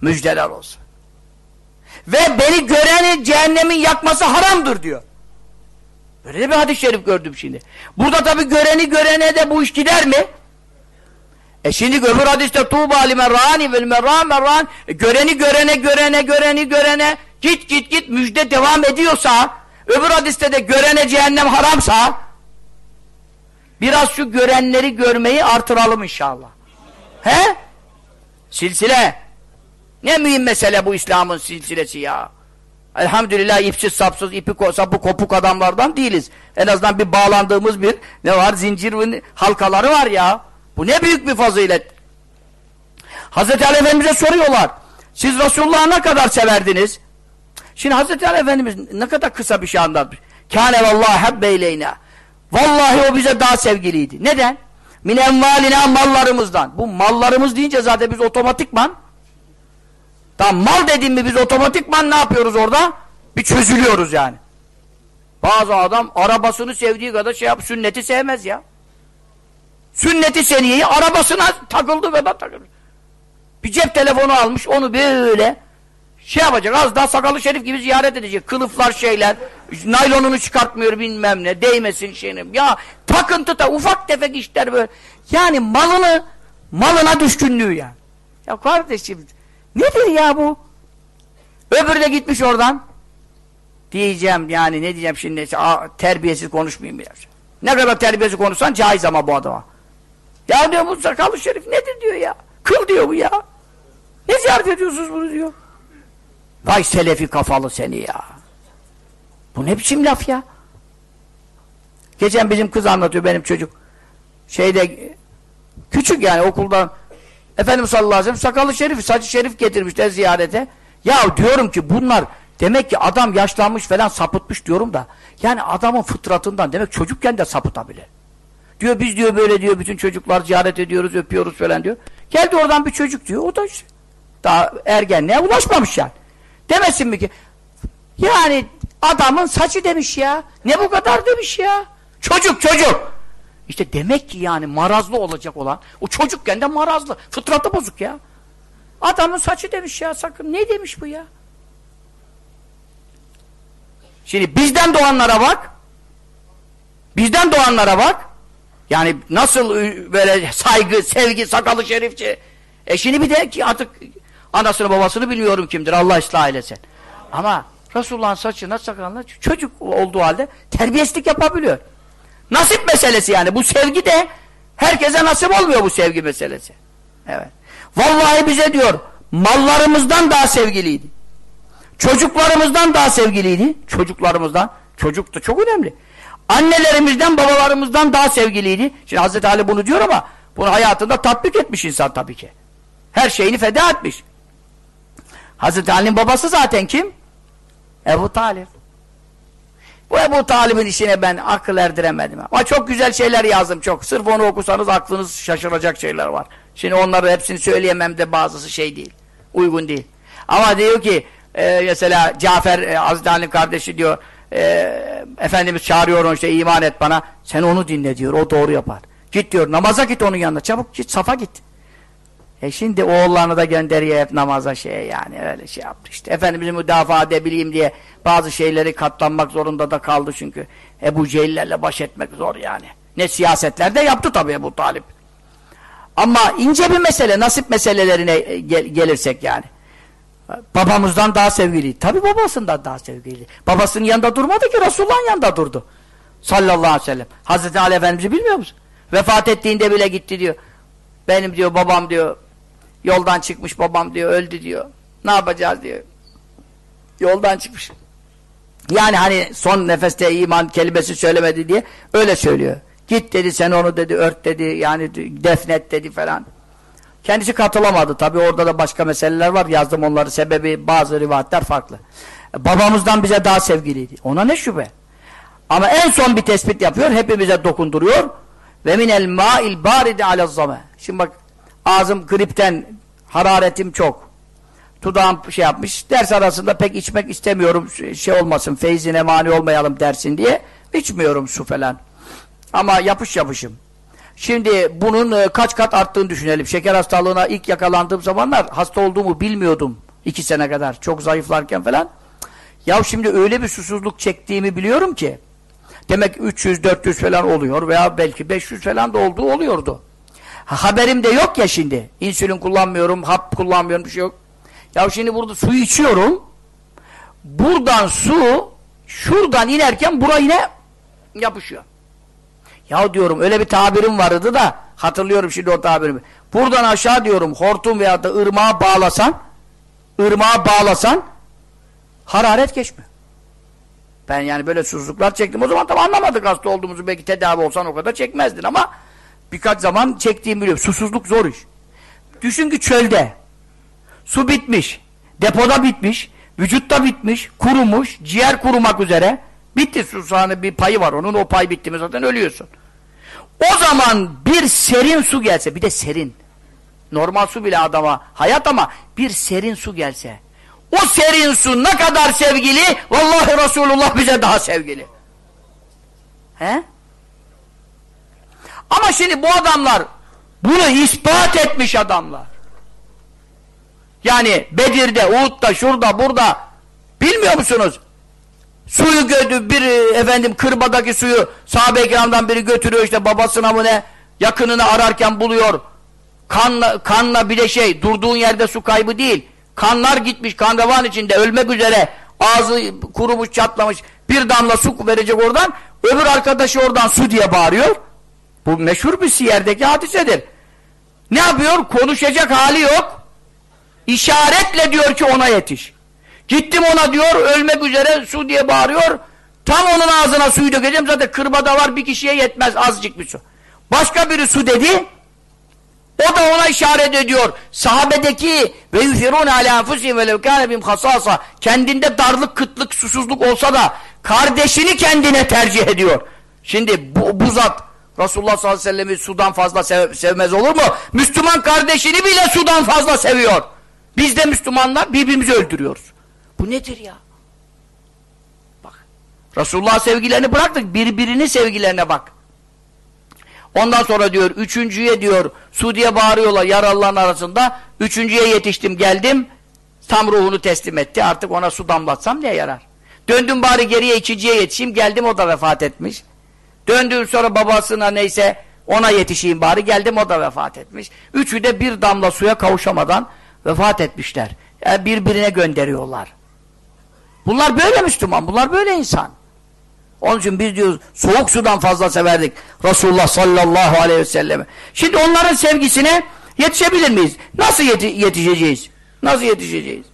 Speaker 1: müjdeler olsun. Ve beni göreni cehennemin yakması haramdır diyor. Böyle de bir hadis-i şerif gördüm şimdi. Burada tabi göreni görene de bu iş gider mi? E şimdi öbür hadiste tuğba li merrani vel merran merran e göreni görene görene göreni görene git git git müjde devam ediyorsa öbür hadiste de görene cehennem haramsa biraz şu görenleri görmeyi artıralım inşallah. He? Silsile. Ne mühim mesele bu İslam'ın silsilesi ya. Elhamdülillah ipsiz sapsız ipi sapı kopuk adamlardan değiliz. En azından bir bağlandığımız bir ne var zincir halkaları var ya. Bu ne büyük bir fazilet. Hazreti Ali Efendimiz'e soruyorlar. Siz Resulullah'ı ne kadar severdiniz? Şimdi Hazreti Ali Efendimiz ne kadar kısa bir şey anlatmış. Kâne vallahi hebbeyleyna. Vallahi o bize daha sevgiliydi. Neden? Min envalina mallarımızdan. Bu mallarımız deyince zaten biz otomatikman Tamam mal dedim mi biz otomatikman ne yapıyoruz orada? Bir çözülüyoruz yani. Bazı adam arabasını sevdiği kadar şey yap, sünneti sevmez ya. Sünneti seniyeyi arabasına takıldı kadar takıldı. Bir cep telefonu almış onu böyle şey yapacak az daha sakalı şerif gibi ziyaret edecek. Kılıflar şeyler, naylonunu çıkartmıyor bilmem ne, değmesin şeyini. Ya takıntı da ufak tefek işler böyle. Yani malını, malına düşkünlüğü ya. Ya kardeşim nedir ya bu? Öbürü de gitmiş oradan. Diyeceğim yani ne diyeceğim şimdi terbiyesiz konuşmayayım biraz. Ne kadar terbiyesiz konuşsan caiz ama bu adama. Ya diyor bu sakallı şerif nedir diyor ya. Kıl diyor bu ya. Ne ziyaret ediyorsunuz bunu diyor. Vay selefi kafalı seni ya. Bu ne biçim laf ya? Geçen bizim kız anlatıyor benim çocuk. Şeyde küçük yani okuldan Efendimiz sallallahu aleyhi ve sellem sakallı şerif, saçı şerif getirmişler ziyarete. Ya diyorum ki bunlar demek ki adam yaşlanmış falan sapıtmış diyorum da yani adamın fıtratından demek çocukken de sapıtabilir. Diyor biz diyor böyle diyor bütün çocuklar ziyaret ediyoruz öpüyoruz falan diyor. Geldi oradan bir çocuk diyor o da işte daha ergenliğe ulaşmamış yani. Demesin mi ki yani adamın saçı demiş ya ne bu kadar demiş ya. Çocuk çocuk. İşte demek ki yani marazlı olacak olan o çocukken de marazlı. Fıtratı bozuk ya. Adamın saçı demiş ya sakın. Ne demiş bu ya? Şimdi bizden doğanlara bak. Bizden doğanlara bak. Yani nasıl böyle saygı, sevgi, sakalı şerifçi. E şimdi bir de ki artık anasını babasını bilmiyorum kimdir. Allah ıslah eylesin. Ama Resulullah'ın saçına sakalına çocuk olduğu halde terbiyesizlik yapabiliyor. Nasip meselesi yani. Bu sevgi de herkese nasip olmuyor bu sevgi meselesi. Evet. Vallahi bize diyor mallarımızdan daha sevgiliydi. Çocuklarımızdan daha sevgiliydi. Çocuklarımızdan. Çocuk da çok önemli. Annelerimizden, babalarımızdan daha sevgiliydi. Şimdi Hazreti Ali bunu diyor ama bunu hayatında tatbik etmiş insan tabii ki. Her şeyini feda etmiş. Hazreti Ali'nin babası zaten kim? Ebu Talib. Bu Ebu Talib'in işine ben akıl erdiremedim. Ama çok güzel şeyler yazdım çok. Sırf onu okusanız aklınız şaşıracak şeyler var. Şimdi onları hepsini söyleyemem de bazısı şey değil. Uygun değil. Ama diyor ki e, mesela Cafer e, Hazreti kardeşi diyor e, Efendimiz çağırıyor onu işte iman et bana. Sen onu dinle diyor. O doğru yapar. Git diyor namaza git onun yanına. Çabuk git safa git. E şimdi oğullarını da gönderiyor hep namaza şey yani öyle şey yaptı işte. Efendimiz'i müdafaa edebileyim diye bazı şeyleri katlanmak zorunda da kaldı çünkü. Ebu Cehillerle baş etmek zor yani. Ne siyasetler de yaptı tabii Ebu Talip. Ama ince bir mesele, nasip meselelerine gel gelirsek yani. Babamızdan daha sevgili. Tabii babasından daha sevgili. Babasının yanında durmadı ki Resulullah'ın yanında durdu. Sallallahu aleyhi ve sellem. Hazreti Ali Efendimiz'i bilmiyor musun? Vefat ettiğinde bile gitti diyor. Benim diyor babam diyor Yoldan çıkmış babam diyor, öldü diyor. Ne yapacağız diyor. Yoldan çıkmış. Yani hani son nefeste iman kelimesi söylemedi diye öyle söylüyor. Git dedi sen onu dedi ört dedi yani defnet dedi falan. Kendisi katılamadı. Tabi orada da başka meseleler var. Yazdım onları sebebi bazı rivayetler farklı. Babamızdan bize daha sevgiliydi. Ona ne şüphe. Ama en son bir tespit yapıyor. Hepimize dokunduruyor. Ve minel ma'il baridi alazzame. Şimdi bak Ağzım gripten, hararetim çok. Tudağım şey yapmış. Ders arasında pek içmek istemiyorum. Şey olmasın, feyzine mani olmayalım dersin diye. içmiyorum su falan. Ama yapış yapışım. Şimdi bunun e, kaç kat arttığını düşünelim. Şeker hastalığına ilk yakalandığım zamanlar hasta olduğumu bilmiyordum. iki sene kadar. Çok zayıflarken falan. Ya şimdi öyle bir susuzluk çektiğimi biliyorum ki. Demek 300-400 falan oluyor veya belki 500 falan da olduğu oluyordu. Haberim de yok ya şimdi. İnsülin kullanmıyorum, hap kullanmıyorum, bir şey yok. Ya şimdi burada su içiyorum. Buradan su şuradan inerken buraya yine yapışıyor. Ya diyorum öyle bir tabirim vardı da hatırlıyorum şimdi o tabirimi. Buradan aşağı diyorum hortum veya da ırmağa bağlasan ırmağa bağlasan hararet geçmiyor. Ben yani böyle susuzluklar çektim. O zaman tam anlamadık hasta olduğumuzu. Belki tedavi olsan o kadar çekmezdin ama Birkaç zaman çektiğimi biliyorum. Susuzluk zor iş. Düşün ki çölde. Su bitmiş. Depoda bitmiş. Vücutta bitmiş. Kurumuş. Ciğer kurumak üzere. Bitti susağının bir payı var onun. O pay bitti mi zaten ölüyorsun. O zaman bir serin su gelse. Bir de serin. Normal su bile adama hayat ama bir serin su gelse. O serin su ne kadar sevgili? Vallahi Resulullah bize daha sevgili. He? Ama şimdi bu adamlar bunu ispat etmiş adamlar. Yani Bedir'de, Uhud'da, şurada, burada bilmiyor musunuz? Suyu götü bir efendim kırbadaki suyu sahabe-i biri götürüyor işte babasına mı ne yakınını ararken buluyor. Kanla, kanla bir de şey durduğun yerde su kaybı değil. Kanlar gitmiş kan revan içinde ölmek üzere ağzı kurumuş çatlamış bir damla su verecek oradan öbür arkadaşı oradan su diye bağırıyor. Bu meşhur bir siyerdeki hadisedir. Ne yapıyor? Konuşacak hali yok. İşaretle diyor ki ona yetiş. Gittim ona diyor ölmek üzere su diye bağırıyor. Tam onun ağzına suyu dökeceğim. Zaten kırbada var bir kişiye yetmez azıcık bir su. Başka biri su dedi. O da ona işaret ediyor. Sahabedeki ve yufirun ala enfusihim ve levkâne bim hasasa kendinde darlık, kıtlık, susuzluk olsa da kardeşini kendine tercih ediyor. Şimdi bu, bu zat Resulullah sallallahu aleyhi ve sellem'i sudan fazla sev, sevmez olur mu? Müslüman kardeşini bile sudan fazla seviyor. Biz de Müslümanlar birbirimizi öldürüyoruz. Bu nedir ya? Bak. Resulullah sevgilerini bıraktık. Birbirinin sevgilerine bak. Ondan sonra diyor üçüncüye diyor su diye bağırıyorlar yaralıların arasında. Üçüncüye yetiştim geldim. Tam ruhunu teslim etti. Artık ona su damlatsam ne yarar? Döndüm bari geriye ikinciye yetişeyim. Geldim o da vefat etmiş. Döndüm sonra babasına neyse ona yetişeyim bari. Geldim o da vefat etmiş. Üçü de bir damla suya kavuşamadan vefat etmişler. Yani birbirine gönderiyorlar. Bunlar böyle Müslüman. Bunlar böyle insan. Onun için biz diyoruz soğuk sudan fazla severdik Resulullah sallallahu aleyhi ve selleme. Şimdi onların sevgisine yetişebilir miyiz? Nasıl yeti yetişeceğiz? Nasıl yetişeceğiz?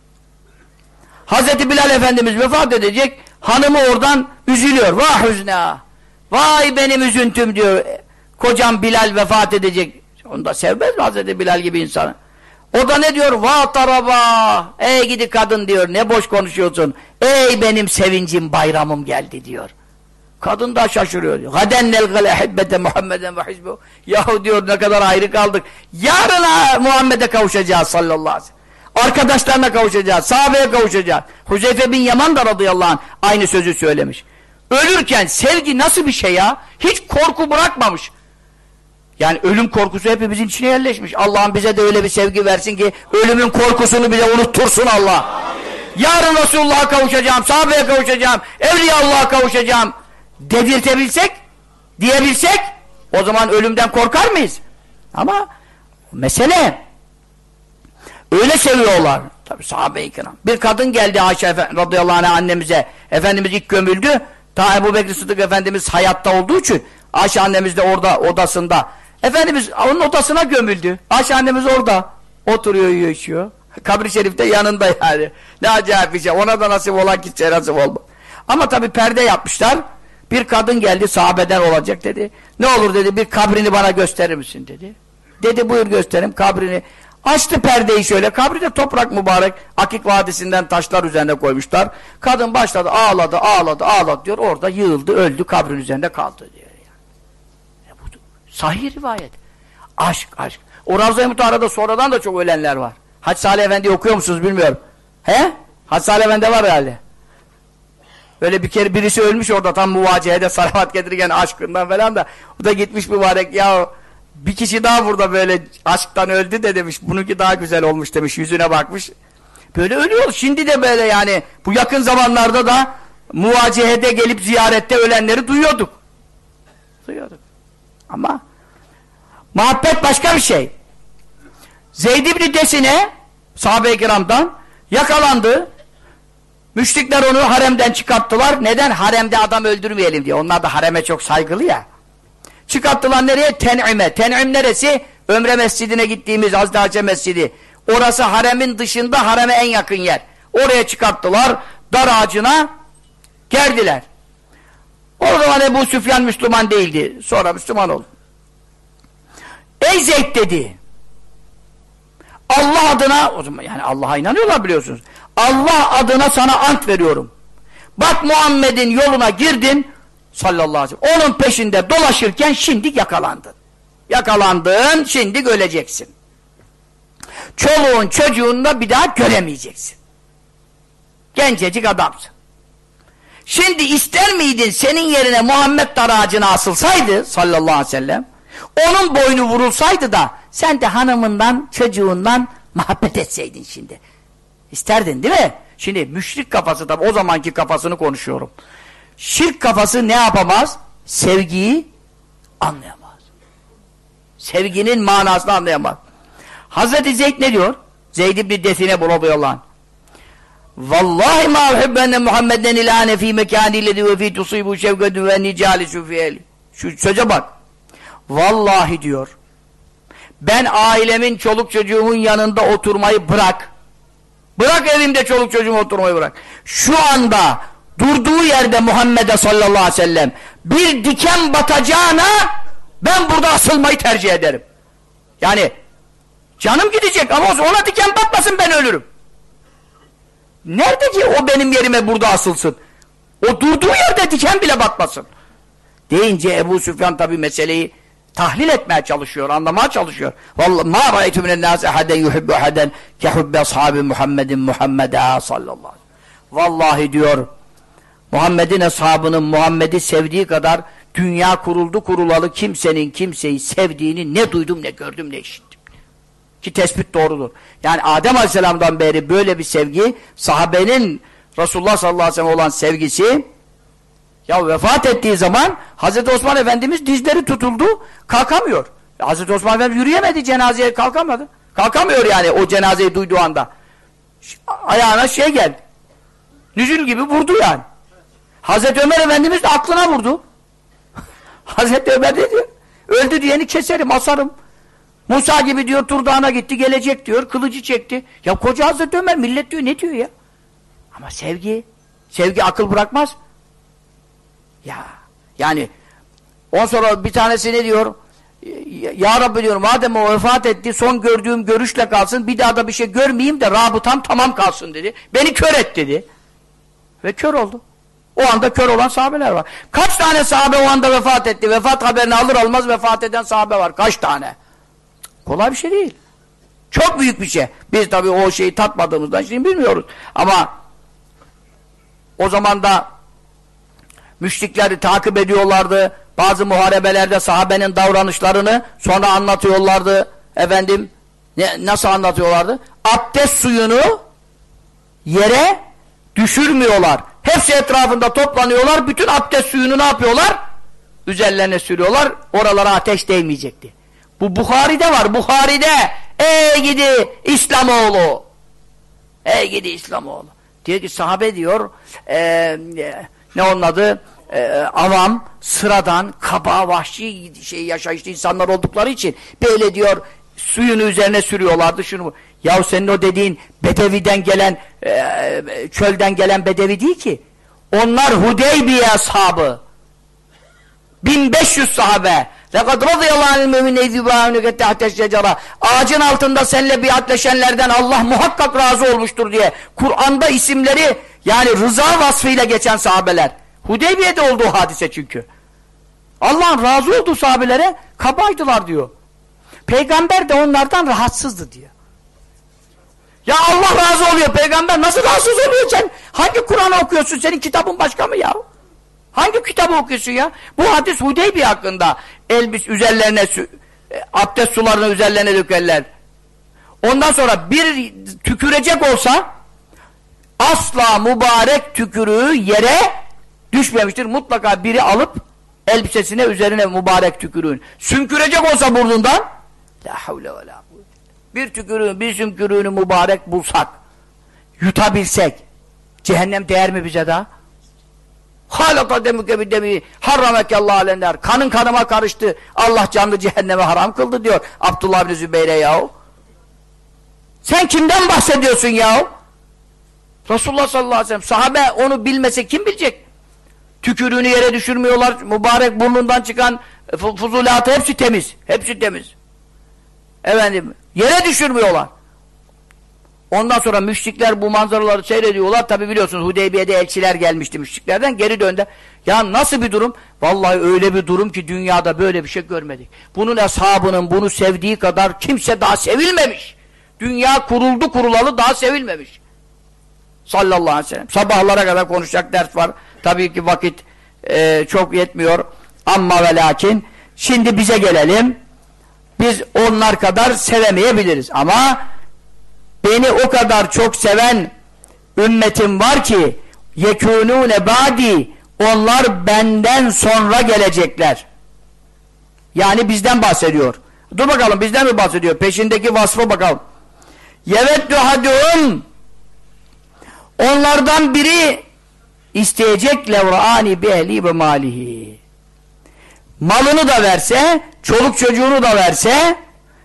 Speaker 1: Hazreti Bilal Efendimiz vefat edecek. Hanımı oradan üzülüyor. Vah hüzna. Vay benim üzüntüm diyor. Kocam Bilal vefat edecek. Onu da sevmez mi Hazreti Bilal gibi insanı? O da ne diyor? Va taraba. Ey gidi kadın diyor. Ne boş konuşuyorsun. Ey benim sevincim bayramım geldi diyor. Kadın da şaşırıyor. Gaden nelgal ehibbete Muhammeden ve hizbu. Yahu diyor ne kadar ayrı kaldık. Yarına Muhammed'e kavuşacağız sallallahu aleyhi ve sellem. Arkadaşlarına kavuşacağız. Sahabeye kavuşacağız. Huzeyfe bin Yaman da radıyallahu anh aynı sözü söylemiş. Ölürken sevgi nasıl bir şey ya? Hiç korku bırakmamış. Yani ölüm korkusu hepimizin içine yerleşmiş. Allah'ım bize de öyle bir sevgi versin ki ölümün korkusunu bize unuttursun Allah. Yarın Resulullah'a kavuşacağım, sahabeye kavuşacağım, Evliya Allah'a kavuşacağım dedirtebilsek, diyebilsek o zaman ölümden korkar mıyız? Ama mesele öyle seviyorlar. Tabi sahabe-i kiram. Bir kadın geldi Ayşe radıyallahu anh annemize. Efendimiz ilk gömüldü. Ta Ebu Bekir Sıddık Efendimiz hayatta olduğu için Ayşe annemiz de orada odasında. Efendimiz onun odasına gömüldü. Ayşe annemiz orada. Oturuyor, yiyor, içiyor. Kabri şerifte yanında yani. Ne acayip bir şey. Ona da nasip olan kimseye nasip olma. Ama tabi perde yapmışlar. Bir kadın geldi sahabeden olacak dedi. Ne olur dedi bir kabrini bana gösterir misin dedi. Dedi buyur gösterim kabrini. Açtı perdeyi şöyle. Kabri de toprak mübarek. Akik Vadisi'nden taşlar üzerine koymuşlar. Kadın başladı ağladı ağladı ağladı diyor. Orada yığıldı öldü kabrin üzerinde kaldı diyor. Yani. E bu sahih rivayet. Aşk aşk. O Ravza-i Mutahara'da sonradan da çok ölenler var. Hac Salih Efendi okuyor musunuz bilmiyorum. He? Hac Salih Efendi var herhalde. Böyle bir kere birisi ölmüş orada tam muvacihede salavat getirirken aşkından falan da o da gitmiş mübarek ya bir kişi daha burada böyle aşktan öldü de demiş bununki daha güzel olmuş demiş yüzüne bakmış. Böyle ölüyor. Şimdi de böyle yani bu yakın zamanlarda da muvacihede gelip ziyarette ölenleri duyuyorduk. Duyuyorduk. Ama muhabbet başka bir şey. Zeyd ibn Desine sahabe-i kiramdan yakalandı. Müşrikler onu haremden çıkarttılar. Neden? Haremde adam öldürmeyelim diye. Onlar da hareme çok saygılı ya. Çıkarttılar nereye? Ten'ime. Ten'im neresi? Ömre Mescidine gittiğimiz Hazreti Hacı Mescidi. Orası haremin dışında hareme en yakın yer. Oraya çıkarttılar. Dar ağacına gerdiler. O zaman Ebu Süfyan Müslüman değildi. Sonra Müslüman oldu. Ey Zeyd dedi. Allah adına o zaman yani Allah'a inanıyorlar biliyorsunuz. Allah adına sana ant veriyorum. Bak Muhammed'in yoluna girdin sallallahu aleyhi ve sellem. Onun peşinde dolaşırken şimdi yakalandın. Yakalandın, şimdi öleceksin. Çoluğun çocuğunu da bir daha göremeyeceksin. Gencecik adamsın. Şimdi ister miydin senin yerine Muhammed daracına asılsaydı sallallahu aleyhi ve sellem onun boynu vurulsaydı da sen de hanımından, çocuğundan Muhabbet etseydin şimdi. İsterdin değil mi? Şimdi müşrik kafası tabi o zamanki kafasını konuşuyorum. Şirk kafası ne yapamaz? Sevgiyi anlayamaz. Sevginin manasını anlayamaz. Hazreti Zeyd ne diyor? Zeyd ibn Desine radıyallahu anh. Vallahi ma uhibbenne Muhammeden ilâne fî mekânillezi ve fî tusîbû şevketü ve nicâlisü fî Şu söze bak. Vallahi diyor. Ben ailemin, çoluk çocuğumun yanında oturmayı bırak. Bırak evimde çoluk çocuğumu oturmayı bırak. Şu anda durduğu yerde Muhammed'e sallallahu aleyhi ve sellem bir diken batacağına ben burada asılmayı tercih ederim. Yani canım gidecek ama ona diken batmasın ben ölürüm. Nerede ki o benim yerime burada asılsın? O durduğu yerde diken bile batmasın. Deyince Ebu Süfyan tabi meseleyi tahlil etmeye çalışıyor, anlamaya çalışıyor. Vallahi ma ra'aytu minen nas ahaden yuhibbu ahaden ke hubbi ashabi Muhammedin Muhammeda sallallahu aleyhi Vallahi diyor Muhammed'in ashabının Muhammed'i sevdiği kadar dünya kuruldu kurulalı kimsenin kimseyi sevdiğini ne duydum ne gördüm ne işittim. Ki tespit doğrudur. Yani Adem Aleyhisselam'dan beri böyle bir sevgi sahabenin Resulullah sallallahu aleyhi ve sellem olan sevgisi ya vefat ettiği zaman Hazreti Osman Efendimiz dizleri tutuldu, kalkamıyor. Hazreti Osman Efendimiz yürüyemedi cenazeye kalkamadı. Kalkamıyor yani o cenazeyi duyduğu anda. Ayağına şey geldi. Nüzül gibi vurdu yani. Hazreti Ömer Efendimiz de aklına vurdu. Hazreti Ömer dedi, öldü diyeni keserim, asarım. Musa gibi diyor Tur gitti, gelecek diyor, kılıcı çekti. Ya koca Hazreti Ömer millet diyor, ne diyor ya? Ama sevgi, sevgi akıl bırakmaz. Ya yani on sonra bir tanesi ne diyor? Ya Rabbi diyor madem o vefat etti son gördüğüm görüşle kalsın bir daha da bir şey görmeyeyim de rabıtam tamam kalsın dedi. Beni kör et dedi. Ve kör oldu. O anda kör olan sahabeler var. Kaç tane sahabe o anda vefat etti? Vefat haberini alır almaz vefat eden sahabe var. Kaç tane? Kolay bir şey değil. Çok büyük bir şey. Biz tabii o şeyi tatmadığımızdan şimdi bilmiyoruz. Ama o zaman da müşrikleri takip ediyorlardı. Bazı muharebelerde sahabenin davranışlarını sonra anlatıyorlardı. Efendim ne, nasıl anlatıyorlardı? Abdest suyunu yere düşürmüyorlar. Hepsi etrafında toplanıyorlar. Bütün abdest suyunu ne yapıyorlar? Üzerlerine sürüyorlar. Oralara ateş değmeyecekti. Bu Bukhari'de var. Bukhari'de ey gidi İslamoğlu ey gidi İslamoğlu diyor ki sahabe diyor e, ne onun adı e, avam, sıradan, kaba, vahşi şey yaşayışlı insanlar oldukları için böyle diyor suyunu üzerine sürüyorlardı şunu. Yahu senin o dediğin bedeviden gelen e, çölden gelen bedevi değil ki. Onlar Hudeybiye ashabı. 1500 sahabe. لَقَدْ رَضِيَ اللّٰهِ الْمُؤْمِنَ اِذْيُبَاهُنُكَ تَحْتَ Ağacın altında seninle biatleşenlerden Allah muhakkak razı olmuştur diye. Kur'an'da isimleri yani rıza vasfıyla geçen sahabeler. Hudeybiye'de olduğu hadise çünkü. Allah'ın razı olduğu sahabelere kabaydılar diyor. Peygamber de onlardan rahatsızdı diyor. Ya Allah razı oluyor peygamber nasıl rahatsız oluyor sen? Hangi Kur'an'ı okuyorsun? Senin kitabın başka mı ya? Hangi kitabı okuyorsun ya? Bu hadis Hudeybiye hakkında elbis üzerlerine e, abdest sularını üzerlerine dökerler. Ondan sonra bir tükürecek olsa asla mübarek tükürüğü yere düşmemiştir. Mutlaka biri alıp elbisesine üzerine mübarek tükürüğün. Sümkürecek olsa burnundan la havle ve la bir tükürüğün, bir sümkürüğünü mübarek bulsak, yutabilsek, cehennem değer mi bize daha? Halaka demüke bir demi harramekallahu alender. Kanın kanıma karıştı. Allah canlı cehenneme haram kıldı diyor Abdullah bin Zübeyre yahu. Sen kimden bahsediyorsun yahu? Resulullah sallallahu aleyhi ve sellem sahabe onu bilmese kim bilecek? Tükürüğünü yere düşürmüyorlar. Mübarek burnundan çıkan fuzulatı hepsi temiz. Hepsi temiz. Efendim yere düşürmüyorlar. Ondan sonra müşrikler bu manzaraları seyrediyorlar. Tabi biliyorsunuz Hudeybiye'de elçiler gelmişti müşriklerden. Geri döndü. Ya nasıl bir durum? Vallahi öyle bir durum ki dünyada böyle bir şey görmedik. Bunun eshabının bunu sevdiği kadar kimse daha sevilmemiş. Dünya kuruldu kurulalı daha sevilmemiş. Sallallahu aleyhi ve sellem. Sabahlara kadar konuşacak ders var. Tabii ki vakit e, çok yetmiyor. Amma ve lakin. Şimdi bize gelelim. Biz onlar kadar sevemeyebiliriz. Ama beni o kadar çok seven ümmetim var ki yekûnûne ba'di onlar benden sonra gelecekler. Yani bizden bahsediyor. Dur bakalım bizden mi bahsediyor? Peşindeki vasfı bakalım. Yeveddü hadûn onlardan biri isteyecek levrani bi ehli ve malihi. Malını da verse, çoluk çocuğunu da verse,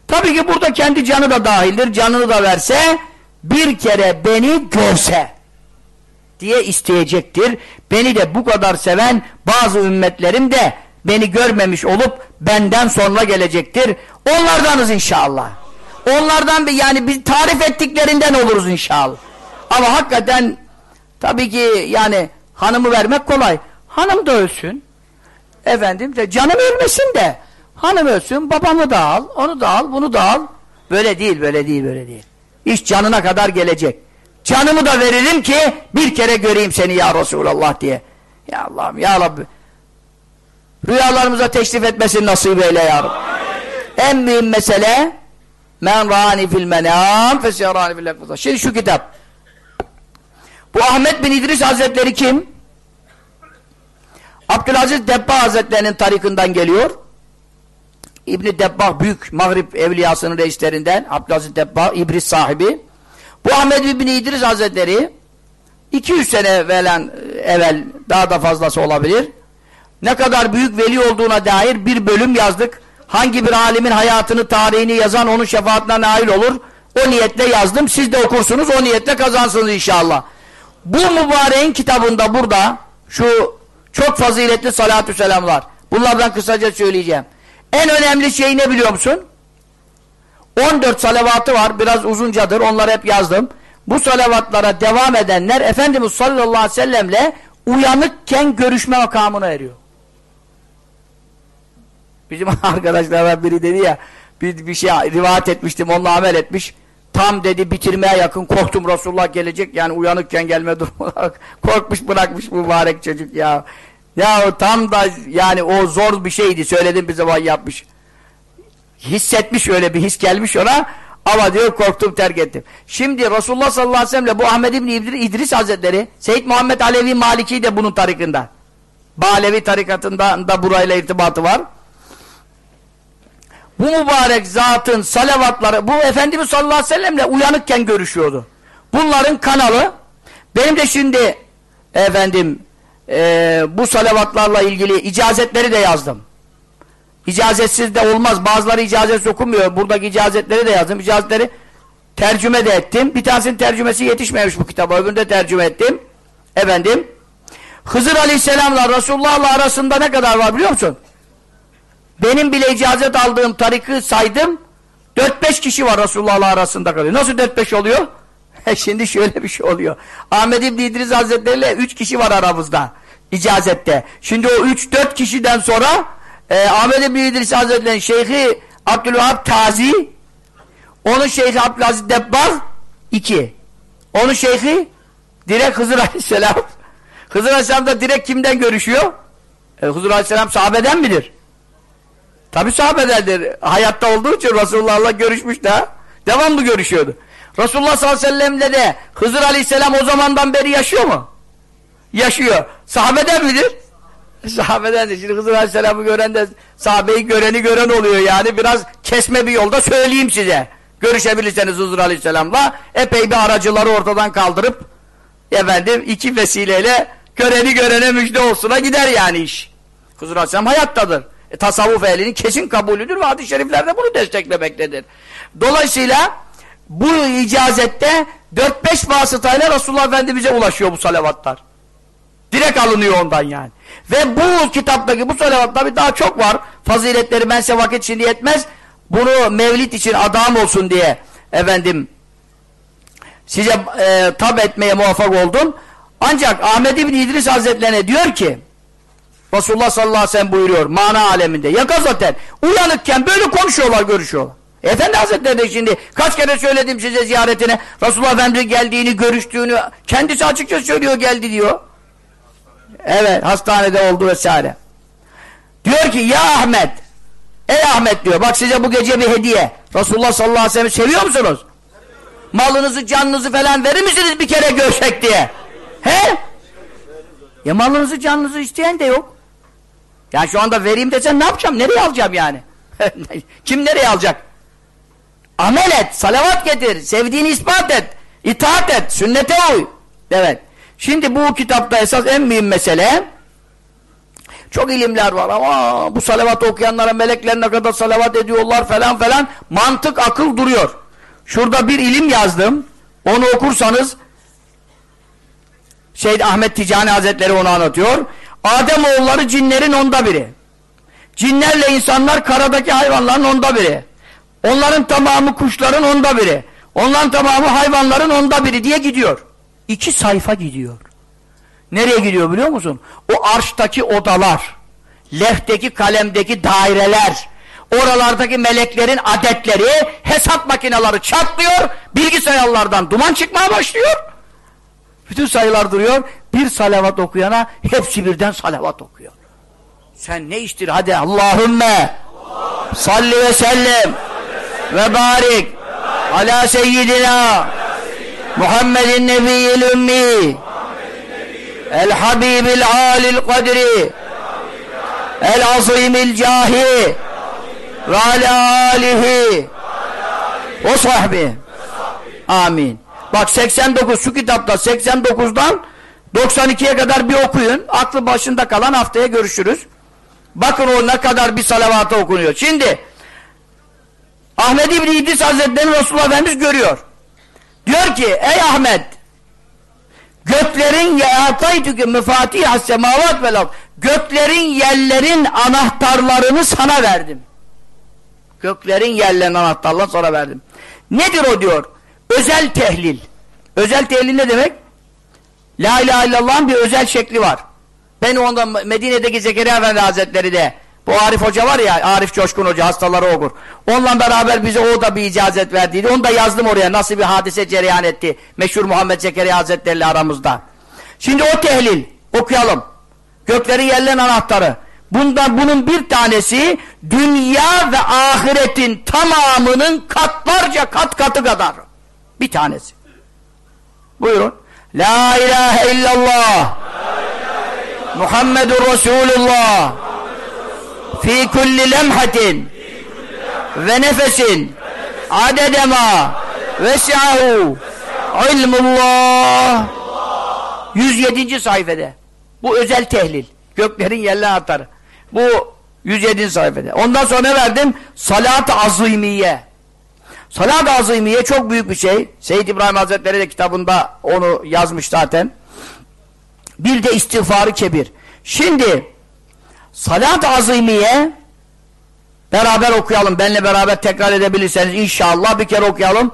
Speaker 1: tabii ki burada kendi canı da dahildir, canını da verse, bir kere beni görse diye isteyecektir. Beni de bu kadar seven bazı ümmetlerim de beni görmemiş olup benden sonra gelecektir. Onlardanız inşallah. Onlardan bir yani biz tarif ettiklerinden oluruz inşallah. Ama hakikaten tabii ki yani hanımı vermek kolay. Hanım da ölsün. Efendim de canım ölmesin de hanım ölsün babamı da al, onu da al, bunu da al. Böyle değil, böyle değil, böyle değil. İş canına kadar gelecek. Canımı da veririm ki bir kere göreyim seni ya Resulallah diye. Ya Allah'ım ya Rabbi. Rüyalarımıza teşrif etmesin nasip eyle ya Rabbi. En mühim mesele men rani fil menam fesiyarani fil. Şimdi şu kitap. Bu Ahmet bin İdris Hazretleri kim? Abdülaziz Debba Hazretlerinin tarikından geliyor. İbni Debbah büyük Mağrib evliyasının reislerinden Abdülaziz Debbah İbris sahibi. Bu Ahmet İbni İdris Hazretleri 200 sene evvelen, evvel daha da fazlası olabilir. Ne kadar büyük veli olduğuna dair bir bölüm yazdık. Hangi bir alimin hayatını, tarihini yazan onun şefaatine nail olur. O niyetle yazdım. Siz de okursunuz. O niyetle kazansınız inşallah. Bu mübareğin kitabında burada şu çok faziletli salatü selamlar. Bunlardan kısaca söyleyeceğim. En önemli şey ne biliyor musun? 14 salavatı var. Biraz uzuncadır. Onları hep yazdım. Bu salavatlara devam edenler Efendimiz sallallahu aleyhi ve sellemle uyanıkken görüşme makamına eriyor. Bizim arkadaşlardan biri dedi ya bir, bir şey rivayet etmiştim onunla amel etmiş. Tam dedi bitirmeye yakın korktum Resulullah gelecek yani uyanıkken gelme durumu korkmuş bırakmış mübarek çocuk ya. Ya tam da yani o zor bir şeydi söyledim bir zaman yapmış. Hissetmiş öyle bir his gelmiş ona ama diyor korktum terk ettim. Şimdi Resulullah sallallahu aleyhi ve sellem bu Ahmed İbni İdris Hazretleri Seyyid Muhammed Alevi Maliki de bunun tarikında. Balevi tarikatında da burayla irtibatı var. Bu mübarek zatın salavatları bu Efendimiz sallallahu aleyhi ve sellemle uyanıkken görüşüyordu. Bunların kanalı benim de şimdi efendim e, bu salavatlarla ilgili icazetleri de yazdım. İcazetsiz de olmaz. Bazıları icazet okumuyor. Buradaki icazetleri de yazdım. İcazetleri tercüme de ettim. Bir tanesinin tercümesi yetişmemiş bu kitaba. Öbürünü de tercüme ettim. Efendim. Hızır Aleyhisselam'la Resulullah'la arasında ne kadar var biliyor musun? Benim bile icazet aldığım tarikı saydım. 4-5 kişi var Resulullah'la arasında kalıyor. Nasıl 4-5 oluyor? Şimdi şöyle bir şey oluyor. Ahmet İbni İdris Hazretleri ile 3 kişi var aramızda. icazette. Şimdi o 3-4 kişiden sonra e, Ahmet İbni İdris Hazretleri'nin şeyhi Abdülvahap Tazi onun şeyhi Abdülaziz Debbar 2. Onun şeyhi direkt Hızır Aleyhisselam. Hızır Aleyhisselam da direkt kimden görüşüyor? E, Hızır Aleyhisselam sahabeden midir? Tabi sahabedendir. Hayatta olduğu için Resulullah'la görüşmüş de devamlı görüşüyordu. Resulullah sallallahu aleyhi ve sellem'le de Hızır aleyhisselam o zamandan beri yaşıyor mu? Yaşıyor. Sahabeden midir? Sahabedendir. Şimdi Hızır aleyhisselamı gören de sahabeyi göreni gören oluyor yani. Biraz kesme bir yolda söyleyeyim size. Görüşebilirseniz Hızır aleyhisselamla epey bir aracıları ortadan kaldırıp efendim iki vesileyle göreni görene müjde olsuna gider yani iş. Hızır aleyhisselam hayattadır. E, tasavvuf ehlinin kesin kabulüdür ve hadis-i şeriflerde bunu desteklemektedir. Dolayısıyla bu icazette 4-5 vasıtayla Resulullah Efendimiz'e ulaşıyor bu salavatlar. Direkt alınıyor ondan yani. Ve bu kitaptaki bu salavat tabi daha çok var. Faziletleri ben size vakit şimdi yetmez. Bunu mevlid için adam olsun diye efendim size e, tab etmeye muvaffak oldum. Ancak Ahmet İbni İdris Hazretlerine diyor ki Resulullah sallallahu aleyhi ve sellem buyuruyor mana aleminde yakazaten uyanıkken böyle konuşuyorlar görüşüyorlar. Efendi Hazretleri de şimdi kaç kere söyledim size ziyaretine Resulullah Efendimiz geldiğini görüştüğünü kendisi açıkça söylüyor geldi diyor. Evet hastanede oldu vesaire. Diyor ki ya Ahmet ey Ahmet diyor bak size bu gece bir hediye Resulullah sallallahu aleyhi ve sellem seviyor musunuz? Malınızı, canınızı falan verir misiniz bir kere görsek diye? He? Ya malınızı, canınızı isteyen de yok. Yani şu anda vereyim desen ne yapacağım? Nereye alacağım yani? Kim nereye alacak? Amel et, salavat getir, sevdiğini ispat et, itaat et, sünnete uy. Evet. Şimdi bu kitapta esas en mühim mesele çok ilimler var ama bu salavat okuyanlara melekler ne kadar salavat ediyorlar falan falan mantık akıl duruyor. Şurada bir ilim yazdım. Onu okursanız şey Ahmet Ticani Hazretleri onu anlatıyor. Adem oğulları cinlerin onda biri. Cinlerle insanlar karadaki hayvanların onda biri. Onların tamamı kuşların onda biri. Onların tamamı hayvanların onda biri diye gidiyor. İki sayfa gidiyor. Nereye gidiyor biliyor musun? O arştaki odalar, lefteki kalemdeki daireler, oralardaki meleklerin adetleri, hesap makineleri çatlıyor, bilgisayarlardan duman çıkmaya başlıyor. Bütün sayılar duruyor. Bir salavat okuyana hepsi birden salavat okuyor. Sen ne iştir? Hadi Allahümme salli ve sellem ve barik ala seyyidina Muhammedin nebiyyil ümmi el habibil alil kadri el azimil cahi ve ala alihi ve sahbi amin bak 89 şu kitapta 89'dan 92'ye kadar bir okuyun. Aklı başında kalan haftaya görüşürüz. Bakın o ne kadar bir salavatı okunuyor. Şimdi Ahmet İbni İdris Hazretleri'ni Resulullah Efendimiz görüyor. Diyor ki ey Ahmet göklerin yâtaytükü müfatihas semavat vel göklerin yerlerin anahtarlarını sana verdim. Göklerin yerlerin anahtarlarını sana verdim. Nedir o? diyor. Özel tehlil. Özel tehlil ne demek la ilahe illallah'ın bir özel şekli var ben ondan Medine'deki Zekeriya Efendi Hazretleri de bu Arif Hoca var ya, Arif Coşkun Hoca, hastaları okur. Onunla beraber bize o da bir icazet verdiydi. Onu da yazdım oraya, nasıl bir hadise cereyan etti. Meşhur Muhammed Zekeriya Hazretleri ile aramızda. Şimdi o tehlil, okuyalım. Göklerin yerlerin anahtarı. Bundan, bunun bir tanesi, dünya ve ahiretin tamamının katlarca kat katı kadar. Bir tanesi. Buyurun. La ilahe illallah. Muhammedur Resulullah. Fi kulli lemhatin. Ve nefesin. Adedema. Vesi'ahu ilmullah. 107. sayfede. Bu özel tehlil. Göklerin yerli atarı bu 107. sayfede. Ondan sonra verdim? Salat-ı azimiye salat-ı azimiye çok büyük bir şey Seyyid İbrahim Hazretleri de kitabında onu yazmış zaten bir de istiğfarı kebir şimdi Salat-ı azimiye beraber okuyalım. Benle beraber tekrar edebilirseniz inşallah bir kere okuyalım.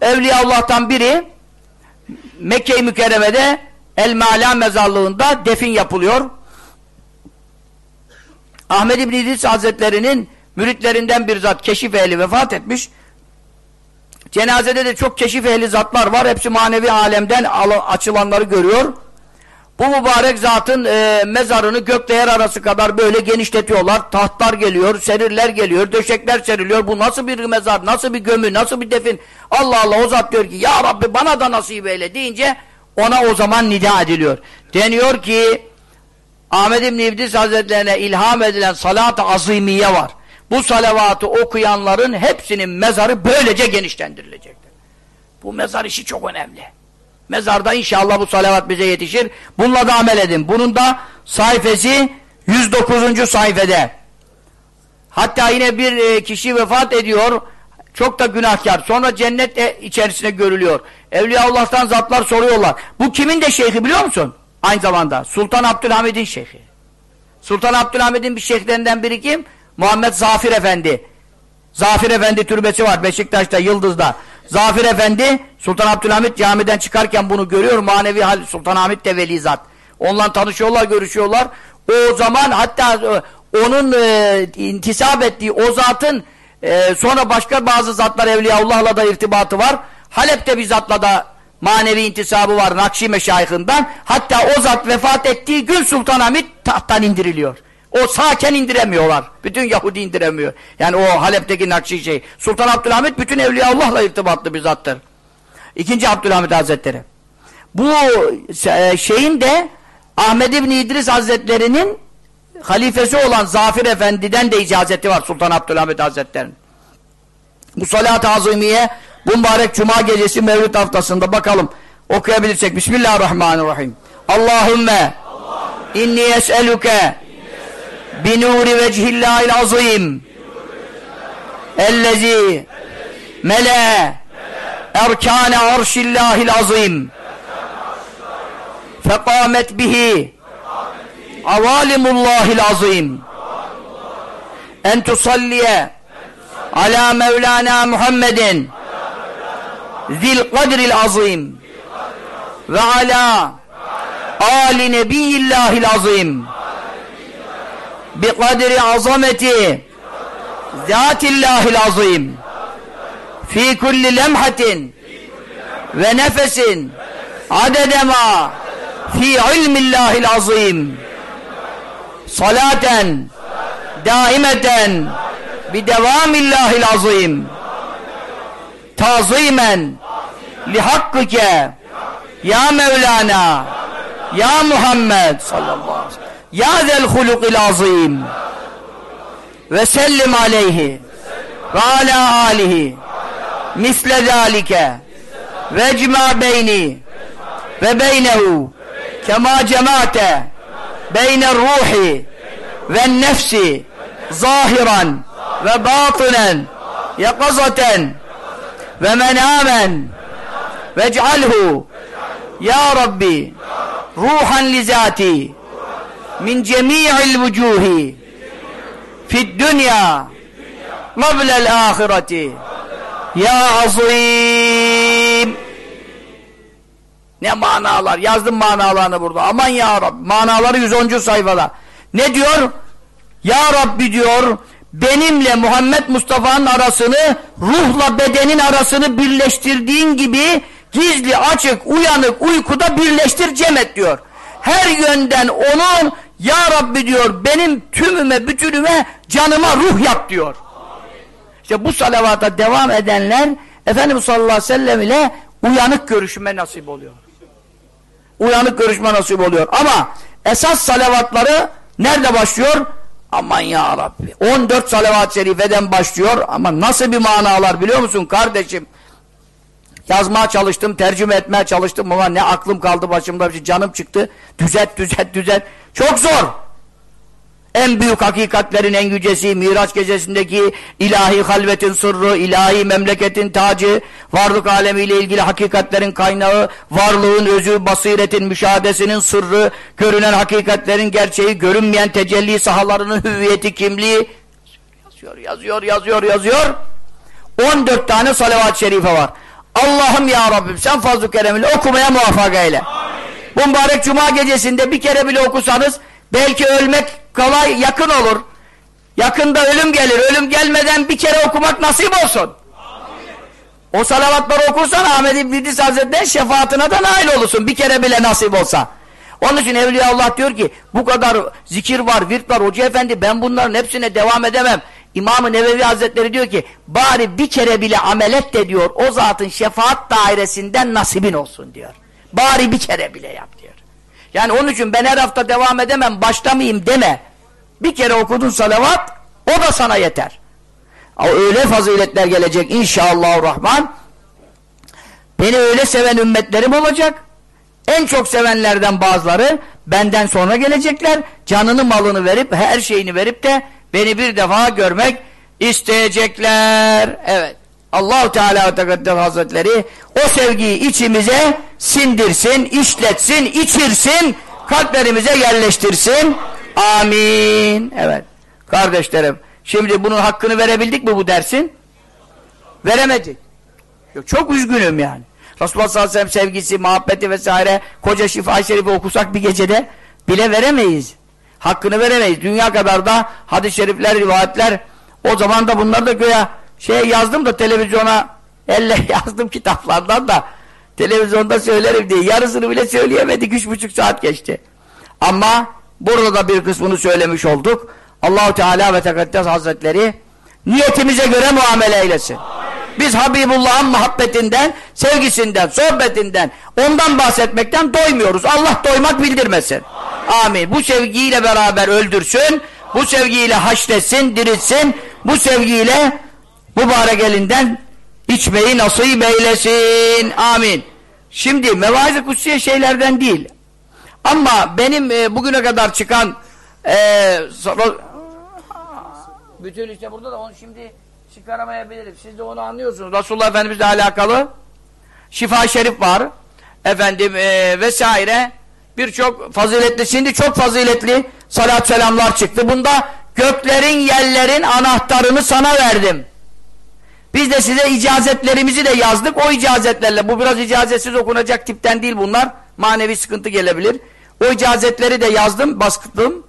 Speaker 1: Evliya Allah'tan biri Mekke-i Mükerreme'de El-Mala mezarlığında defin yapılıyor. Ahmed İbn İdris Hazretleri'nin müritlerinden bir zat keşif ehli vefat etmiş. Cenazede de çok keşif ehli zatlar var. Hepsi manevi alemden açılanları görüyor. Bu mübarek zatın e, mezarını gökle yer arası kadar böyle genişletiyorlar. Tahtlar geliyor, serirler geliyor, döşekler seriliyor. Bu nasıl bir mezar, nasıl bir gömü, nasıl bir defin? Allah Allah o zat diyor ki ya Rabbi bana da nasip eyle deyince ona o zaman nida ediliyor. Deniyor ki Ahmet İbn İblis Hazretlerine ilham edilen salat-ı azimiye var. Bu salavatı okuyanların hepsinin mezarı böylece genişlendirilecektir. Bu mezar işi çok önemli. Mezarda inşallah bu salavat bize yetişir. Bununla da amel edin. Bunun da sayfası 109. sayfede. Hatta yine bir e, kişi vefat ediyor. Çok da günahkar. Sonra cennet e, içerisine görülüyor. Evliyaullah'tan zatlar soruyorlar. Bu kimin de şeyhi biliyor musun? Aynı zamanda. Sultan Abdülhamid'in şeyhi. Sultan Abdülhamid'in bir şeyhlerinden biri kim? Muhammed Zafir Efendi. Zafir Efendi türbesi var Beşiktaş'ta, Yıldız'da. Zafir Efendi Sultan Abdülhamit camiden çıkarken bunu görüyor. Manevi hal Sultan Hamid de veli zat. Onunla tanışıyorlar, görüşüyorlar. O zaman hatta e, onun e, intisap ettiği o zatın e, sonra başka bazı zatlar Evliyaullah'la da irtibatı var. Halep'te bir zatla da manevi intisabı var Nakşi Meşayihinden. Hatta o zat vefat ettiği gün Sultan Hamid tahttan indiriliyor. O sağken indiremiyorlar. Bütün Yahudi indiremiyor. Yani o Halep'teki Nakşi şey. Sultan Abdülhamit bütün Evliyaullah'la irtibatlı bir zattır. İkinci Abdülhamit Hazretleri. Bu e, şeyin de Ahmed İbni İdris Hazretleri'nin halifesi olan Zafir Efendi'den de icazeti var Sultan Abdülhamit Hazretleri'nin. Bu salat-ı azimiye bu mübarek cuma gecesi mevlüt haftasında bakalım okuyabilirsek. Bismillahirrahmanirrahim. Allahümme inni es'eluke binuri vechillahil azim. Ellezi mele erkâne arşillahil azim. Fekamet bihi avalimullahil azim. En tusalliye ala mevlana Muhammedin zil kadril azim. Ve ala ali nebiyillahil azim bi kadri azameti. Zatillahil azim fi kulli lemhatin. Ve nefesin. Adedema. Fi ilmillahil azim salaten. Daimeten. Bi devamillahil azim tazimen. Li hakkike ya Mevlana. Ya Muhammed sallallahu aleyhi ve sellem ya zel hulukil azim ve sellim aleyhi ve ala alihi misle zalike ve cma beyni ve beynehu kema cemaate beyne ruhi ve nefsi zahiran min cemi'il vucuhi fid dünya qablel ahireti. Ya azim. Ne manalar yazdım manalarını burada. Aman ya Rabbi manaları 110. sayfada. Ne diyor? Ya Rabbi diyor benimle Muhammed Mustafa'nın arasını ruhla bedenin arasını birleştirdiğin gibi gizli açık uyanık uykuda birleştir cemet diyor. Her yönden onun ya Rabbi diyor benim tümüme bütünüme canıma ruh yap diyor işte bu salavata devam edenler Efendimiz sallallahu aleyhi ve sellem ile uyanık görüşme nasip oluyor uyanık görüşme nasip oluyor ama esas salavatları nerede başlıyor Aman ya Rabbi. 14 salavat-ı şerifeden başlıyor ama nasıl bir manalar biliyor musun kardeşim? Yazmaya çalıştım, tercüme etmeye çalıştım ama ne aklım kaldı başımda bir şey, canım çıktı. Düzelt, düzelt, düzelt. Çok zor. En büyük hakikatlerin en yücesi, Miraç gecesindeki ilahi halvetin sırrı, ilahi memleketin tacı, varlık alemiyle ilgili hakikatlerin kaynağı, varlığın özü, basiretin müşahadesinin sırrı, görünen hakikatlerin gerçeği, görünmeyen tecelli sahalarının hüviyeti, kimliği, yazıyor, yazıyor, yazıyor, yazıyor. 14 tane salavat-ı şerife var. Allah'ım ya Rabbim sen fazl-ı kereminle okumaya muvaffak eyle. Bu mübarek cuma gecesinde bir kere bile okusanız belki ölmek kolay yakın olur. Yakında ölüm gelir. Ölüm gelmeden bir kere okumak nasip olsun. O salavatları okursan Ahmet İbn İdris Hazretleri şefaatine de nail olursun. Bir kere bile nasip olsa. Onun için Evliya Allah diyor ki bu kadar zikir var, virt var. Hoca efendi ben bunların hepsine devam edemem. İmam-ı Nevevi Hazretleri diyor ki bari bir kere bile amel et de diyor o zatın şefaat dairesinden nasibin olsun diyor. Bari bir kere bile yap diyor. Yani onun için ben her hafta devam edemem başlamayayım deme. Bir kere okudun salavat o da sana yeter. Öyle faziletler gelecek inşallah Rahman. Beni öyle seven ümmetlerim olacak. En çok sevenlerden bazıları benden sonra gelecekler. Canını malını verip her şeyini verip de beni bir defa görmek isteyecekler. Evet. Allahu Teala Tekaddes Hazretleri o sevgiyi içimize sindirsin, işletsin, içirsin, kalplerimize yerleştirsin. Amin. Evet. Kardeşlerim, şimdi bunun hakkını verebildik mi bu dersin? Veremedik. Çok üzgünüm yani. Resulullah sallallahu aleyhi ve sellem sevgisi, muhabbeti vesaire koca şifa-i şerifi okusak bir gecede bile veremeyiz. Hakkını veremeyiz. Dünya kadar da hadis-i şerifler, rivayetler o zaman da bunları da göğe şey yazdım da televizyona elle yazdım kitaplardan da televizyonda söylerim diye yarısını bile söyleyemedik. Üç buçuk saat geçti. Ama burada da bir kısmını söylemiş olduk. Allahu Teala ve Tekaddes Hazretleri niyetimize göre muamele eylesin. Biz Habibullah'ın muhabbetinden, sevgisinden, sohbetinden, ondan bahsetmekten doymuyoruz. Allah doymak bildirmesin. Amin. Bu sevgiyle beraber öldürsün, bu sevgiyle haşretsin, diritsin, bu sevgiyle mübarek elinden içmeyi nasip eylesin. Amin. Şimdi mevaiz-i kutsiye şeylerden değil. Ama benim e, bugüne kadar çıkan e, bütün işte burada da onu şimdi çıkaramayabilirim. Siz de onu anlıyorsunuz. Resulullah Efendimizle alakalı şifa şerif var. Efendim e, vesaire birçok faziletli şimdi çok faziletli salat selamlar çıktı. Bunda göklerin yerlerin anahtarını sana verdim. Biz de size icazetlerimizi de yazdık. O icazetlerle bu biraz icazetsiz okunacak tipten değil bunlar. Manevi sıkıntı gelebilir. O icazetleri de yazdım, baskıttım.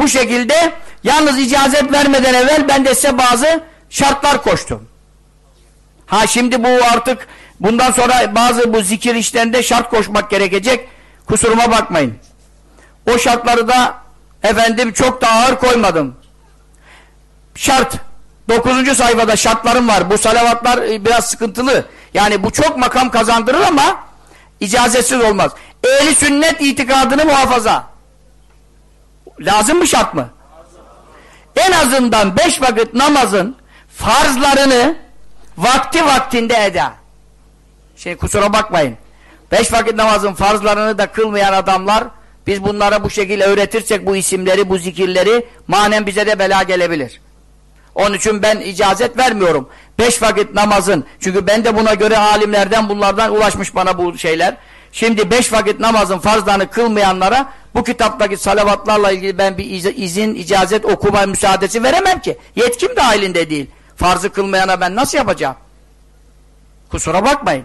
Speaker 1: Bu şekilde yalnız icazet vermeden evvel ben de size bazı şartlar koştum. Ha şimdi bu artık bundan sonra bazı bu zikir işlerinde şart koşmak gerekecek. Kusuruma bakmayın. O şartları da efendim çok da ağır koymadım. Şart. Dokuzuncu sayfada şartlarım var. Bu salavatlar e, biraz sıkıntılı. Yani bu çok makam kazandırır ama icazetsiz olmaz. Ehli sünnet itikadını muhafaza. Lazım mı şart mı? En azından beş vakit namazın farzlarını vakti vaktinde eda. Şey kusura bakmayın. Beş vakit namazın farzlarını da kılmayan adamlar biz bunlara bu şekilde öğretirsek bu isimleri, bu zikirleri manen bize de bela gelebilir. Onun için ben icazet vermiyorum. Beş vakit namazın, çünkü ben de buna göre alimlerden bunlardan ulaşmış bana bu şeyler. Şimdi beş vakit namazın farzlarını kılmayanlara bu kitaptaki salavatlarla ilgili ben bir izin, icazet, okuma müsaadesi veremem ki. Yetkim dahilinde değil. Farzı kılmayana ben nasıl yapacağım? Kusura bakmayın.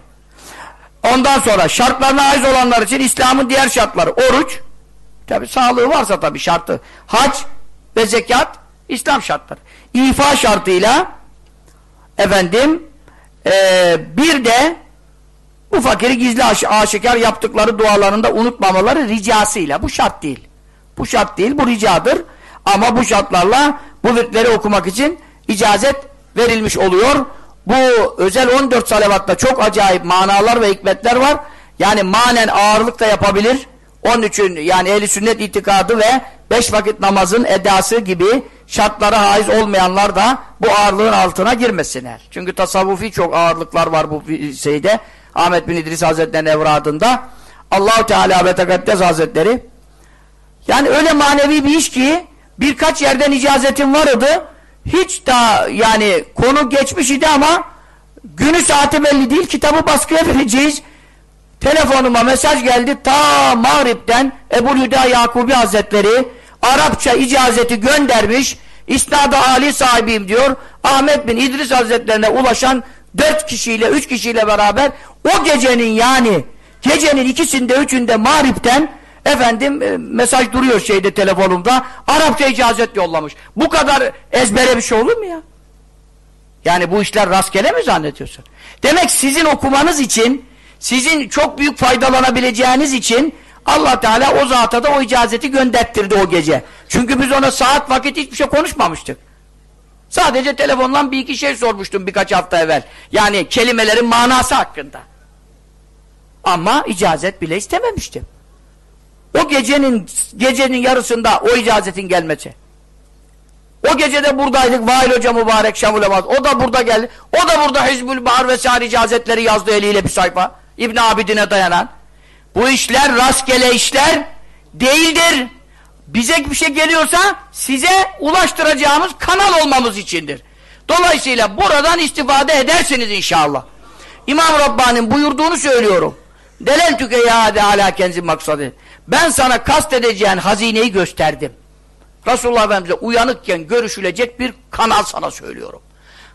Speaker 1: Ondan sonra şartlarına aiz olanlar için İslam'ın diğer şartları. Oruç, tabi sağlığı varsa tabi şartı. Hac ve zekat, İslam şartları. İfa şartıyla efendim e, bir de bu fakiri gizli aş aşikar yaptıkları dualarında unutmamaları ricasıyla. Bu şart değil. Bu şart değil, bu ricadır. Ama bu şartlarla bu virtleri okumak için icazet verilmiş oluyor. Bu özel 14 salavatta çok acayip manalar ve hikmetler var. Yani manen ağırlık da yapabilir. Onun için yani ehli sünnet itikadı ve beş vakit namazın edası gibi şartlara haiz olmayanlar da bu ağırlığın altına girmesinler. Çünkü tasavvufi çok ağırlıklar var bu şeyde. Ahmet bin İdris Hazretleri'nin evradında. Allahu Teala ve Tekaddes Hazretleri yani öyle manevi bir iş ki birkaç yerden icazetim vardı. Hiç daha yani konu geçmiş idi ama günü saati belli değil. Kitabı baskıya vereceğiz. Telefonuma mesaj geldi. Ta Mağrib'den Ebu Hüda Yakubi Hazretleri Arapça icazeti göndermiş. İsnada Ali sahibiyim diyor. Ahmet bin İdris Hazretlerine ulaşan dört kişiyle, üç kişiyle beraber o gecenin yani gecenin ikisinde, üçünde Mağrib'den efendim e, mesaj duruyor şeyde telefonumda. Arapça icazet yollamış. Bu kadar ezbere bir şey olur mu ya? Yani bu işler rastgele mi zannediyorsun? Demek sizin okumanız için, sizin çok büyük faydalanabileceğiniz için Allah Teala o zata da o icazeti gönderttirdi o gece. Çünkü biz ona saat vakit hiçbir şey konuşmamıştık. Sadece telefondan bir iki şey sormuştum birkaç hafta evvel. Yani kelimelerin manası hakkında. Ama icazet bile istememiştim. O gecenin gecenin yarısında o icazetin gelmesi. O gece de buradaydık. Vail Hoca mübarek Şamul Emaz. O da burada geldi. O da burada Hizbül Bahar vesaire icazetleri yazdı eliyle bir sayfa. İbn Abidin'e dayanan. Bu işler rastgele işler değildir. Bize bir şey geliyorsa size ulaştıracağımız kanal olmamız içindir. Dolayısıyla buradan istifade edersiniz inşallah. İmam Rabbani'nin buyurduğunu söylüyorum. Delel tüke ya hadi ala kenzi maksadı. Ben sana kast edeceğin hazineyi gösterdim. Resulullah Efendimiz'e uyanıkken görüşülecek bir kanal sana söylüyorum.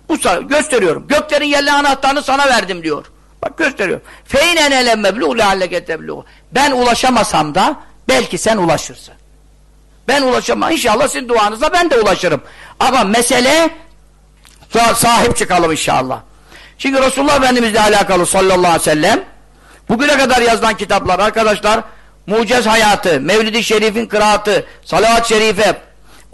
Speaker 1: Bu sana gösteriyorum. Göklerin yerli anahtarını sana verdim diyor. Bak gösteriyor. Feynen ele mebluğ lealleke tebluğ. Ben ulaşamasam da belki sen ulaşırsın. Ben ulaşamam. İnşallah sizin duanızla ben de ulaşırım. Ama mesele sahip çıkalım inşallah. Çünkü Resulullah Efendimizle alakalı sallallahu aleyhi ve sellem bugüne kadar yazılan kitaplar arkadaşlar Mucez Hayatı, Mevlid-i Şerif'in kıraatı, Salavat-ı Şerife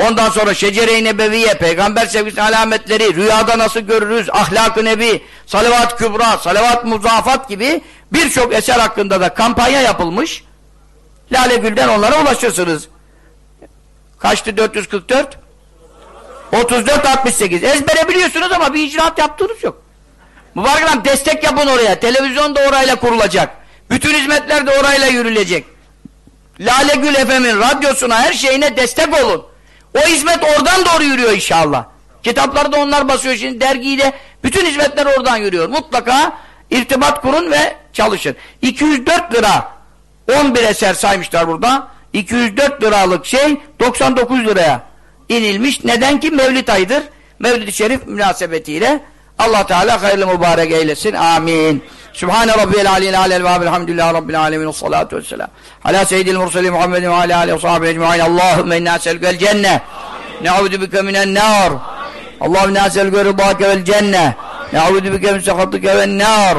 Speaker 1: Ondan sonra şecere-i nebeviye, peygamber sevgisi alametleri, rüyada nasıl görürüz, ahlak-ı nebi, salavat kübra, salavat muzafat gibi birçok eser hakkında da kampanya yapılmış. Lale Gül'den onlara ulaşırsınız. Kaçtı 444? 34 68. Ezbere biliyorsunuz ama bir icraat yaptığınız yok. Mübarek destek yapın oraya. Televizyon da orayla kurulacak. Bütün hizmetler de orayla yürülecek. Lale Gül FM'in radyosuna her şeyine destek olun. O hizmet oradan doğru yürüyor inşallah. Kitapları da onlar basıyor şimdi dergiyi de bütün hizmetler oradan yürüyor. Mutlaka irtibat kurun ve çalışın. 204 lira 11 eser saymışlar burada. 204 liralık şey 99 liraya inilmiş. Neden ki Mevlid ayıdır. Mevlid-i Şerif münasebetiyle Allah Teala hayırlı mübarek eylesin. Amin. Sübhane Rabbiyel Aliyyil Alel ve Elhamdülillahi Rabbil Alemin. Salatu vesselam. Ala seyyidil mursali Muhammedin ve ala aleyhi ve sahibi ecma'in. Allahümme inna selgel cenne. Ne'udu bike minen nar. Allahümme inna selgel rıdâke vel cenne. Ne'udu bike min sehatike vel nar.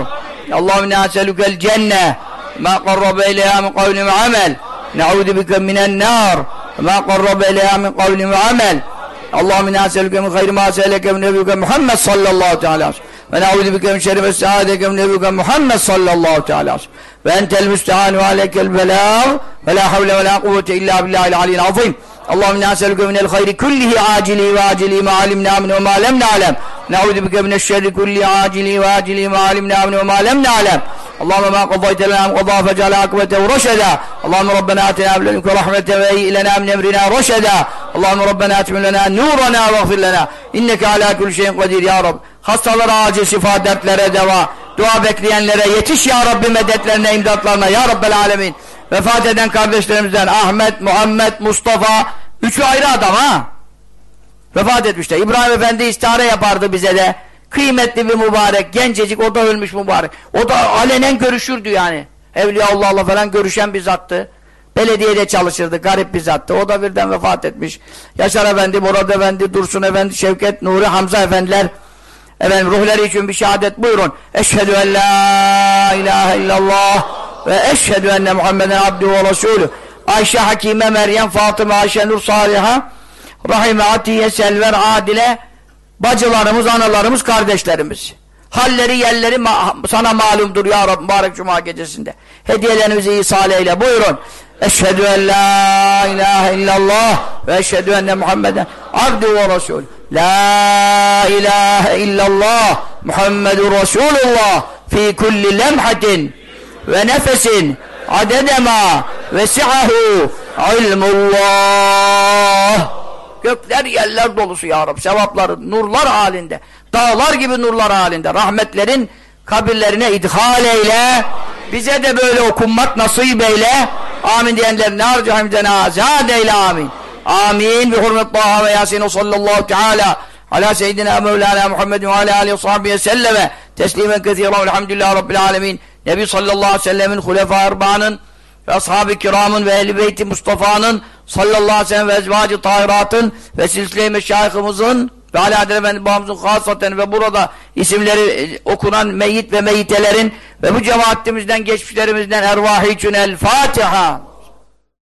Speaker 1: Allahümme inna selgel cenne. Ma qarrabe ileyha min kavli ve amel. Ne'udu bike minen nar. Ma qarrabe ileyha min kavli ve amel. اللهم انا نسالك من خير ما سالك من نبيك محمد صلى الله تعالى عليه وسلم ونعوذ بك من شر ما استعاذك من نبيك محمد صلى الله تعالى عليه وسلم وانت المستعان وعليك البلاغ ولا حول ولا قوه الا بالله العلي العظيم اللهم انا نسالك من الخير كله عاجله واجله ما علمنا منه وما لم نعلم نعوذ بك من الشر كله عاجله واجله ما علمنا منه وما لم نعلم اللهم ما قضيت لنا من قضاء فاجعل عاقبته رشدا اللهم ربنا اتنا من لدنك رحمه وهيئ لنا من امرنا رشدا اللهم ربنا اتم لنا نورنا واغفر لنا inneke ala kulli şeyin kadir ya Rab hastalara acil şifa dertlere deva dua bekleyenlere yetiş ya Rabbi medetlerine imdatlarına ya Rabbel alemin vefat eden kardeşlerimizden Ahmet, Muhammed, Mustafa üçü ayrı adam ha vefat etmişler İbrahim Efendi istihare yapardı bize de kıymetli bir mübarek gencecik o da ölmüş mübarek o da alenen görüşürdü yani Evliya Allah'la falan görüşen bir zattı Belediyede çalışırdı, garip bir zattı. O da birden vefat etmiş. Yaşar Efendi, Murad Efendi, Dursun Efendi, Şevket, Nuri, Hamza Efendiler. Efendim ruhları için bir şehadet buyurun. Eşhedü en la ilahe illallah ve eşhedü enne Muhammeden abdü ve resulü. Ayşe, Hakime, Meryem, Fatıma, Ayşe, Nur, Saliha, Rahime, Atiye, Selver, Adile, bacılarımız, analarımız, kardeşlerimiz. Halleri, yerleri ma sana malumdur ya Rabbi mübarek Cuma gecesinde. Hediyelerimizi ihsal eyle. Buyurun. Eşhedü en la ilahe illallah ve eşhedü enne Muhammeden abdü ve resul. La ilahe illallah Muhammedur Resulullah fi kulli lemhatin ve nefesin adedema ve sihahu ilmullah. Gökler yerler dolusu ya Rabbi. Sevapları nurlar halinde. Dağlar gibi nurlar halinde. Rahmetlerin kabirlerine idhal eyle. Bize de böyle okunmak nasip eyle. Amin diyenler narcu hamdena zâd eyle amin. Amin. Bi hurmet Taha ve Yasin sallallahu teala ala seyyidina Mevlana Muhammed ve ala aleyhi ve sahbihi selleme teslimen kethiren velhamdülillahi rabbil alemin. Nebi sallallahu aleyhi ve sellemin hulefâ erbağının ve ashab-ı kiramın ve ehl-i beyti Mustafa'nın sallallahu aleyhi ve sellem ve ezvacı tahiratın ve silsile-i meşayihimizin ve Alaeddin Efendi babamızın hasaten ve burada isimleri e, okunan meyyit ve meyyitelerin ve bu cemaatimizden geçmişlerimizden ervahı için el Fatiha.